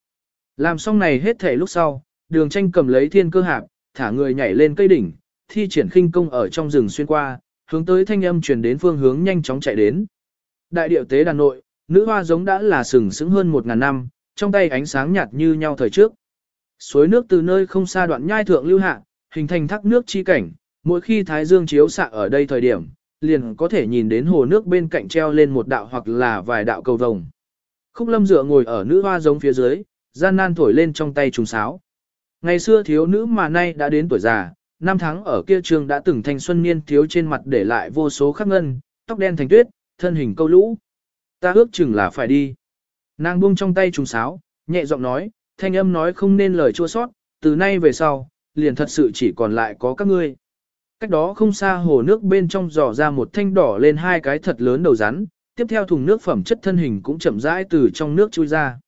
Làm xong này hết thể lúc sau, đường tranh cầm lấy thiên cơ hạp, thả người nhảy lên cây đỉnh, thi triển khinh công ở trong rừng xuyên qua, hướng tới thanh âm truyền đến phương hướng nhanh chóng chạy đến. Đại điệu tế đàn nội, nữ hoa giống đã là sừng sững hơn một ngàn năm, trong tay ánh sáng nhạt như nhau thời trước. Suối nước từ nơi không xa đoạn nhai thượng lưu hạ, hình thành thác nước chi cảnh, mỗi khi thái dương chiếu xạ ở đây thời điểm, liền có thể nhìn đến hồ nước bên cạnh treo lên một đạo hoặc là vài đạo cầu vồng. Khúc lâm dựa ngồi ở nữ hoa giống phía dưới, gian nan thổi lên trong tay trùng sáo. Ngày xưa thiếu nữ mà nay đã đến tuổi già, năm tháng ở kia trường đã từng thanh xuân niên thiếu trên mặt để lại vô số khắc ngân, tóc đen thành tuyết, thân hình câu lũ. Ta ước chừng là phải đi. Nàng buông trong tay trùng sáo, nhẹ giọng nói, thanh âm nói không nên lời chua sót, từ nay về sau, liền thật sự chỉ còn lại có các ngươi. Cách đó không xa hồ nước bên trong dò ra một thanh đỏ lên hai cái thật lớn đầu rắn, tiếp theo thùng nước phẩm chất thân hình cũng chậm rãi từ trong nước chui ra.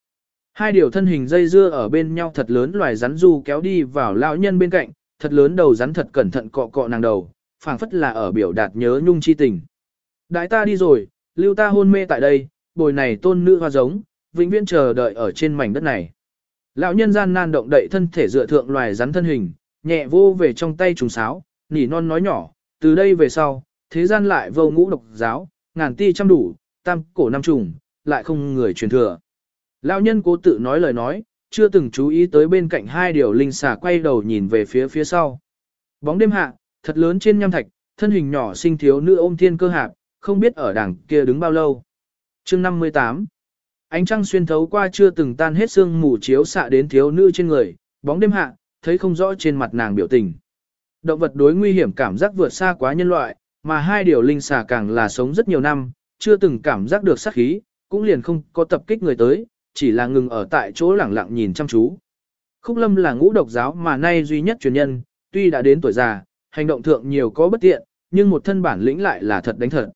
Hai điều thân hình dây dưa ở bên nhau thật lớn loài rắn du kéo đi vào lão nhân bên cạnh, thật lớn đầu rắn thật cẩn thận cọ cọ nàng đầu, phảng phất là ở biểu đạt nhớ nhung chi tình. Đại ta đi rồi, lưu ta hôn mê tại đây, bồi này tôn nữ hoa giống, vĩnh viễn chờ đợi ở trên mảnh đất này. Lão nhân gian nan động đậy thân thể dựa thượng loài rắn thân hình, nhẹ vô về trong tay trùng sáo, nỉ non nói nhỏ, từ đây về sau, thế gian lại vô ngũ độc giáo, ngàn ti trăm đủ, tam cổ năm trùng, lại không người truyền thừa. Lão nhân cố tự nói lời nói, chưa từng chú ý tới bên cạnh hai điều linh xà quay đầu nhìn về phía phía sau. Bóng đêm hạ, thật lớn trên nham thạch, thân hình nhỏ sinh thiếu nữ ôm thiên cơ hạp, không biết ở đằng kia đứng bao lâu. chương 58 Ánh trăng xuyên thấu qua chưa từng tan hết sương mù chiếu xạ đến thiếu nữ trên người, bóng đêm hạ, thấy không rõ trên mặt nàng biểu tình. Động vật đối nguy hiểm cảm giác vượt xa quá nhân loại, mà hai điều linh xà càng là sống rất nhiều năm, chưa từng cảm giác được sát khí, cũng liền không có tập kích người tới, chỉ là ngừng ở tại chỗ lẳng lặng nhìn chăm chú. Khúc Lâm là ngũ độc giáo mà nay duy nhất truyền nhân, tuy đã đến tuổi già, hành động thượng nhiều có bất tiện, nhưng một thân bản lĩnh lại là thật đánh thật.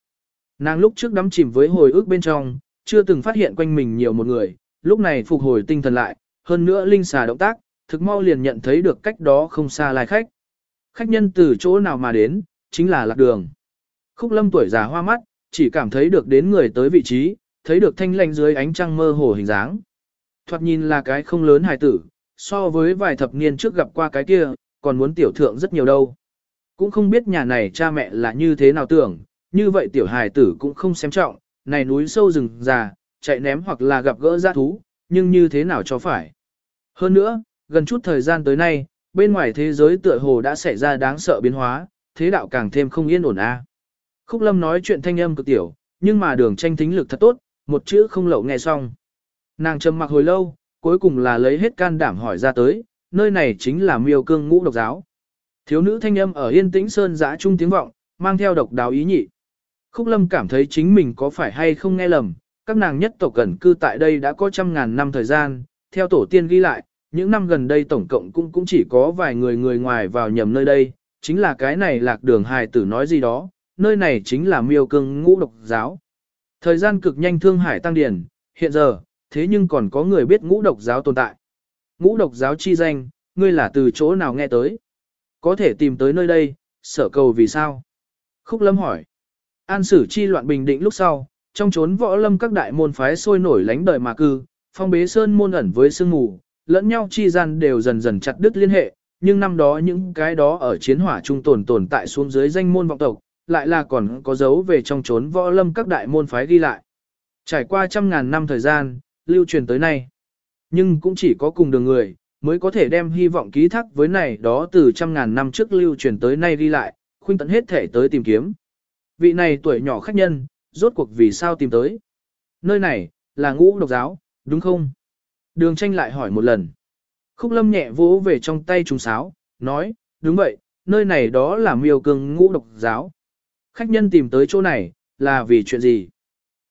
Nàng lúc trước đắm chìm với hồi ức bên trong, chưa từng phát hiện quanh mình nhiều một người, lúc này phục hồi tinh thần lại, hơn nữa linh xà động tác, thực mau liền nhận thấy được cách đó không xa lai khách. Khách nhân từ chỗ nào mà đến, chính là lạc đường. Khúc lâm tuổi già hoa mắt, chỉ cảm thấy được đến người tới vị trí, thấy được thanh lanh dưới ánh trăng mơ hồ hình dáng. Thoạt nhìn là cái không lớn hài tử, so với vài thập niên trước gặp qua cái kia, còn muốn tiểu thượng rất nhiều đâu. Cũng không biết nhà này cha mẹ là như thế nào tưởng, như vậy tiểu hài tử cũng không xem trọng, này núi sâu rừng già, chạy ném hoặc là gặp gỡ giã thú, nhưng như thế nào cho phải. Hơn nữa, gần chút thời gian tới nay, bên ngoài thế giới tựa hồ đã xảy ra đáng sợ biến hóa, thế đạo càng thêm không yên ổn a. Khúc Lâm nói chuyện thanh âm cực tiểu, nhưng mà đường tranh thính lực thật tốt, một chữ không lậu nghe xong. Nàng trầm mặc hồi lâu, cuối cùng là lấy hết can đảm hỏi ra tới, nơi này chính là miêu cương ngũ độc giáo. Thiếu nữ thanh âm ở yên tĩnh sơn giã trung tiếng vọng, mang theo độc đáo ý nhị. Khúc Lâm cảm thấy chính mình có phải hay không nghe lầm, các nàng nhất tộc gần cư tại đây đã có trăm ngàn năm thời gian, theo tổ tiên ghi lại, những năm gần đây tổng cộng cũng cũng chỉ có vài người người ngoài vào nhầm nơi đây, chính là cái này lạc đường hài tử nói gì đó, nơi này chính là miêu cương ngũ độc giáo. Thời gian cực nhanh thương hải tăng điển, hiện giờ, thế nhưng còn có người biết ngũ độc giáo tồn tại. Ngũ độc giáo chi danh, ngươi là từ chỗ nào nghe tới? Có thể tìm tới nơi đây, sở cầu vì sao? Khúc Lâm hỏi. An sử chi loạn bình định lúc sau, trong chốn võ lâm các đại môn phái sôi nổi lánh đời mà cư, phong bế sơn môn ẩn với sương mù, lẫn nhau chi gian đều dần dần chặt đứt liên hệ, nhưng năm đó những cái đó ở chiến hỏa trung tồn tồn tại xuống dưới danh môn vọng tộc, lại là còn có dấu về trong chốn võ lâm các đại môn phái ghi lại. Trải qua trăm ngàn năm thời gian, lưu truyền tới nay. Nhưng cũng chỉ có cùng đường người, mới có thể đem hy vọng ký thác với này đó từ trăm ngàn năm trước lưu truyền tới nay ghi lại, khuyên tận hết thể tới tìm kiếm. Vị này tuổi nhỏ khách nhân, rốt cuộc vì sao tìm tới. Nơi này, là ngũ độc giáo, đúng không? Đường tranh lại hỏi một lần. Khúc lâm nhẹ vỗ về trong tay trùng sáo, nói, đúng vậy, nơi này đó là miêu cường ngũ độc giáo. Khách nhân tìm tới chỗ này, là vì chuyện gì?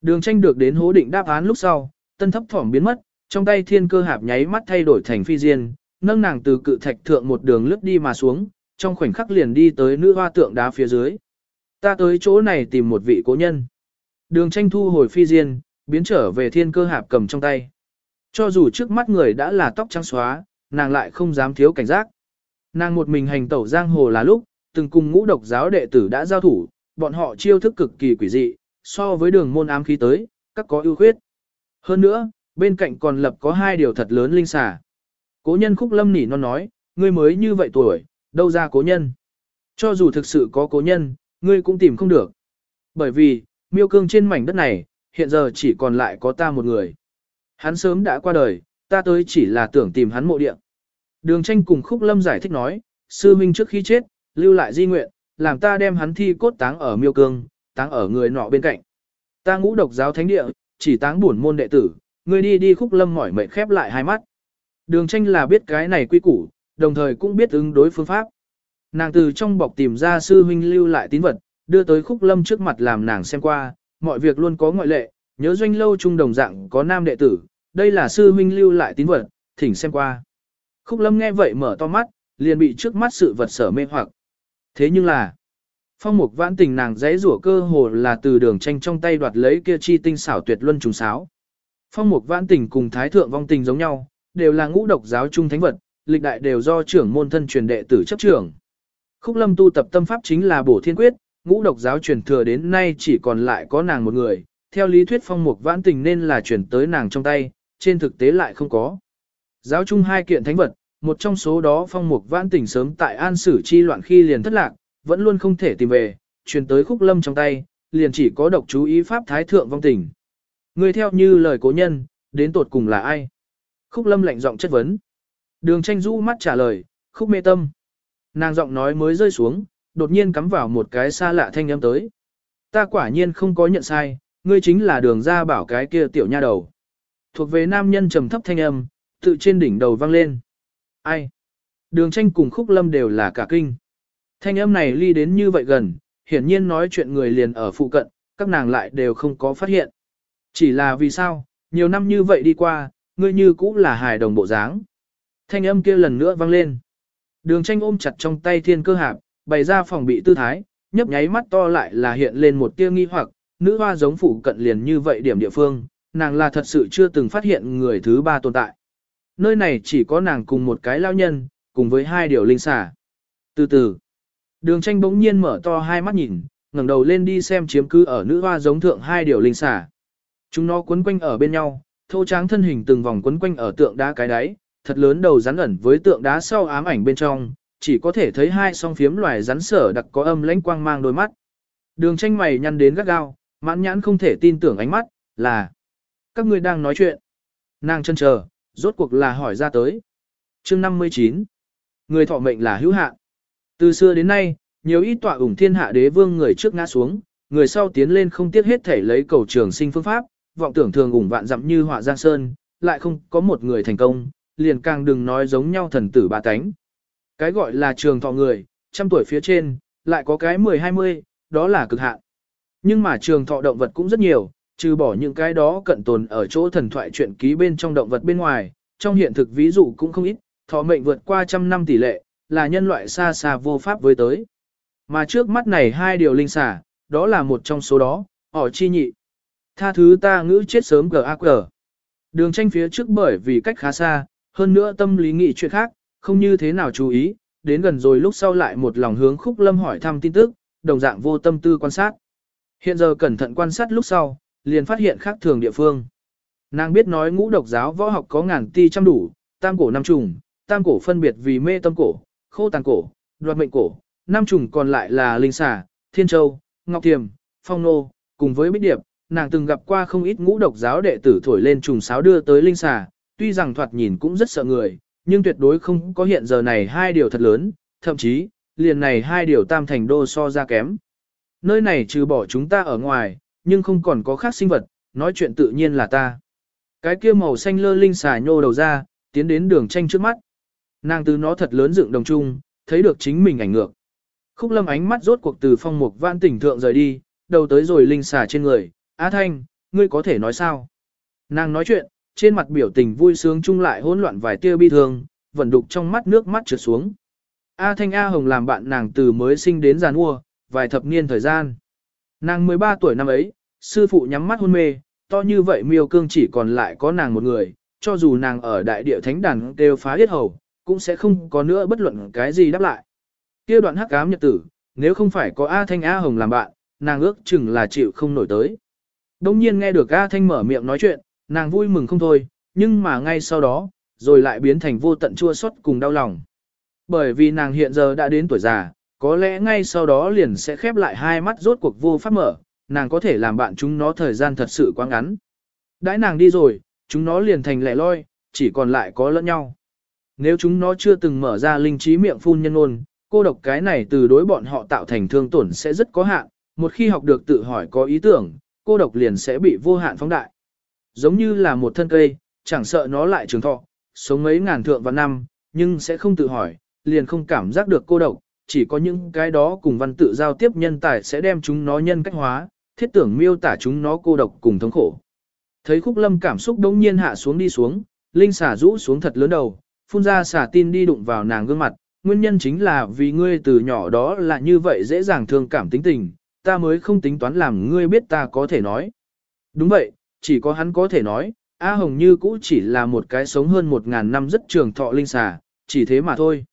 Đường tranh được đến hố định đáp án lúc sau, tân thấp thỏm biến mất, trong tay thiên cơ hạp nháy mắt thay đổi thành phi diên, nâng nàng từ cự thạch thượng một đường lướt đi mà xuống, trong khoảnh khắc liền đi tới nữ hoa tượng đá phía dưới. Ta tới chỗ này tìm một vị cố nhân. Đường tranh thu hồi phi diên, biến trở về thiên cơ hạp cầm trong tay. Cho dù trước mắt người đã là tóc trắng xóa, nàng lại không dám thiếu cảnh giác. Nàng một mình hành tẩu giang hồ là lúc, từng cùng ngũ độc giáo đệ tử đã giao thủ, bọn họ chiêu thức cực kỳ quỷ dị, so với đường môn ám khí tới, các có ưu khuyết. Hơn nữa, bên cạnh còn lập có hai điều thật lớn linh xà. Cố nhân khúc lâm nỉ non nói, ngươi mới như vậy tuổi, đâu ra cố nhân. Cho dù thực sự có cố nhân, ngươi cũng tìm không được. Bởi vì, miêu cương trên mảnh đất này, hiện giờ chỉ còn lại có ta một người. Hắn sớm đã qua đời, ta tới chỉ là tưởng tìm hắn mộ địa. Đường tranh cùng khúc lâm giải thích nói, sư minh trước khi chết, lưu lại di nguyện, làm ta đem hắn thi cốt táng ở miêu cương, táng ở người nọ bên cạnh. Ta ngũ độc giáo thánh địa, chỉ táng bổn môn đệ tử, người đi đi khúc lâm mỏi mệt khép lại hai mắt. Đường tranh là biết cái này quy củ, đồng thời cũng biết ứng đối phương pháp. Nàng từ trong bọc tìm ra sư huynh lưu lại tín vật, đưa tới khúc lâm trước mặt làm nàng xem qua, mọi việc luôn có ngoại lệ, nhớ doanh lâu trung đồng dạng có nam đệ tử, đây là sư huynh lưu lại tín vật, thỉnh xem qua. Khúc lâm nghe vậy mở to mắt, liền bị trước mắt sự vật sở mê hoặc. Thế nhưng là, phong mục vãn tình nàng dãy rủa cơ hồ là từ đường tranh trong tay đoạt lấy kia chi tinh xảo tuyệt luân trùng sáo. Phong mục vãn tình cùng thái thượng vong tình giống nhau, đều là ngũ độc giáo trung thánh vật, lịch đại đều do trưởng môn thân truyền đệ tử chấp trưởng. Khúc lâm tu tập tâm pháp chính là bổ thiên quyết, ngũ độc giáo truyền thừa đến nay chỉ còn lại có nàng một người, theo lý thuyết phong mục vãn tình nên là truyền tới nàng trong tay, trên thực tế lại không có. Giáo chung hai kiện thánh vật, một trong số đó phong mục vãn tỉnh sớm tại an sử chi loạn khi liền thất lạc, vẫn luôn không thể tìm về, truyền tới khúc lâm trong tay, liền chỉ có độc chú ý pháp thái thượng vong tỉnh Người theo như lời cố nhân, đến tột cùng là ai? Khúc lâm lạnh giọng chất vấn. Đường tranh rũ mắt trả lời, khúc mê tâm. Nàng giọng nói mới rơi xuống, đột nhiên cắm vào một cái xa lạ thanh âm tới. Ta quả nhiên không có nhận sai, ngươi chính là đường ra bảo cái kia tiểu nha đầu. Thuộc về nam nhân trầm thấp thanh âm, tự trên đỉnh đầu vang lên. Ai? Đường tranh cùng khúc lâm đều là cả kinh. Thanh âm này ly đến như vậy gần, hiển nhiên nói chuyện người liền ở phụ cận, các nàng lại đều không có phát hiện. Chỉ là vì sao, nhiều năm như vậy đi qua, ngươi như cũng là hài đồng bộ dáng. Thanh âm kia lần nữa vang lên. Đường tranh ôm chặt trong tay thiên cơ hạp, bày ra phòng bị tư thái, nhấp nháy mắt to lại là hiện lên một tia nghi hoặc, nữ hoa giống phụ cận liền như vậy điểm địa phương, nàng là thật sự chưa từng phát hiện người thứ ba tồn tại. Nơi này chỉ có nàng cùng một cái lao nhân, cùng với hai điều linh xà. Từ từ, đường tranh bỗng nhiên mở to hai mắt nhìn, ngẩng đầu lên đi xem chiếm cứ ở nữ hoa giống thượng hai điều linh xà. Chúng nó quấn quanh ở bên nhau, thô tráng thân hình từng vòng quấn quanh ở tượng đá cái đáy, thật lớn đầu rắn ẩn với tượng đá sau ám ảnh bên trong, chỉ có thể thấy hai song phiếm loài rắn sở đặc có âm lãnh quang mang đôi mắt. Đường tranh mày nhăn đến gắt gao, mãn nhãn không thể tin tưởng ánh mắt, là các ngươi đang nói chuyện. Nàng chân chờ, rốt cuộc là hỏi ra tới. chương 59. Người thọ mệnh là hữu hạ. Từ xưa đến nay, nhiều ít tọa ủng thiên hạ đế vương người trước ngã xuống, người sau tiến lên không tiếc hết thể lấy cầu trường sinh phương pháp, vọng tưởng thường ủng vạn dặm như họa giang sơn, lại không có một người thành công, liền càng đừng nói giống nhau thần tử ba tánh. Cái gọi là trường thọ người, trăm tuổi phía trên, lại có cái 10-20, đó là cực hạn. Nhưng mà trường thọ động vật cũng rất nhiều, trừ bỏ những cái đó cận tồn ở chỗ thần thoại chuyện ký bên trong động vật bên ngoài, trong hiện thực ví dụ cũng không ít, thọ mệnh vượt qua trăm năm tỷ lệ, là nhân loại xa xa vô pháp với tới. Mà trước mắt này hai điều linh xả, đó là một trong số đó, họ chi nhị. Tha thứ ta ngữ chết sớm G.A.Q. Đường tranh phía trước bởi vì cách khá xa, hơn nữa tâm lý nghị chuyện khác, không như thế nào chú ý, đến gần rồi lúc sau lại một lòng hướng khúc lâm hỏi thăm tin tức, đồng dạng vô tâm tư quan sát. Hiện giờ cẩn thận quan sát lúc sau, liền phát hiện khác thường địa phương. Nàng biết nói ngũ độc giáo võ học có ngàn ti trăm đủ, tam cổ năm trùng, tam cổ phân biệt vì mê tâm cổ, khô tàn cổ, đoạt mệnh cổ, năm trùng còn lại là linh xà, thiên châu, ngọc thiềm, phong nô, cùng với bích điệp, nàng từng gặp qua không ít ngũ độc giáo đệ tử thổi lên trùng sáo đưa tới linh xà, tuy rằng thoạt nhìn cũng rất sợ người, nhưng tuyệt đối không có hiện giờ này hai điều thật lớn, thậm chí, liền này hai điều tam thành đô so ra kém. Nơi này trừ bỏ chúng ta ở ngoài, nhưng không còn có khác sinh vật, nói chuyện tự nhiên là ta. Cái kia màu xanh lơ linh xà nhô đầu ra, tiến đến đường tranh trước mắt. Nàng từ nó thật lớn dựng đồng trung, thấy được chính mình ảnh ngược. Khúc lâm ánh mắt rốt cuộc từ phong mục vãn tỉnh thượng rời đi, đầu tới rồi linh xà trên người. Á Thanh, ngươi có thể nói sao? Nàng nói chuyện, trên mặt biểu tình vui sướng chung lại hỗn loạn vài tia bi thương, vẫn đục trong mắt nước mắt trượt xuống. A Thanh A Hồng làm bạn nàng từ mới sinh đến già nua, vài thập niên thời gian. Nàng 13 tuổi năm ấy, sư phụ nhắm mắt hôn mê, to như vậy miêu cương chỉ còn lại có nàng một người, cho dù nàng ở đại địa thánh đàn đều phá hết hầu, cũng sẽ không có nữa bất luận cái gì đáp lại. Kia đoạn hắc ám nhật tử, nếu không phải có A Thanh A Hồng làm bạn, nàng ước chừng là chịu không nổi tới. Đông nhiên nghe được A Thanh mở miệng nói chuyện, nàng vui mừng không thôi, nhưng mà ngay sau đó, rồi lại biến thành vô tận chua xót cùng đau lòng. Bởi vì nàng hiện giờ đã đến tuổi già, có lẽ ngay sau đó liền sẽ khép lại hai mắt rốt cuộc vô pháp mở, nàng có thể làm bạn chúng nó thời gian thật sự quá ngắn. Đãi nàng đi rồi, chúng nó liền thành lẻ loi, chỉ còn lại có lẫn nhau. Nếu chúng nó chưa từng mở ra linh trí miệng phun nhân ôn, cô độc cái này từ đối bọn họ tạo thành thương tổn sẽ rất có hạn, một khi học được tự hỏi có ý tưởng, cô độc liền sẽ bị vô hạn phóng đại. Giống như là một thân cây, chẳng sợ nó lại trường thọ, sống mấy ngàn thượng và năm, nhưng sẽ không tự hỏi, liền không cảm giác được cô độc, chỉ có những cái đó cùng văn tự giao tiếp nhân tài sẽ đem chúng nó nhân cách hóa, thiết tưởng miêu tả chúng nó cô độc cùng thống khổ. Thấy khúc lâm cảm xúc đống nhiên hạ xuống đi xuống, linh xả rũ xuống thật lớn đầu, phun ra xả tin đi đụng vào nàng gương mặt, nguyên nhân chính là vì ngươi từ nhỏ đó là như vậy dễ dàng thương cảm tính tình, ta mới không tính toán làm ngươi biết ta có thể nói. Đúng vậy, chỉ có hắn có thể nói, A Hồng như cũ chỉ là một cái sống hơn một ngàn năm rất trường thọ linh xà, chỉ thế mà thôi.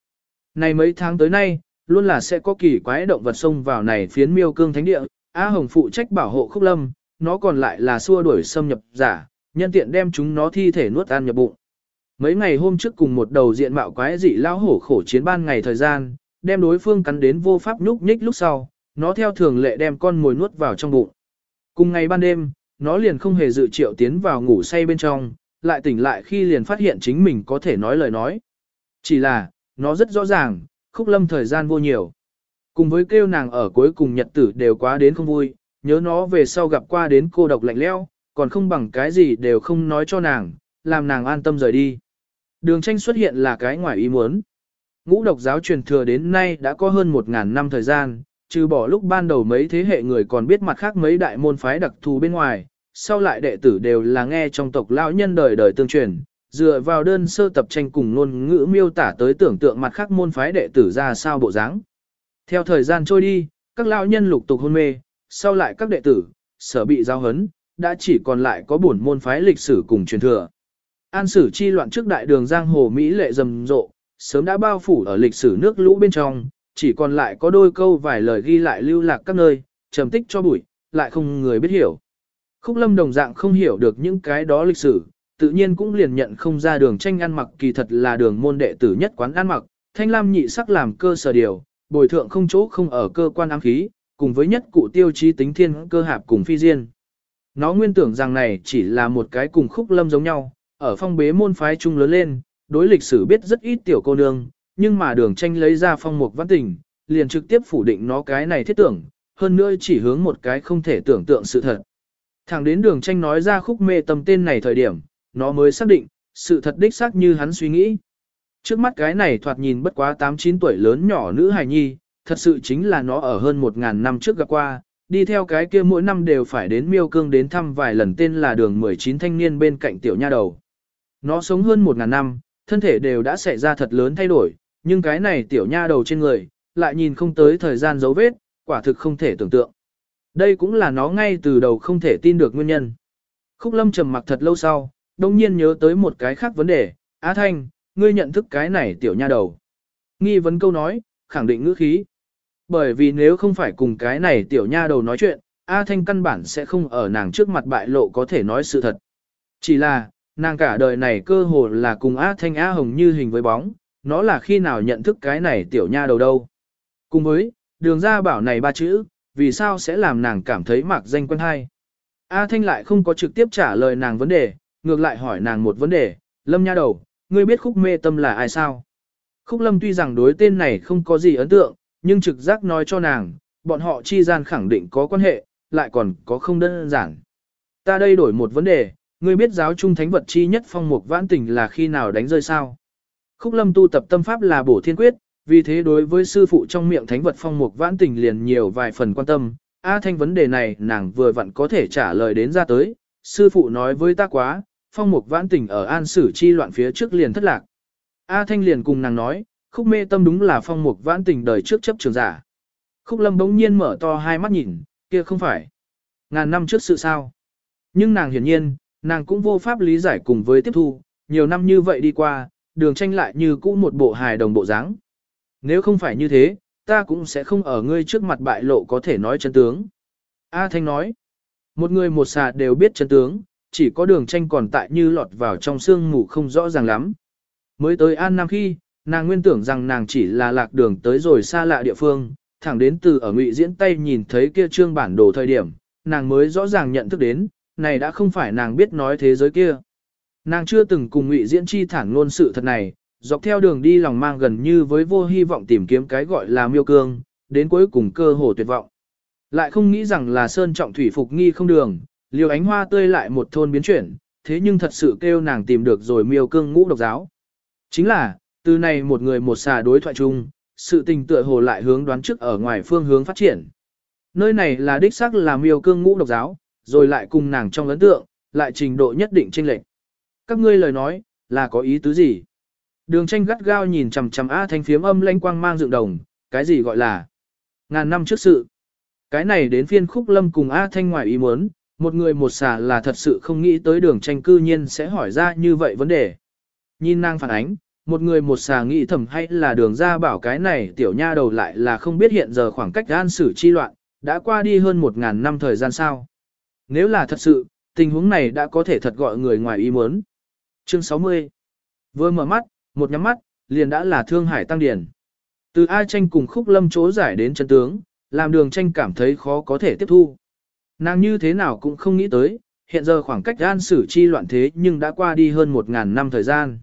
Này mấy tháng tới nay, luôn là sẽ có kỳ quái động vật xông vào này phiến miêu cương thánh địa, A Hồng phụ trách bảo hộ khúc lâm, nó còn lại là xua đuổi xâm nhập giả, nhân tiện đem chúng nó thi thể nuốt ăn nhập bụng. Mấy ngày hôm trước cùng một đầu diện mạo quái dị lao hổ khổ chiến ban ngày thời gian, đem đối phương cắn đến vô pháp nhúc nhích lúc sau, nó theo thường lệ đem con mồi nuốt vào trong bụng. Cùng ngày ban đêm, nó liền không hề dự triệu tiến vào ngủ say bên trong, lại tỉnh lại khi liền phát hiện chính mình có thể nói lời nói. Chỉ là, nó rất rõ ràng, khúc lâm thời gian vô nhiều. Cùng với kêu nàng ở cuối cùng nhật tử đều quá đến không vui, nhớ nó về sau gặp qua đến cô độc lạnh leo, còn không bằng cái gì đều không nói cho nàng, làm nàng an tâm rời đi. Đường tranh xuất hiện là cái ngoài ý muốn. Ngũ độc giáo truyền thừa đến nay đã có hơn một ngàn năm thời gian, trừ bỏ lúc ban đầu mấy thế hệ người còn biết mặt khác mấy đại môn phái đặc thù bên ngoài, sau lại đệ tử đều là nghe trong tộc lão nhân đời đời tương truyền, dựa vào đơn sơ tập tranh cùng ngôn ngữ miêu tả tới tưởng tượng mặt khác môn phái đệ tử ra sao bộ dáng. Theo thời gian trôi đi, các lão nhân lục tục hôn mê, sau lại các đệ tử, sở bị giao hấn, đã chỉ còn lại có bổn môn phái lịch sử cùng truyền thừa. An sử chi loạn trước đại đường giang hồ Mỹ lệ rầm rộ, sớm đã bao phủ ở lịch sử nước lũ bên trong, chỉ còn lại có đôi câu vài lời ghi lại lưu lạc các nơi, trầm tích cho bụi, lại không người biết hiểu. Khúc lâm đồng dạng không hiểu được những cái đó lịch sử, tự nhiên cũng liền nhận không ra đường tranh ăn mặc kỳ thật là đường môn đệ tử nhất quán ăn mặc, thanh lam nhị sắc làm cơ sở điều, bồi thượng không chỗ không ở cơ quan ám khí, cùng với nhất cụ tiêu chí tính thiên cơ hạp cùng phi diên. Nó nguyên tưởng rằng này chỉ là một cái cùng khúc lâm giống nhau, ở phong bế môn phái chung lớn lên, đối lịch sử biết rất ít tiểu cô nương, nhưng mà đường tranh lấy ra phong mục văn tình, liền trực tiếp phủ định nó cái này thiết tưởng, hơn nữa chỉ hướng một cái không thể tưởng tượng sự thật. Thẳng đến đường tranh nói ra khúc mê tâm tên này thời điểm, nó mới xác định, sự thật đích xác như hắn suy nghĩ. Trước mắt cái này thoạt nhìn bất quá 8-9 tuổi lớn nhỏ nữ hài nhi, thật sự chính là nó ở hơn 1.000 năm trước gặp qua, đi theo cái kia mỗi năm đều phải đến miêu cương đến thăm vài lần tên là đường 19 thanh niên bên cạnh tiểu nha đầu. Nó sống hơn một ngàn năm, thân thể đều đã xảy ra thật lớn thay đổi, nhưng cái này tiểu nha đầu trên người, lại nhìn không tới thời gian dấu vết, quả thực không thể tưởng tượng. Đây cũng là nó ngay từ đầu không thể tin được nguyên nhân. Khúc lâm trầm mặc thật lâu sau, đông nhiên nhớ tới một cái khác vấn đề, Á Thanh, ngươi nhận thức cái này tiểu nha đầu. Nghi vấn câu nói, khẳng định ngữ khí. Bởi vì nếu không phải cùng cái này tiểu nha đầu nói chuyện, A Thanh căn bản sẽ không ở nàng trước mặt bại lộ có thể nói sự thật. Chỉ là, nàng cả đời này cơ hồ là cùng A Thanh A Hồng như hình với bóng, nó là khi nào nhận thức cái này tiểu nha đầu đâu. Cùng với, đường ra bảo này ba chữ, vì sao sẽ làm nàng cảm thấy mạc danh quen hay. A Thanh lại không có trực tiếp trả lời nàng vấn đề, ngược lại hỏi nàng một vấn đề, lâm nha đầu, ngươi biết khúc mê tâm là ai sao? Khúc lâm tuy rằng đối tên này không có gì ấn tượng, nhưng trực giác nói cho nàng, bọn họ chi gian khẳng định có quan hệ, lại còn có không đơn giản. Ta đây đổi một vấn đề, ngươi biết giáo trung thánh vật chi nhất phong mục vãn tình là khi nào đánh rơi sao? Khúc lâm tu tập tâm pháp là bổ thiên quyết, vì thế đối với sư phụ trong miệng thánh vật phong mục vãn tình liền nhiều vài phần quan tâm. A thanh vấn đề này nàng vừa vặn có thể trả lời đến ra tới, sư phụ nói với ta quá, phong mục vãn tình ở an sử chi loạn phía trước liền thất lạc. A thanh liền cùng nàng nói, khúc mê tâm đúng là phong mục vãn tình đời trước chấp trường giả. Khúc lâm bỗng nhiên mở to hai mắt nhìn, kia không phải. Ngàn năm trước sự sao. Nhưng nàng hiển nhiên, nàng cũng vô pháp lý giải cùng với tiếp thu, nhiều năm như vậy đi qua, đường tranh lại như cũ một bộ hài đồng bộ dáng. Nếu không phải như thế, ta cũng sẽ không ở ngươi trước mặt bại lộ có thể nói chân tướng. A Thanh nói, một người một xà đều biết chân tướng, chỉ có đường tranh còn tại như lọt vào trong sương mù không rõ ràng lắm. Mới tới An Nam khi, nàng nguyên tưởng rằng nàng chỉ là lạc đường tới rồi xa lạ địa phương, thẳng đến từ ở ngụy diễn tay nhìn thấy kia trương bản đồ thời điểm, nàng mới rõ ràng nhận thức đến, này đã không phải nàng biết nói thế giới kia. Nàng chưa từng cùng ngụy diễn chi thẳng luôn sự thật này, dọc theo đường đi lòng mang gần như với vô hy vọng tìm kiếm cái gọi là miêu cương, đến cuối cùng cơ hồ tuyệt vọng. Lại không nghĩ rằng là sơn trọng thủy phục nghi không đường, liều ánh hoa tươi lại một thôn biến chuyển, thế nhưng thật sự kêu nàng tìm được rồi miêu cương ngũ độc giáo. Chính là, từ này một người một xà đối thoại chung, sự tình tựa hồ lại hướng đoán trước ở ngoài phương hướng phát triển. Nơi này là đích xác là miêu cương ngũ độc giáo, rồi lại cùng nàng trong ấn tượng, lại trình độ nhất định chênh lệch. Các ngươi lời nói, là có ý tứ gì? Đường tranh gắt gao nhìn chằm chằm A thanh phiếm âm lanh quang mang dựng đồng, cái gì gọi là ngàn năm trước sự. Cái này đến phiên khúc lâm cùng A thanh ngoài ý muốn, một người một xà là thật sự không nghĩ tới đường tranh cư nhiên sẽ hỏi ra như vậy vấn đề. Nhìn nàng phản ánh, một người một xà nghĩ thầm hay là đường ra bảo cái này tiểu nha đầu lại là không biết hiện giờ khoảng cách an xử chi loạn, đã qua đi hơn một ngàn năm thời gian sao. Nếu là thật sự, tình huống này đã có thể thật gọi người ngoài ý muốn. Chương 60 Vừa mở mắt, một nhắm mắt, liền đã là thương hải tăng điển. Từ A tranh cùng khúc lâm chỗ giải đến chân tướng, làm đường tranh cảm thấy khó có thể tiếp thu. Nàng như thế nào cũng không nghĩ tới, hiện giờ khoảng cách an sử chi loạn thế nhưng đã qua đi hơn một ngàn năm thời gian.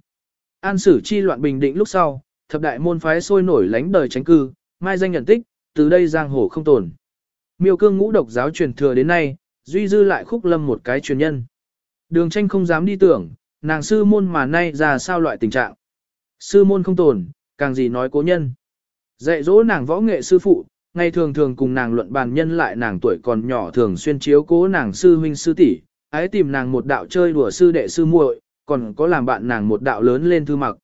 An sử chi loạn bình định lúc sau, thập đại môn phái sôi nổi lánh đời tránh cư, mai danh nhận tích, từ đây giang hồ không tồn. Miêu cương ngũ độc giáo truyền thừa đến nay, duy dư lại khúc lâm một cái truyền nhân. Đường tranh không dám đi tưởng, nàng sư môn mà nay ra sao loại tình trạng. Sư môn không tồn, càng gì nói cố nhân. Dạy dỗ nàng võ nghệ sư phụ, ngày thường thường cùng nàng luận bàn nhân lại nàng tuổi còn nhỏ thường xuyên chiếu cố nàng sư huynh sư tỷ, ái tìm nàng một đạo chơi đùa sư đệ sư muội, còn có làm bạn nàng một đạo lớn lên thư mặc.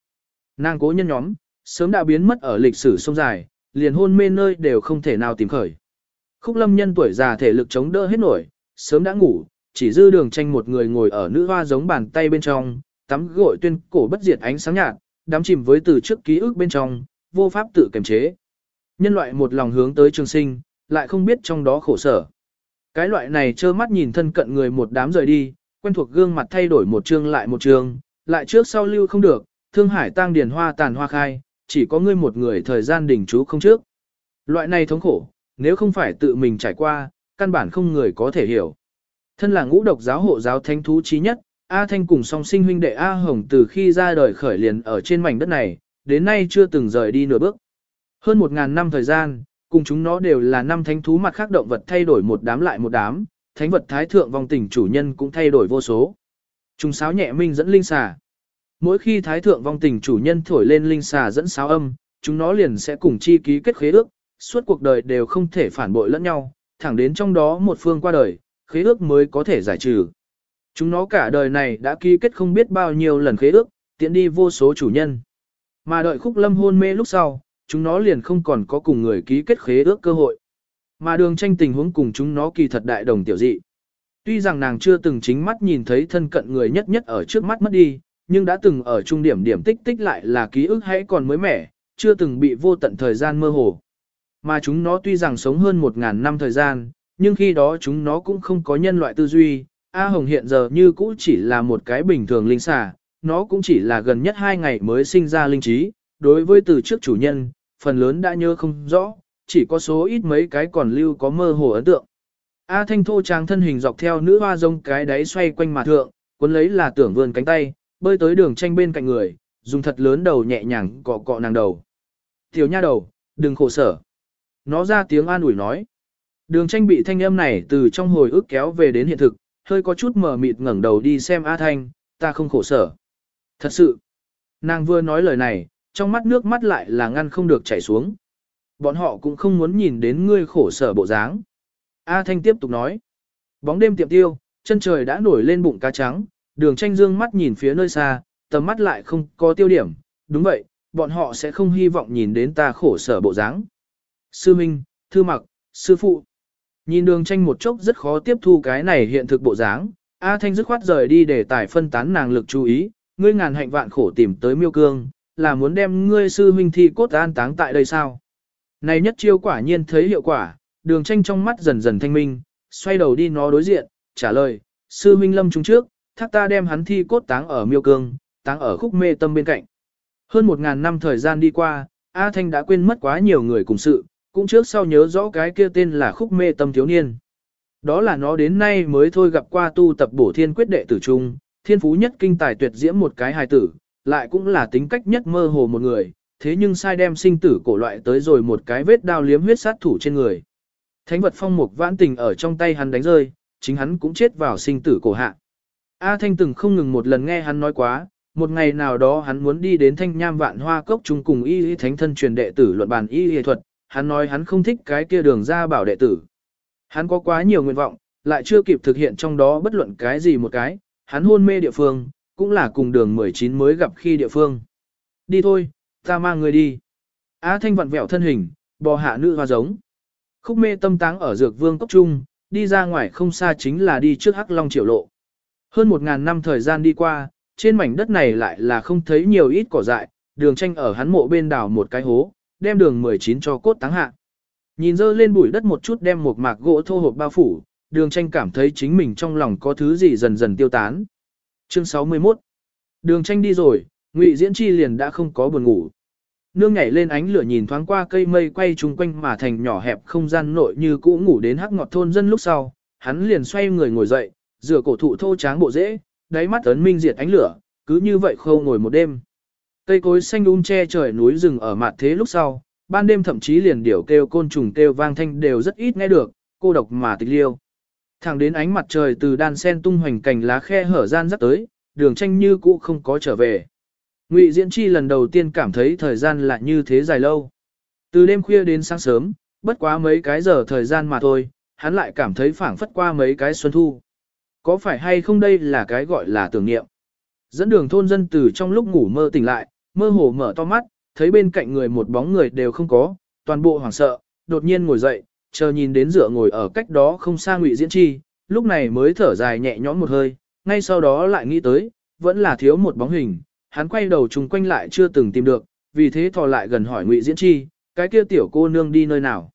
Nàng cố nhân nhóm, sớm đã biến mất ở lịch sử sông dài, liền hôn mê nơi đều không thể nào tìm khởi. Khúc lâm nhân tuổi già thể lực chống đỡ hết nổi, sớm đã ngủ, chỉ dư đường tranh một người ngồi ở nữ hoa giống bàn tay bên trong, tắm gội tuyên cổ bất diệt ánh sáng nhạt, đắm chìm với từ trước ký ức bên trong, vô pháp tự kiềm chế. Nhân loại một lòng hướng tới trường sinh, lại không biết trong đó khổ sở. Cái loại này trơ mắt nhìn thân cận người một đám rời đi, quen thuộc gương mặt thay đổi một chương lại một chương, lại trước sau lưu không được, thương hải tăng điền hoa tàn hoa khai, chỉ có ngươi một người thời gian đỉnh chú không trước. Loại này thống khổ, nếu không phải tự mình trải qua, căn bản không người có thể hiểu. Thân là ngũ độc giáo hộ giáo thánh thú trí nhất, A Thanh cùng song sinh huynh đệ A Hồng từ khi ra đời khởi liền ở trên mảnh đất này, đến nay chưa từng rời đi nửa bước. Hơn một ngàn năm thời gian, cùng chúng nó đều là năm thánh thú mặt khác động vật thay đổi một đám lại một đám, thánh vật thái thượng vong tình chủ nhân cũng thay đổi vô số. Trung sáo nhẹ minh dẫn linh xà. Mỗi khi thái thượng vong tình chủ nhân thổi lên linh xà dẫn sáo âm, chúng nó liền sẽ cùng chi ký kết khế ước, suốt cuộc đời đều không thể phản bội lẫn nhau, thẳng đến trong đó một phương qua đời, khế ước mới có thể giải trừ. Chúng nó cả đời này đã ký kết không biết bao nhiêu lần khế ước, tiện đi vô số chủ nhân. Mà đợi khúc lâm hôn mê lúc sau, chúng nó liền không còn có cùng người ký kết khế ước cơ hội. Mà đường tranh tình huống cùng chúng nó kỳ thật đại đồng tiểu dị. Tuy rằng nàng chưa từng chính mắt nhìn thấy thân cận người nhất nhất ở trước mắt mất đi, nhưng đã từng ở trung điểm điểm tích tích lại là ký ức hãy còn mới mẻ, chưa từng bị vô tận thời gian mơ hồ. Mà chúng nó tuy rằng sống hơn một ngàn năm thời gian, nhưng khi đó chúng nó cũng không có nhân loại tư duy, A Hồng hiện giờ như cũ chỉ là một cái bình thường linh xà, nó cũng chỉ là gần nhất hai ngày mới sinh ra linh trí, đối với từ trước chủ nhân, phần lớn đã nhớ không rõ, chỉ có số ít mấy cái còn lưu có mơ hồ ấn tượng. A Thanh thô tráng thân hình dọc theo nữ hoa rông cái đáy xoay quanh mà thượng, cuốn lấy là tưởng vươn cánh tay, bơi tới đường tranh bên cạnh người, dùng thật lớn đầu nhẹ nhàng cọ cọ nàng đầu. Tiểu nha đầu, đừng khổ sở. Nó ra tiếng an ủi nói. Đường tranh bị thanh âm này từ trong hồi ức kéo về đến hiện thực, hơi có chút mờ mịt ngẩng đầu đi xem A Thanh, ta không khổ sở. Thật sự, nàng vừa nói lời này, trong mắt nước mắt lại là ngăn không được chảy xuống. Bọn họ cũng không muốn nhìn đến ngươi khổ sở bộ dáng. A Thanh tiếp tục nói. Bóng đêm tiệm tiêu, chân trời đã nổi lên bụng cá trắng, đường tranh dương mắt nhìn phía nơi xa, tầm mắt lại không có tiêu điểm. Đúng vậy, bọn họ sẽ không hy vọng nhìn đến ta khổ sở bộ dáng. Sư Minh, Thư Mặc, Sư Phụ. Nhìn đường tranh một chốc rất khó tiếp thu cái này hiện thực bộ dáng, A Thanh dứt khoát rời đi để tải phân tán nàng lực chú ý, ngươi ngàn hạnh vạn khổ tìm tới miêu cương, là muốn đem ngươi sư huynh thi cốt an táng tại đây sao? Này nhất chiêu quả nhiên thấy hiệu quả, đường tranh trong mắt dần dần thanh minh, xoay đầu đi nó đối diện, trả lời, sư huynh lâm chúng trước, thác ta đem hắn thi cốt táng ở miêu cương, táng ở khúc mê tâm bên cạnh. Hơn một ngàn năm thời gian đi qua, A Thanh đã quên mất quá nhiều người cùng sự, cũng trước sau nhớ rõ cái kia tên là khúc mê tâm thiếu niên. Đó là nó đến nay mới thôi gặp qua tu tập bổ thiên quyết đệ tử trung, thiên phú nhất kinh tài tuyệt diễm một cái hài tử, lại cũng là tính cách nhất mơ hồ một người, thế nhưng sai đem sinh tử cổ loại tới rồi một cái vết đao liếm huyết sát thủ trên người. Thánh vật phong mục vãn tình ở trong tay hắn đánh rơi, chính hắn cũng chết vào sinh tử cổ hạ. A Thanh từng không ngừng một lần nghe hắn nói quá, một ngày nào đó hắn muốn đi đến thanh nham vạn hoa cốc chung cùng y y thánh thân truyền đệ tử luận bàn y y thuật, hắn nói hắn không thích cái kia đường ra bảo đệ tử. Hắn có quá nhiều nguyện vọng, lại chưa kịp thực hiện trong đó bất luận cái gì một cái, hắn hôn mê địa phương, cũng là cùng đường 19 mới gặp khi địa phương. Đi thôi, ta mang người đi. Á thanh vặn vẹo thân hình, bò hạ nữ hoa giống. Khúc mê tâm táng ở dược vương cốc trung, đi ra ngoài không xa chính là đi trước hắc long triều lộ. Hơn một ngàn năm thời gian đi qua, trên mảnh đất này lại là không thấy nhiều ít cỏ dại, đường tranh ở hắn mộ bên đảo một cái hố, đem đường 19 cho cốt táng hạ. Nhìn dơ lên bụi đất một chút đem một mạc gỗ thô hộp bao phủ, đường tranh cảm thấy chính mình trong lòng có thứ gì dần dần tiêu tán. Chương 61 Đường tranh đi rồi, ngụy Diễn Chi liền đã không có buồn ngủ. Nương nhảy lên ánh lửa nhìn thoáng qua cây mây quay chung quanh mà thành nhỏ hẹp không gian nội như cũ ngủ đến hắc ngọt thôn dân lúc sau, hắn liền xoay người ngồi dậy, rửa cổ thụ thô tráng bộ rễ, đáy mắt ấn minh diệt ánh lửa, cứ như vậy khâu ngồi một đêm. Cây cối xanh um che trời núi rừng ở mặt thế lúc sau, ban đêm thậm chí liền điểu kêu côn trùng kêu vang thanh đều rất ít nghe được, cô độc mà tịch liêu. Thẳng đến ánh mặt trời từ đan sen tung hoành cành lá khe hở gian dắt tới, đường tranh như cũ không có trở về. Ngụy Diễn Chi lần đầu tiên cảm thấy thời gian lại như thế dài lâu. Từ đêm khuya đến sáng sớm, bất quá mấy cái giờ thời gian mà thôi, hắn lại cảm thấy phảng phất qua mấy cái xuân thu. Có phải hay không đây là cái gọi là tưởng niệm? Dẫn đường thôn dân từ trong lúc ngủ mơ tỉnh lại, mơ hồ mở to mắt, thấy bên cạnh người một bóng người đều không có, toàn bộ hoảng sợ, đột nhiên ngồi dậy, chờ nhìn đến dựa ngồi ở cách đó không xa Ngụy Diễn Chi, lúc này mới thở dài nhẹ nhõm một hơi, ngay sau đó lại nghĩ tới, vẫn là thiếu một bóng hình, hắn quay đầu trùng quanh lại chưa từng tìm được, vì thế thò lại gần hỏi Ngụy Diễn Chi, cái kia tiểu cô nương đi nơi nào.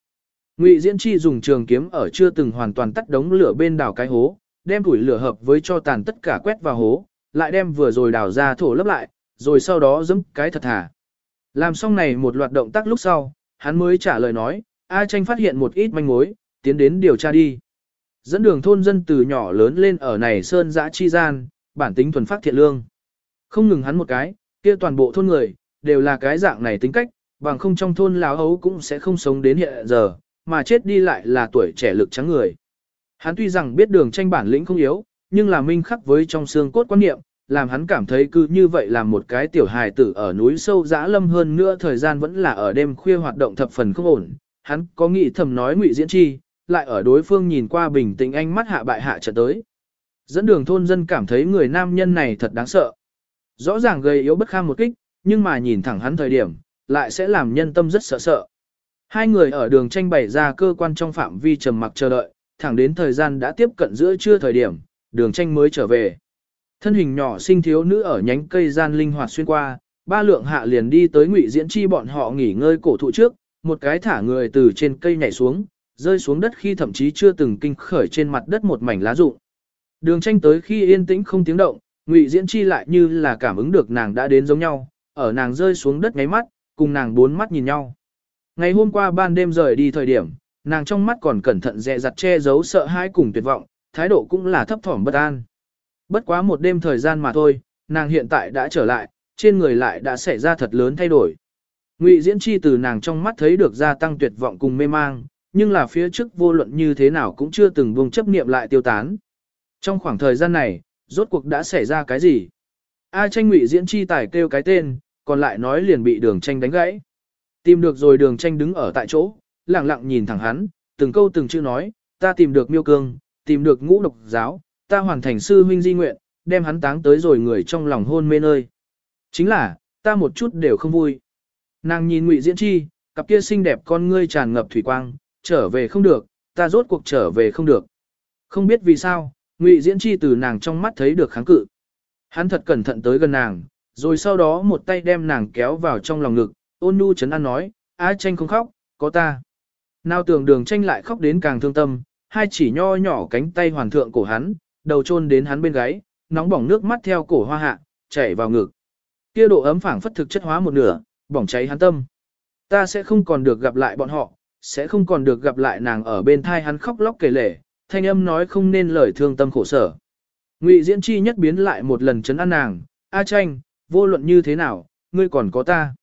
Ngụy Diễn Chi dùng trường kiếm ở chưa từng hoàn toàn tắt đống lửa bên đảo cái hố, đem củi lửa hợp với cho tàn tất cả quét vào hố, lại đem vừa rồi đào ra thổ lấp lại, rồi sau đó giẫm cái thật thà. Làm xong này một loạt động tác lúc sau, hắn mới trả lời nói, A tranh phát hiện một ít manh mối, tiến đến điều tra đi. Dẫn đường thôn dân từ nhỏ lớn lên ở này sơn dã chi gian, bản tính thuần phát thiện lương. Không ngừng hắn một cái, kia toàn bộ thôn người, đều là cái dạng này tính cách, bằng không trong thôn láo hấu cũng sẽ không sống đến hiện giờ, mà chết đi lại là tuổi trẻ lực trắng người. Hắn tuy rằng biết đường tranh bản lĩnh không yếu, nhưng là minh khắc với trong xương cốt quan niệm, làm hắn cảm thấy cứ như vậy là một cái tiểu hài tử ở núi sâu dã lâm hơn nữa thời gian vẫn là ở đêm khuya hoạt động thập phần không ổn. Hắn có nghĩ thầm nói ngụy diễn chi, lại ở đối phương nhìn qua bình tĩnh ánh mắt hạ bại hạ trận tới. Dẫn đường thôn dân cảm thấy người nam nhân này thật đáng sợ. Rõ ràng gây yếu bất kham một kích, nhưng mà nhìn thẳng hắn thời điểm, lại sẽ làm nhân tâm rất sợ sợ. Hai người ở đường tranh bày ra cơ quan trong phạm vi trầm mặc chờ đợi, thẳng đến thời gian đã tiếp cận giữa trưa thời điểm, đường tranh mới trở về. Thân hình nhỏ sinh thiếu nữ ở nhánh cây gian linh hoạt xuyên qua, ba lượng hạ liền đi tới ngụy diễn chi bọn họ nghỉ ngơi cổ thụ trước, một cái thả người từ trên cây nhảy xuống, rơi xuống đất khi thậm chí chưa từng kinh khởi trên mặt đất một mảnh lá rụng. Đường tranh tới khi yên tĩnh không tiếng động, ngụy diễn chi lại như là cảm ứng được nàng đã đến giống nhau, ở nàng rơi xuống đất ngáy mắt, cùng nàng bốn mắt nhìn nhau. Ngày hôm qua ban đêm rời đi thời điểm, nàng trong mắt còn cẩn thận dè dặt che giấu sợ hãi cùng tuyệt vọng, thái độ cũng là thấp thỏm bất an. Bất quá một đêm thời gian mà thôi, nàng hiện tại đã trở lại, trên người lại đã xảy ra thật lớn thay đổi. Ngụy Diễn Chi từ nàng trong mắt thấy được gia tăng tuyệt vọng cùng mê mang, nhưng là phía trước vô luận như thế nào cũng chưa từng buông chấp niệm lại tiêu tán. Trong khoảng thời gian này, rốt cuộc đã xảy ra cái gì? A tranh Ngụy Diễn Chi tải kêu cái tên, còn lại nói liền bị đường tranh đánh gãy. Tìm được rồi đường tranh đứng ở tại chỗ, lặng lặng nhìn thẳng hắn, từng câu từng chữ nói, ta tìm được miêu cương, tìm được ngũ độc giáo, ta hoàn thành sư huynh di nguyện, đem hắn táng tới rồi người trong lòng hôn mê nơi. Chính là, ta một chút đều không vui. Nàng nhìn ngụy diễn chi, cặp kia xinh đẹp con ngươi tràn ngập thủy quang, trở về không được, ta rốt cuộc trở về không được. Không biết vì sao, ngụy diễn chi từ nàng trong mắt thấy được kháng cự. Hắn thật cẩn thận tới gần nàng, rồi sau đó một tay đem nàng kéo vào trong lòng ngực, ôn nhu chấn an nói, á tranh không khóc, có ta. Nào tưởng đường tranh lại khóc đến càng thương tâm, hai chỉ nho nhỏ cánh tay hoàn thượng cổ hắn, đầu chôn đến hắn bên gáy, nóng bỏng nước mắt theo cổ hoa hạ, chảy vào ngực. Kia độ ấm phảng phất thực chất hóa một nửa, bỏng cháy hắn tâm. Ta sẽ không còn được gặp lại bọn họ, sẽ không còn được gặp lại nàng ở bên thai hắn khóc lóc kể lể, thanh âm nói không nên lời thương tâm khổ sở. Ngụy Diễn Chi nhất biến lại một lần chấn an nàng, A tranh, vô luận như thế nào, ngươi còn có ta.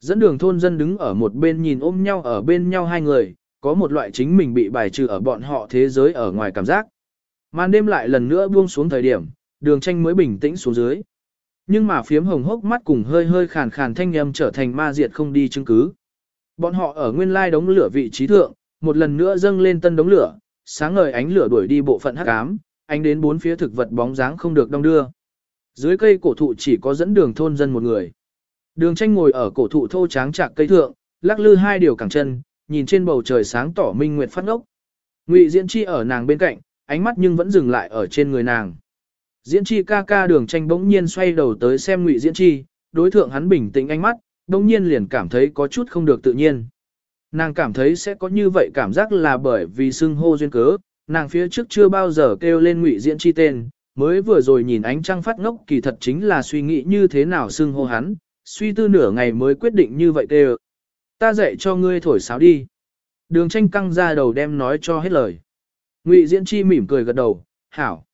Dẫn đường thôn dân đứng ở một bên nhìn ôm nhau ở bên nhau hai người, có một loại chính mình bị bài trừ ở bọn họ thế giới ở ngoài cảm giác. Màn đêm lại lần nữa buông xuống thời điểm, đường tranh mới bình tĩnh xuống dưới. Nhưng mà phiếm hồng hốc mắt cùng hơi hơi khàn khàn thanh âm trở thành ma diệt không đi chứng cứ. Bọn họ ở nguyên lai đống lửa vị trí thượng, một lần nữa dâng lên tân đống lửa, sáng ngời ánh lửa đuổi đi bộ phận hắc ám, ánh đến bốn phía thực vật bóng dáng không được đông đưa. Dưới cây cổ thụ chỉ có dẫn đường thôn dân một người. Đường tranh ngồi ở cổ thụ thô tráng chạc cây thượng, lắc lư hai điều cẳng chân, nhìn trên bầu trời sáng tỏ minh nguyệt phát ngốc. Ngụy Diễn Chi ở nàng bên cạnh, ánh mắt nhưng vẫn dừng lại ở trên người nàng. Diễn Chi ca ca đường tranh bỗng nhiên xoay đầu tới xem Ngụy Diễn Chi, đối thượng hắn bình tĩnh ánh mắt, bỗng nhiên liền cảm thấy có chút không được tự nhiên. Nàng cảm thấy sẽ có như vậy cảm giác là bởi vì xưng hô duyên cớ, nàng phía trước chưa bao giờ kêu lên Ngụy Diễn Chi tên, mới vừa rồi nhìn ánh trăng phát ngốc kỳ thật chính là suy nghĩ như thế nào xưng hô hắn, suy tư nửa ngày mới quyết định như vậy kêu. Ta dạy cho ngươi thổi sáo đi. Đường tranh căng ra đầu đem nói cho hết lời. Ngụy Diễn Chi mỉm cười gật đầu, hảo.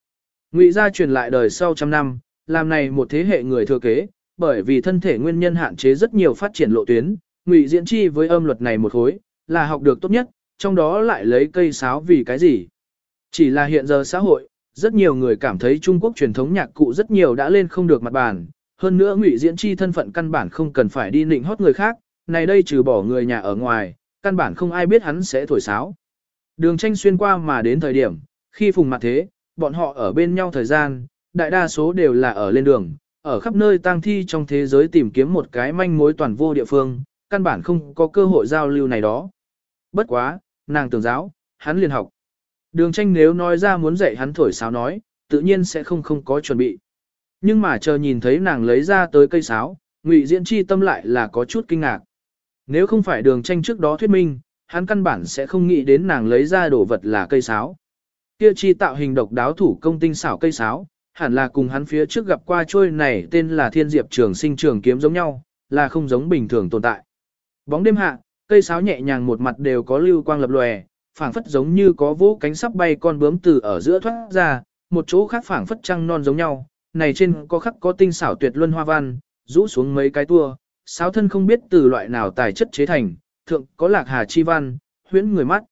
Ngụy gia truyền lại đời sau trăm năm, làm này một thế hệ người thừa kế, bởi vì thân thể nguyên nhân hạn chế rất nhiều phát triển lộ tuyến, Ngụy Diễn Chi với âm luật này một khối, là học được tốt nhất, trong đó lại lấy cây sáo vì cái gì? Chỉ là hiện giờ xã hội, rất nhiều người cảm thấy Trung Quốc truyền thống nhạc cụ rất nhiều đã lên không được mặt bàn, hơn nữa Ngụy Diễn Chi thân phận căn bản không cần phải đi nịnh hót người khác, này đây trừ bỏ người nhà ở ngoài, căn bản không ai biết hắn sẽ thổi sáo. Đường tranh xuyên qua mà đến thời điểm, khi phùng mặt thế, bọn họ ở bên nhau thời gian, đại đa số đều là ở lên đường, ở khắp nơi tang thi trong thế giới tìm kiếm một cái manh mối toàn vô địa phương, căn bản không có cơ hội giao lưu này đó. Bất quá, nàng tưởng giáo, hắn liền học. Đường tranh nếu nói ra muốn dạy hắn thổi sáo nói, tự nhiên sẽ không không có chuẩn bị. Nhưng mà chờ nhìn thấy nàng lấy ra tới cây sáo, ngụy diễn chi tâm lại là có chút kinh ngạc. Nếu không phải đường tranh trước đó thuyết minh, hắn căn bản sẽ không nghĩ đến nàng lấy ra đồ vật là cây sáo. Kia chi tạo hình độc đáo thủ công tinh xảo cây sáo, hẳn là cùng hắn phía trước gặp qua trôi này tên là thiên diệp trường sinh trường kiếm giống nhau, là không giống bình thường tồn tại. Bóng đêm hạ, cây sáo nhẹ nhàng một mặt đều có lưu quang lập lòe, phảng phất giống như có vũ cánh sắp bay con bướm từ ở giữa thoát ra, một chỗ khác phảng phất trăng non giống nhau, này trên có khắc có tinh xảo tuyệt luân hoa văn, rũ xuống mấy cái tua, sáo thân không biết từ loại nào tài chất chế thành, thượng có lạc hà chi văn, huyễn người mắt.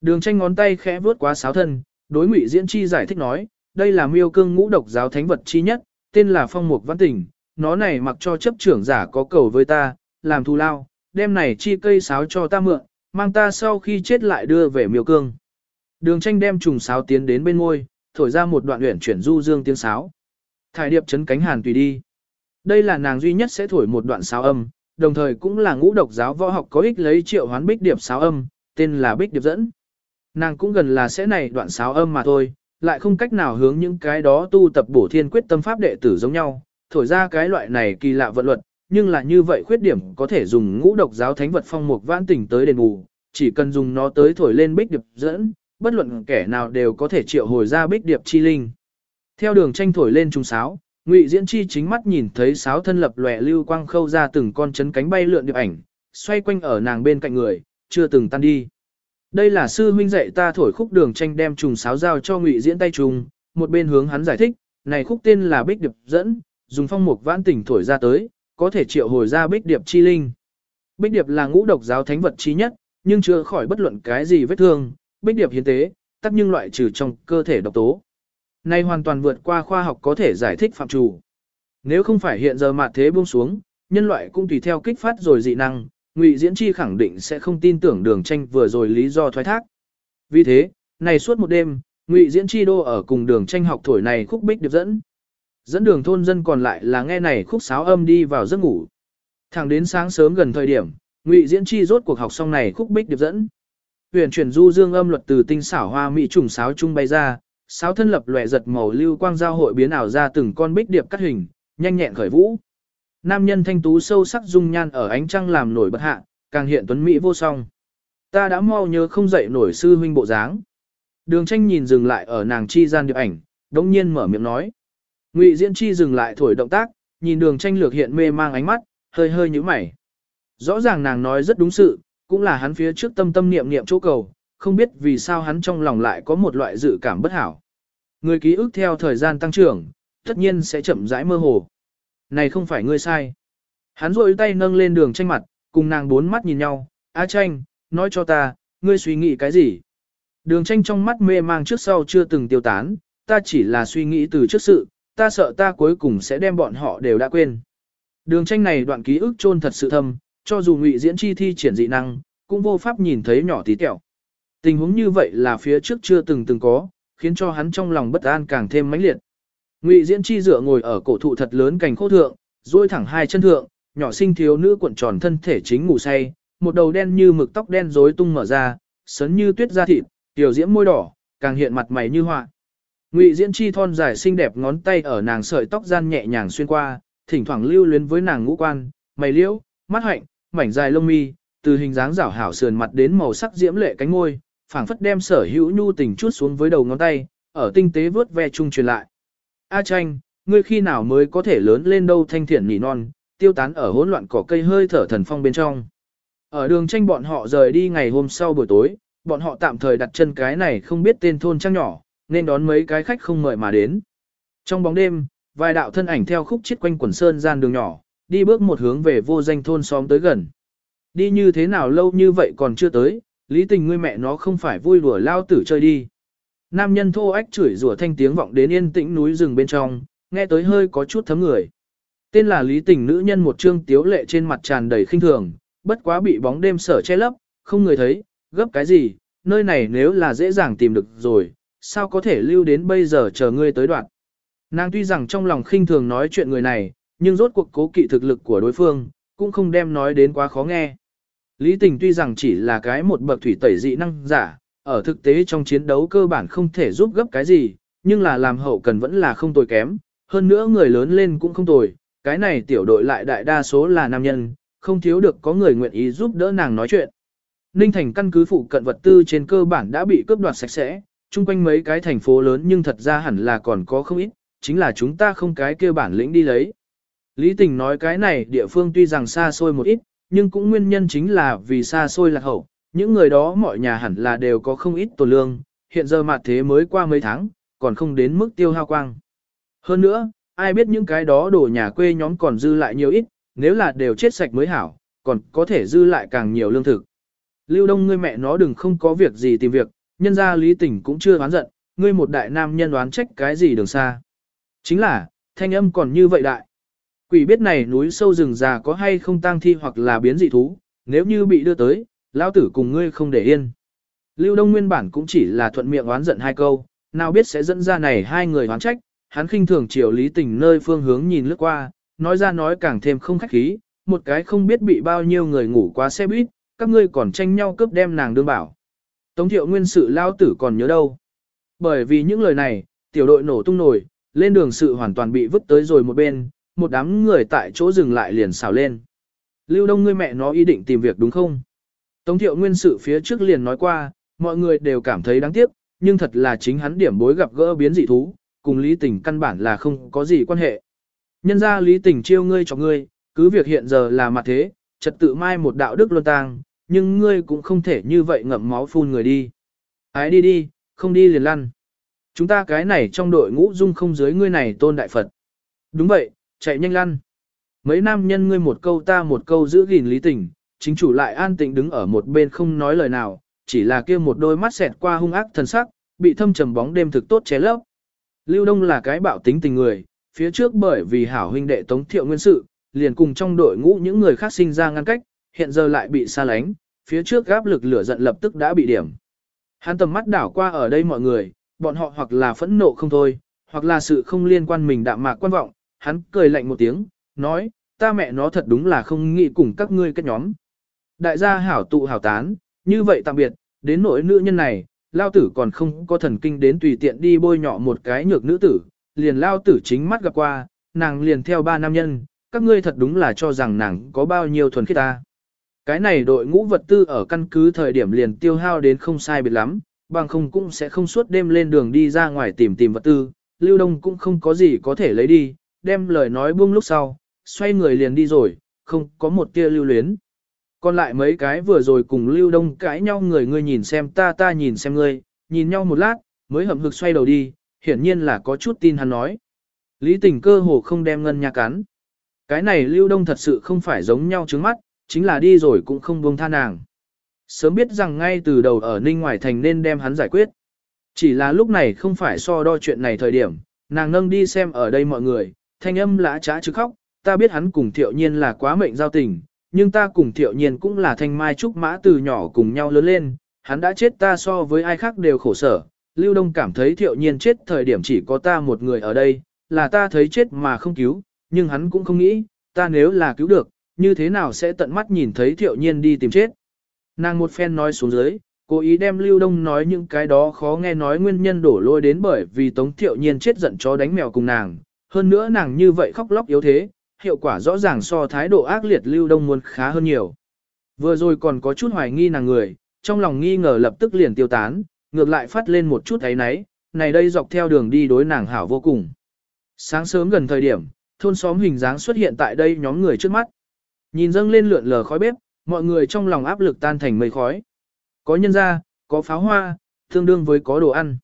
Đường tranh ngón tay khẽ vướt qua sáo thân, đối ngụy diễn chi giải thích nói, đây là miêu cương ngũ độc giáo thánh vật chi nhất, tên là phong mục văn tỉnh, nó này mặc cho chấp trưởng giả có cầu với ta, làm thù lao, đem này chi cây sáo cho ta mượn, mang ta sau khi chết lại đưa về miêu cương. Đường tranh đem trùng sáo tiến đến bên ngôi, thổi ra một đoạn luyện chuyển du dương tiếng sáo. Thải điệp chấn cánh hàn tùy đi. Đây là nàng duy nhất sẽ thổi một đoạn sáo âm, đồng thời cũng là ngũ độc giáo võ học có ích lấy triệu hoán bích điệp sáo âm, tên là bích điệp dẫn. Nàng cũng gần là sẽ này đoạn sáo âm mà thôi, lại không cách nào hướng những cái đó tu tập bổ thiên quyết tâm pháp đệ tử giống nhau, thổi ra cái loại này kỳ lạ vận luật, nhưng là như vậy khuyết điểm có thể dùng ngũ độc giáo thánh vật phong mục vãn tỉnh tới đền bù, chỉ cần dùng nó tới thổi lên bích điệp dẫn, bất luận kẻ nào đều có thể triệu hồi ra bích điệp chi linh. Theo đường tranh thổi lên trung sáo, Ngụy Diễn Chi chính mắt nhìn thấy sáo thân lập lòe lưu quang khâu ra từng con chấn cánh bay lượn điệp ảnh, xoay quanh ở nàng bên cạnh người, chưa từng tan đi. Đây là sư huynh dạy ta thổi khúc đường tranh đem trùng sáo giao cho Ngụy Diễn tay trùng, một bên hướng hắn giải thích, này khúc tên là Bích Điệp dẫn, dùng phong mục vãn tỉnh thổi ra tới, có thể triệu hồi ra Bích Điệp chi linh. Bích Điệp là ngũ độc giáo thánh vật chí nhất, nhưng chưa khỏi bất luận cái gì vết thương, Bích Điệp hiến tế, tất nhưng loại trừ trong cơ thể độc tố. Này hoàn toàn vượt qua khoa học có thể giải thích phạm trù. Nếu không phải hiện giờ mạt thế buông xuống, nhân loại cũng tùy theo kích phát rồi dị năng, Ngụy Diễn Chi khẳng định sẽ không tin tưởng đường tranh vừa rồi lý do thoái thác. Vì thế, này suốt một đêm, Ngụy Diễn Chi đô ở cùng đường tranh học thổi này khúc bích điệp dẫn. Dẫn đường thôn dân còn lại là nghe này khúc sáo âm đi vào giấc ngủ. Thẳng đến sáng sớm gần thời điểm, Ngụy Diễn Chi rốt cuộc học xong này khúc bích điệp dẫn. Huyền chuyển du dương âm luật từ tinh xảo hoa mỹ trùng sáo trung bay ra, sáo thân lập lòe giật màu lưu quang giao hội biến ảo ra từng con bích điệp cắt hình, nhanh nhẹn khởi vũ. Nam nhân thanh tú sâu sắc dung nhan ở ánh trăng làm nổi bật hạ, càng hiện tuấn mỹ vô song. Ta đã mau nhớ không dậy nổi sư huynh bộ dáng. Đường tranh nhìn dừng lại ở nàng chi gian điệp ảnh, đống nhiên mở miệng nói. Ngụy Diễn Chi dừng lại thổi động tác, nhìn đường tranh lược hiện mê mang ánh mắt, hơi hơi nhíu mày. Rõ ràng nàng nói rất đúng sự, cũng là hắn phía trước tâm tâm niệm niệm chỗ cầu, không biết vì sao hắn trong lòng lại có một loại dự cảm bất hảo. Người ký ức theo thời gian tăng trưởng, tất nhiên sẽ chậm rãi mơ hồ. Này không phải ngươi sai. Hắn rôi tay nâng lên đường tranh mặt, cùng nàng bốn mắt nhìn nhau, Á tranh, nói cho ta, ngươi suy nghĩ cái gì? Đường tranh trong mắt mê mang trước sau chưa từng tiêu tán, ta chỉ là suy nghĩ từ trước sự, ta sợ ta cuối cùng sẽ đem bọn họ đều đã quên. Đường tranh này đoạn ký ức chôn thật sự thâm, cho dù ngụy diễn chi thi triển dị năng, cũng vô pháp nhìn thấy nhỏ tí tẹo. Tình huống như vậy là phía trước chưa từng từng có, khiến cho hắn trong lòng bất an càng thêm mãnh liệt. Ngụy Diễn Chi dựa ngồi ở cổ thụ thật lớn cành khô thượng, duỗi thẳng hai chân thượng, nhỏ sinh thiếu nữ cuộn tròn thân thể chính ngủ say, một đầu đen như mực tóc đen rối tung mở ra, sấn như tuyết da thịt, tiểu diễm môi đỏ, càng hiện mặt mày như họa. Ngụy Diễn Chi thon dài xinh đẹp ngón tay ở nàng sợi tóc gian nhẹ nhàng xuyên qua, thỉnh thoảng lưu luyến với nàng ngũ quan, mày liễu, mắt hạnh, mảnh dài lông mi, từ hình dáng rảo hảo sườn mặt đến màu sắc diễm lệ cánh môi, phảng phất đem sở hữu nhu tình chút xuống với đầu ngón tay, ở tinh tế vớt ve chung truyền lại. A tranh, ngươi khi nào mới có thể lớn lên đâu thanh thiện nỉ non, tiêu tán ở hỗn loạn cỏ cây hơi thở thần phong bên trong. Ở đường tranh bọn họ rời đi ngày hôm sau buổi tối, bọn họ tạm thời đặt chân cái này không biết tên thôn trang nhỏ, nên đón mấy cái khách không mời mà đến. Trong bóng đêm, vài đạo thân ảnh theo khúc chiết quanh quần sơn gian đường nhỏ, đi bước một hướng về vô danh thôn xóm tới gần. Đi như thế nào lâu như vậy còn chưa tới, lý tình ngươi mẹ nó không phải vui đùa lao tử chơi đi. Nam nhân thô ách chửi rủa thanh tiếng vọng đến yên tĩnh núi rừng bên trong, nghe tới hơi có chút thấm người. Tên là lý tình nữ nhân một trương tiếu lệ trên mặt tràn đầy khinh thường, bất quá bị bóng đêm sở che lấp, không người thấy, gấp cái gì, nơi này nếu là dễ dàng tìm được rồi, sao có thể lưu đến bây giờ chờ ngươi tới đoạn. Nàng tuy rằng trong lòng khinh thường nói chuyện người này, nhưng rốt cuộc cố kỵ thực lực của đối phương, cũng không đem nói đến quá khó nghe. Lý tình tuy rằng chỉ là cái một bậc thủy tẩy dị năng giả, ở thực tế trong chiến đấu cơ bản không thể giúp gấp cái gì, nhưng là làm hậu cần vẫn là không tồi kém, hơn nữa người lớn lên cũng không tồi, cái này tiểu đội lại đại đa số là nam nhân, không thiếu được có người nguyện ý giúp đỡ nàng nói chuyện. Ninh Thành căn cứ phụ cận vật tư trên cơ bản đã bị cướp đoạt sạch sẽ, chung quanh mấy cái thành phố lớn nhưng thật ra hẳn là còn có không ít, chính là chúng ta không cái kia bản lĩnh đi lấy. Lý Tình nói cái này địa phương tuy rằng xa xôi một ít, nhưng cũng nguyên nhân chính là vì xa xôi lạc hậu, những người đó mọi nhà hẳn là đều có không ít tổ lương, hiện giờ mặt thế mới qua mấy tháng, còn không đến mức tiêu hao quang. Hơn nữa, ai biết những cái đó đổ nhà quê nhóm còn dư lại nhiều ít, nếu là đều chết sạch mới hảo, còn có thể dư lại càng nhiều lương thực. Lưu Đông ngươi mẹ nó đừng không có việc gì tìm việc, nhân ra lý tỉnh cũng chưa oán giận, ngươi một đại nam nhân đoán trách cái gì đường xa. Chính là, thanh âm còn như vậy đại. Quỷ biết này núi sâu rừng già có hay không tang thi hoặc là biến dị thú, nếu như bị đưa tới, lão tử cùng ngươi không để yên. Lưu Đông nguyên bản cũng chỉ là thuận miệng oán giận hai câu, nào biết sẽ dẫn ra này hai người oán trách, hắn khinh thường chiều lý tình nơi phương hướng nhìn lướt qua, nói ra nói càng thêm không khách khí, một cái không biết bị bao nhiêu người ngủ quá xe buýt, các ngươi còn tranh nhau cướp đem nàng đương bảo. Tống thiệu nguyên sự lao tử còn nhớ đâu. Bởi vì những lời này, tiểu đội nổ tung nổi, lên đường sự hoàn toàn bị vứt tới rồi một bên, một đám người tại chỗ dừng lại liền xào lên. Lưu Đông ngươi mẹ nó ý định tìm việc đúng không? Tống thiệu nguyên sự phía trước liền nói qua, mọi người đều cảm thấy đáng tiếc, nhưng thật là chính hắn điểm bối gặp gỡ biến dị thú, cùng lý tình căn bản là không có gì quan hệ. Nhân ra lý tình chiêu ngươi cho ngươi, cứ việc hiện giờ là mặt thế, trật tự mai một đạo đức luân tang, nhưng ngươi cũng không thể như vậy ngậm máu phun người đi. Ái đi đi, không đi liền lăn. Chúng ta cái này trong đội ngũ dung không dưới ngươi này tôn đại Phật. Đúng vậy, chạy nhanh lăn. Mấy nam nhân ngươi một câu ta một câu giữ gìn lý tình, chính chủ lại an tĩnh đứng ở một bên không nói lời nào, chỉ là kia một đôi mắt xẹt qua hung ác thần sắc, bị thâm trầm bóng đêm thực tốt chế lấp. Lưu Đông là cái bạo tính tình người, phía trước bởi vì hảo huynh đệ Tống Thiệu Nguyên sự, liền cùng trong đội ngũ những người khác sinh ra ngăn cách, hiện giờ lại bị xa lánh, phía trước gáp lực lửa giận lập tức đã bị điểm. Hắn tầm mắt đảo qua ở đây mọi người, bọn họ hoặc là phẫn nộ không thôi, hoặc là sự không liên quan mình đạm mạc quan vọng, hắn cười lạnh một tiếng, nói, ta mẹ nó thật đúng là không nghĩ cùng các ngươi kết nhóm. Đại gia hảo tụ hảo tán, như vậy tạm biệt, đến nỗi nữ nhân này, lao tử còn không có thần kinh đến tùy tiện đi bôi nhọ một cái nhược nữ tử, liền lao tử chính mắt gặp qua, nàng liền theo ba nam nhân, các ngươi thật đúng là cho rằng nàng có bao nhiêu thuần khiết ta. Cái này đội ngũ vật tư ở căn cứ thời điểm liền tiêu hao đến không sai biệt lắm, bằng không cũng sẽ không suốt đêm lên đường đi ra ngoài tìm tìm vật tư, Lưu Đông cũng không có gì có thể lấy đi, đem lời nói buông lúc sau, xoay người liền đi rồi, không có một tia lưu luyến. Còn lại mấy cái vừa rồi cùng Lưu Đông cãi nhau người ngươi nhìn xem ta ta nhìn xem ngươi, nhìn nhau một lát, mới hậm hực xoay đầu đi, hiển nhiên là có chút tin hắn nói. Lý tình cơ hồ không đem ngân nha cắn. Cái này Lưu Đông thật sự không phải giống nhau trứng mắt, chính là đi rồi cũng không buông tha nàng. Sớm biết rằng ngay từ đầu ở Ninh Ngoại Thành nên đem hắn giải quyết. Chỉ là lúc này không phải so đo chuyện này thời điểm, nàng nâng đi xem ở đây mọi người, thanh âm lã trá chứ khóc, ta biết hắn cùng thiệu nhiên là quá mệnh giao tình, nhưng ta cùng thiệu nhiên cũng là thanh mai trúc mã từ nhỏ cùng nhau lớn lên, hắn đã chết ta so với ai khác đều khổ sở. Lưu Đông cảm thấy thiệu nhiên chết thời điểm chỉ có ta một người ở đây, là ta thấy chết mà không cứu, nhưng hắn cũng không nghĩ, ta nếu là cứu được, như thế nào sẽ tận mắt nhìn thấy thiệu nhiên đi tìm chết. Nàng một phen nói xuống dưới, cố ý đem Lưu Đông nói những cái đó khó nghe nói nguyên nhân đổ lôi đến bởi vì Tống Thiệu Nhiên chết giận chó đánh mèo cùng nàng. Hơn nữa nàng như vậy khóc lóc yếu thế, hiệu quả rõ ràng so thái độ ác liệt Lưu Đông muốn khá hơn nhiều. Vừa rồi còn có chút hoài nghi nàng người, trong lòng nghi ngờ lập tức liền tiêu tán, ngược lại phát lên một chút thấy náy, này đây dọc theo đường đi đối nàng hảo vô cùng. Sáng sớm gần thời điểm, thôn xóm hình dáng xuất hiện tại đây nhóm người trước mắt. Nhìn dâng lên lượn lờ khói bếp, mọi người trong lòng áp lực tan thành mây khói. Có nhân ra, có pháo hoa, tương đương với có đồ ăn.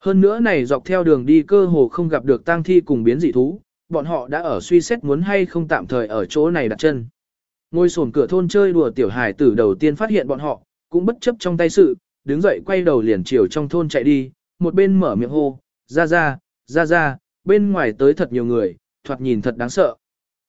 Hơn nữa này dọc theo đường đi cơ hồ không gặp được tang thi cùng biến dị thú, bọn họ đã ở suy xét muốn hay không tạm thời ở chỗ này đặt chân. Ngôi sồn cửa thôn chơi đùa tiểu hải tử đầu tiên phát hiện bọn họ, cũng bất chấp trong tay sự, đứng dậy quay đầu liền chiều trong thôn chạy đi, một bên mở miệng hô, ra ra, ra ra, bên ngoài tới thật nhiều người, thoạt nhìn thật đáng sợ.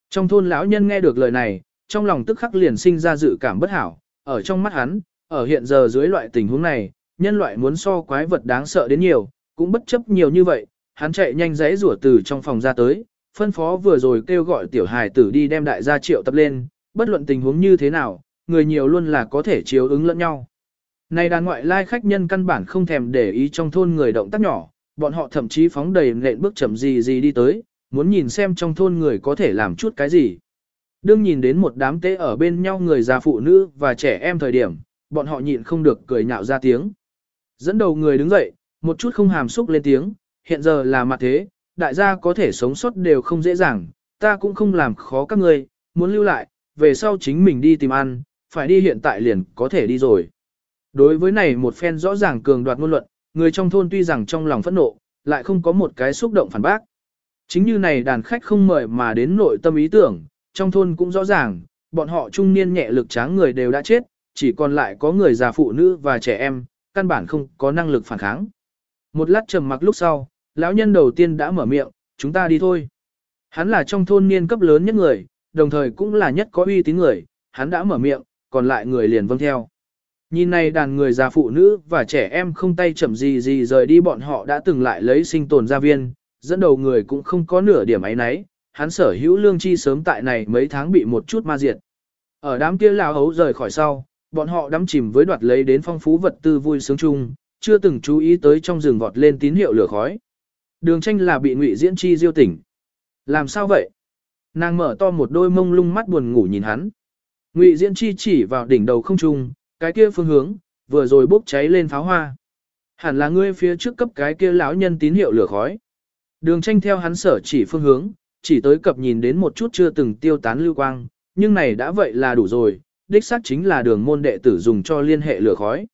Trong thôn lão nhân nghe được lời này, trong lòng tức khắc liền sinh ra dự cảm bất hảo, ở trong mắt hắn, ở hiện giờ dưới loại tình huống này, nhân loại muốn so quái vật đáng sợ đến nhiều, cũng bất chấp nhiều như vậy, hắn chạy nhanh rẽ rủa từ trong phòng ra tới, phân phó vừa rồi kêu gọi tiểu hài tử đi đem đại gia triệu tập lên, bất luận tình huống như thế nào, người nhiều luôn là có thể chiếu ứng lẫn nhau. Này đàn ngoại lai khách nhân căn bản không thèm để ý trong thôn người động tác nhỏ, bọn họ thậm chí phóng đầy nện bước chậm gì gì đi tới, muốn nhìn xem trong thôn người có thể làm chút cái gì. Đương nhìn đến một đám tế ở bên nhau người già phụ nữ và trẻ em thời điểm, bọn họ nhịn không được cười nhạo ra tiếng. Dẫn đầu người đứng dậy, một chút không hàm xúc lên tiếng, hiện giờ là mặt thế, đại gia có thể sống sót đều không dễ dàng, ta cũng không làm khó các ngươi, muốn lưu lại, về sau chính mình đi tìm ăn, phải đi hiện tại liền có thể đi rồi. Đối với này một phen rõ ràng cường đoạt ngôn luận, người trong thôn tuy rằng trong lòng phẫn nộ, lại không có một cái xúc động phản bác. Chính như này đàn khách không mời mà đến nội tâm ý tưởng, trong thôn cũng rõ ràng, bọn họ trung niên nhẹ lực tráng người đều đã chết, chỉ còn lại có người già phụ nữ và trẻ em, căn bản không có năng lực phản kháng. Một lát trầm mặc lúc sau, lão nhân đầu tiên đã mở miệng, chúng ta đi thôi. Hắn là trong thôn niên cấp lớn nhất người, đồng thời cũng là nhất có uy tín người, hắn đã mở miệng, còn lại người liền vâng theo. Nhìn này đàn người già phụ nữ và trẻ em không tay chậm gì gì rời đi bọn họ đã từng lại lấy sinh tồn gia viên, dẫn đầu người cũng không có nửa điểm ấy nấy, hắn sở hữu lương chi sớm tại này mấy tháng bị một chút ma diệt. Ở đám kia lao hấu rời khỏi sau, bọn họ đắm chìm với đoạt lấy đến phong phú vật tư vui sướng chung, chưa từng chú ý tới trong rừng vọt lên tín hiệu lửa khói. Đường tranh là bị ngụy diễn chi diêu tỉnh. Làm sao vậy? Nàng mở to một đôi mông lung mắt buồn ngủ nhìn hắn. Ngụy diễn chi chỉ vào đỉnh đầu không trung, cái kia phương hướng, vừa rồi bốc cháy lên pháo hoa. Hẳn là ngươi phía trước cấp cái kia lão nhân tín hiệu lửa khói. Đường tranh theo hắn sở chỉ phương hướng, chỉ tới cập nhìn đến một chút chưa từng tiêu tán lưu quang, nhưng này đã vậy là đủ rồi, đích xác chính là đường môn đệ tử dùng cho liên hệ lửa khói.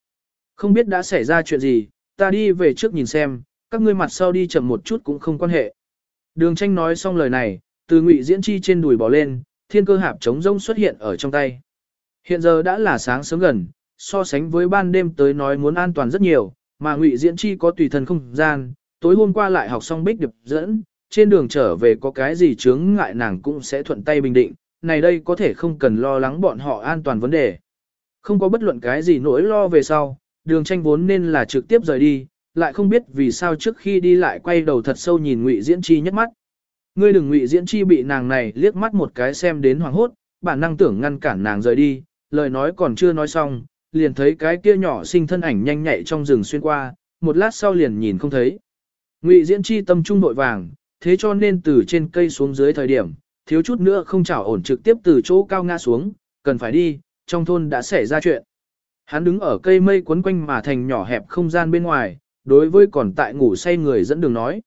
Không biết đã xảy ra chuyện gì, ta đi về trước nhìn xem, các ngươi mặt sau đi chậm một chút cũng không quan hệ. Đường tranh nói xong lời này, từ ngụy diễn chi trên đùi bỏ lên, thiên cơ hạp trống rông xuất hiện ở trong tay. Hiện giờ đã là sáng sớm gần, so sánh với ban đêm tới nói muốn an toàn rất nhiều, mà ngụy diễn chi có tùy thân không gian, tối hôm qua lại học xong bích điệp dẫn, trên đường trở về có cái gì chướng ngại nàng cũng sẽ thuận tay bình định, này đây có thể không cần lo lắng bọn họ an toàn vấn đề. Không có bất luận cái gì nỗi lo về sau, đường tranh vốn nên là trực tiếp rời đi, lại không biết vì sao trước khi đi lại quay đầu thật sâu nhìn ngụy diễn chi nhất mắt. Ngươi đừng ngụy diễn chi bị nàng này liếc mắt một cái xem đến hoảng hốt, bản năng tưởng ngăn cản nàng rời đi, lời nói còn chưa nói xong, liền thấy cái kia nhỏ sinh thân ảnh nhanh nhạy trong rừng xuyên qua, một lát sau liền nhìn không thấy. Ngụy diễn chi tâm trung nội vàng, thế cho nên từ trên cây xuống dưới thời điểm, thiếu chút nữa không chảo ổn trực tiếp từ chỗ cao ngã xuống, cần phải đi, trong thôn đã xảy ra chuyện. Hắn đứng ở cây mây quấn quanh mà thành nhỏ hẹp không gian bên ngoài, đối với còn tại ngủ say người dẫn đường nói.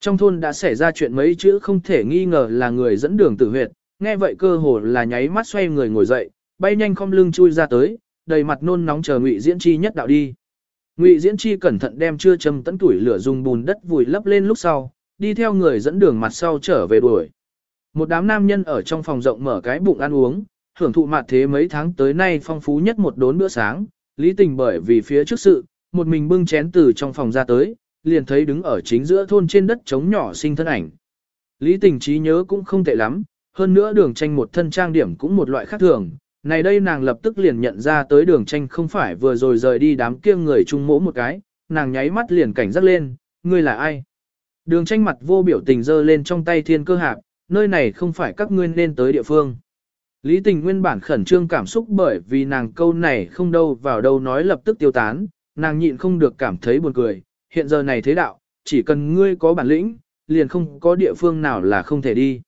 Trong thôn đã xảy ra chuyện mấy chữ không thể nghi ngờ là người dẫn đường tử huyệt, nghe vậy cơ hồ là nháy mắt xoay người ngồi dậy, bay nhanh không lưng chui ra tới, đầy mặt nôn nóng chờ Ngụy Diễn Chi nhất đạo đi. Ngụy Diễn Chi cẩn thận đem chưa châm tấn tuổi lửa dùng bùn đất vùi lấp lên lúc sau, đi theo người dẫn đường mặt sau trở về đuổi. Một đám nam nhân ở trong phòng rộng mở cái bụng ăn uống, hưởng thụ mặt thế mấy tháng tới nay phong phú nhất một đốn bữa sáng, lý tình bởi vì phía trước sự, một mình bưng chén từ trong phòng ra tới, liền thấy đứng ở chính giữa thôn trên đất trống nhỏ sinh thân ảnh. Lý tình trí nhớ cũng không tệ lắm, hơn nữa đường tranh một thân trang điểm cũng một loại khác thường. Này đây nàng lập tức liền nhận ra tới đường tranh không phải vừa rồi rời đi đám kia người chung mỗ một cái, nàng nháy mắt liền cảnh giác lên, ngươi là ai? Đường tranh mặt vô biểu tình dơ lên trong tay thiên cơ hạp, nơi này không phải các ngươi nên tới địa phương. Lý tình nguyên bản khẩn trương cảm xúc bởi vì nàng câu này không đâu vào đâu nói lập tức tiêu tán, nàng nhịn không được cảm thấy buồn cười, hiện giờ này thế đạo, chỉ cần ngươi có bản lĩnh, liền không có địa phương nào là không thể đi.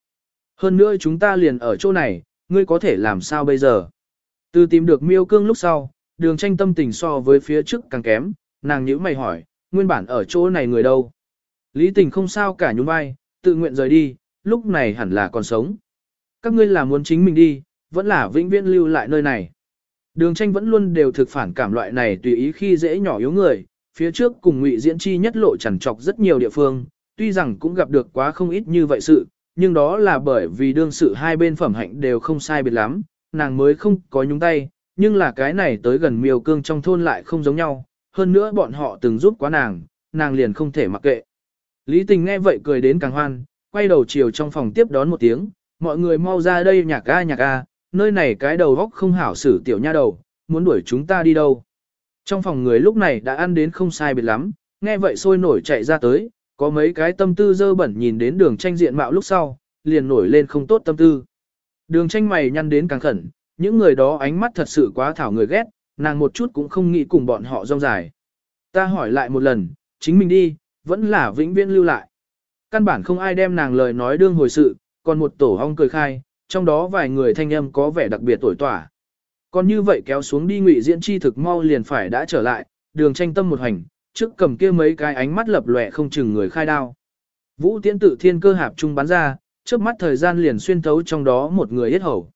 Hơn nữa chúng ta liền ở chỗ này, ngươi có thể làm sao bây giờ? Từ tìm được miêu cương lúc sau, đường tranh tâm tình so với phía trước càng kém, nàng nhíu mày hỏi, nguyên bản ở chỗ này người đâu? Lý tình không sao cả nhún vai, tự nguyện rời đi, lúc này hẳn là còn sống. Các ngươi là muốn chính mình đi, vẫn là vĩnh viễn lưu lại nơi này. Đường tranh vẫn luôn đều thực phản cảm loại này tùy ý khi dễ nhỏ yếu người, phía trước cùng ngụy diễn chi nhất lộ chẳng trọc rất nhiều địa phương, tuy rằng cũng gặp được quá không ít như vậy sự, nhưng đó là bởi vì đương sự hai bên phẩm hạnh đều không sai biệt lắm, nàng mới không có nhúng tay, nhưng là cái này tới gần miêu cương trong thôn lại không giống nhau, hơn nữa bọn họ từng giúp quá nàng, nàng liền không thể mặc kệ. Lý tình nghe vậy cười đến càng hoan, quay đầu chiều trong phòng tiếp đón một tiếng, mọi người mau ra đây nhạc a nhạc a, nơi này cái đầu góc không hảo xử tiểu nha đầu, muốn đuổi chúng ta đi đâu. Trong phòng người lúc này đã ăn đến không sai biệt lắm, nghe vậy sôi nổi chạy ra tới, có mấy cái tâm tư dơ bẩn nhìn đến đường tranh diện mạo lúc sau, liền nổi lên không tốt tâm tư. Đường tranh mày nhăn đến càng khẩn, những người đó ánh mắt thật sự quá thảo người ghét, nàng một chút cũng không nghĩ cùng bọn họ rong dài. Ta hỏi lại một lần, chính mình đi, vẫn là vĩnh viễn lưu lại. Căn bản không ai đem nàng lời nói đương hồi sự, còn một tổ hong cười khai, trong đó vài người thanh âm có vẻ đặc biệt tuổi tỏa. Còn như vậy kéo xuống đi ngụy diễn chi thực mau liền phải đã trở lại, đường tranh tâm một hành, trước cầm kia mấy cái ánh mắt lập lòe không chừng người khai đao. Vũ tiễn tự thiên cơ hạp trung bắn ra, trước mắt thời gian liền xuyên thấu trong đó một người yết hầu.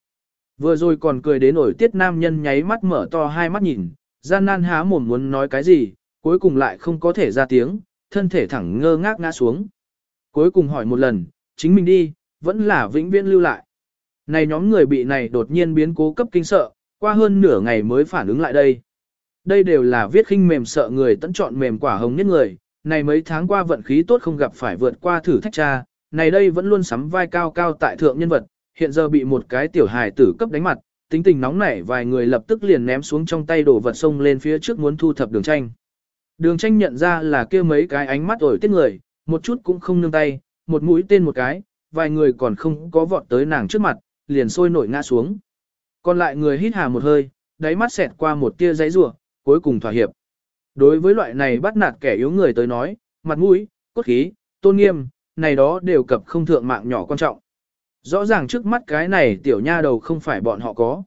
Vừa rồi còn cười đến nổi tiết nam nhân nháy mắt mở to hai mắt nhìn, gian nan há mồm muốn nói cái gì, cuối cùng lại không có thể ra tiếng, thân thể thẳng ngơ ngác ngã xuống. Cuối cùng hỏi một lần, chính mình đi, vẫn là vĩnh viễn lưu lại. Này nhóm người bị này đột nhiên biến cố cấp kinh sợ, qua hơn nửa ngày mới phản ứng lại đây. Đây đều là viết khinh mềm sợ người tận chọn mềm quả hồng nhất người, này mấy tháng qua vận khí tốt không gặp phải vượt qua thử thách cha, này đây vẫn luôn sắm vai cao cao tại thượng nhân vật, hiện giờ bị một cái tiểu hài tử cấp đánh mặt, tính tình nóng nảy vài người lập tức liền ném xuống trong tay đổ vật sông lên phía trước muốn thu thập đường tranh. Đường tranh nhận ra là kia mấy cái ánh mắt ổi tiết người, một chút cũng không nương tay, một mũi tên một cái, vài người còn không có vọt tới nàng trước mặt, liền sôi nổi ngã xuống. Còn lại người hít hà một hơi, đáy mắt xẹt qua một tia giấy rủa, cuối cùng thỏa hiệp. Đối với loại này bắt nạt kẻ yếu người tới nói, mặt mũi, cốt khí, tôn nghiêm, này đó đều cập không thượng mạng nhỏ quan trọng. Rõ ràng trước mắt cái này tiểu nha đầu không phải bọn họ có.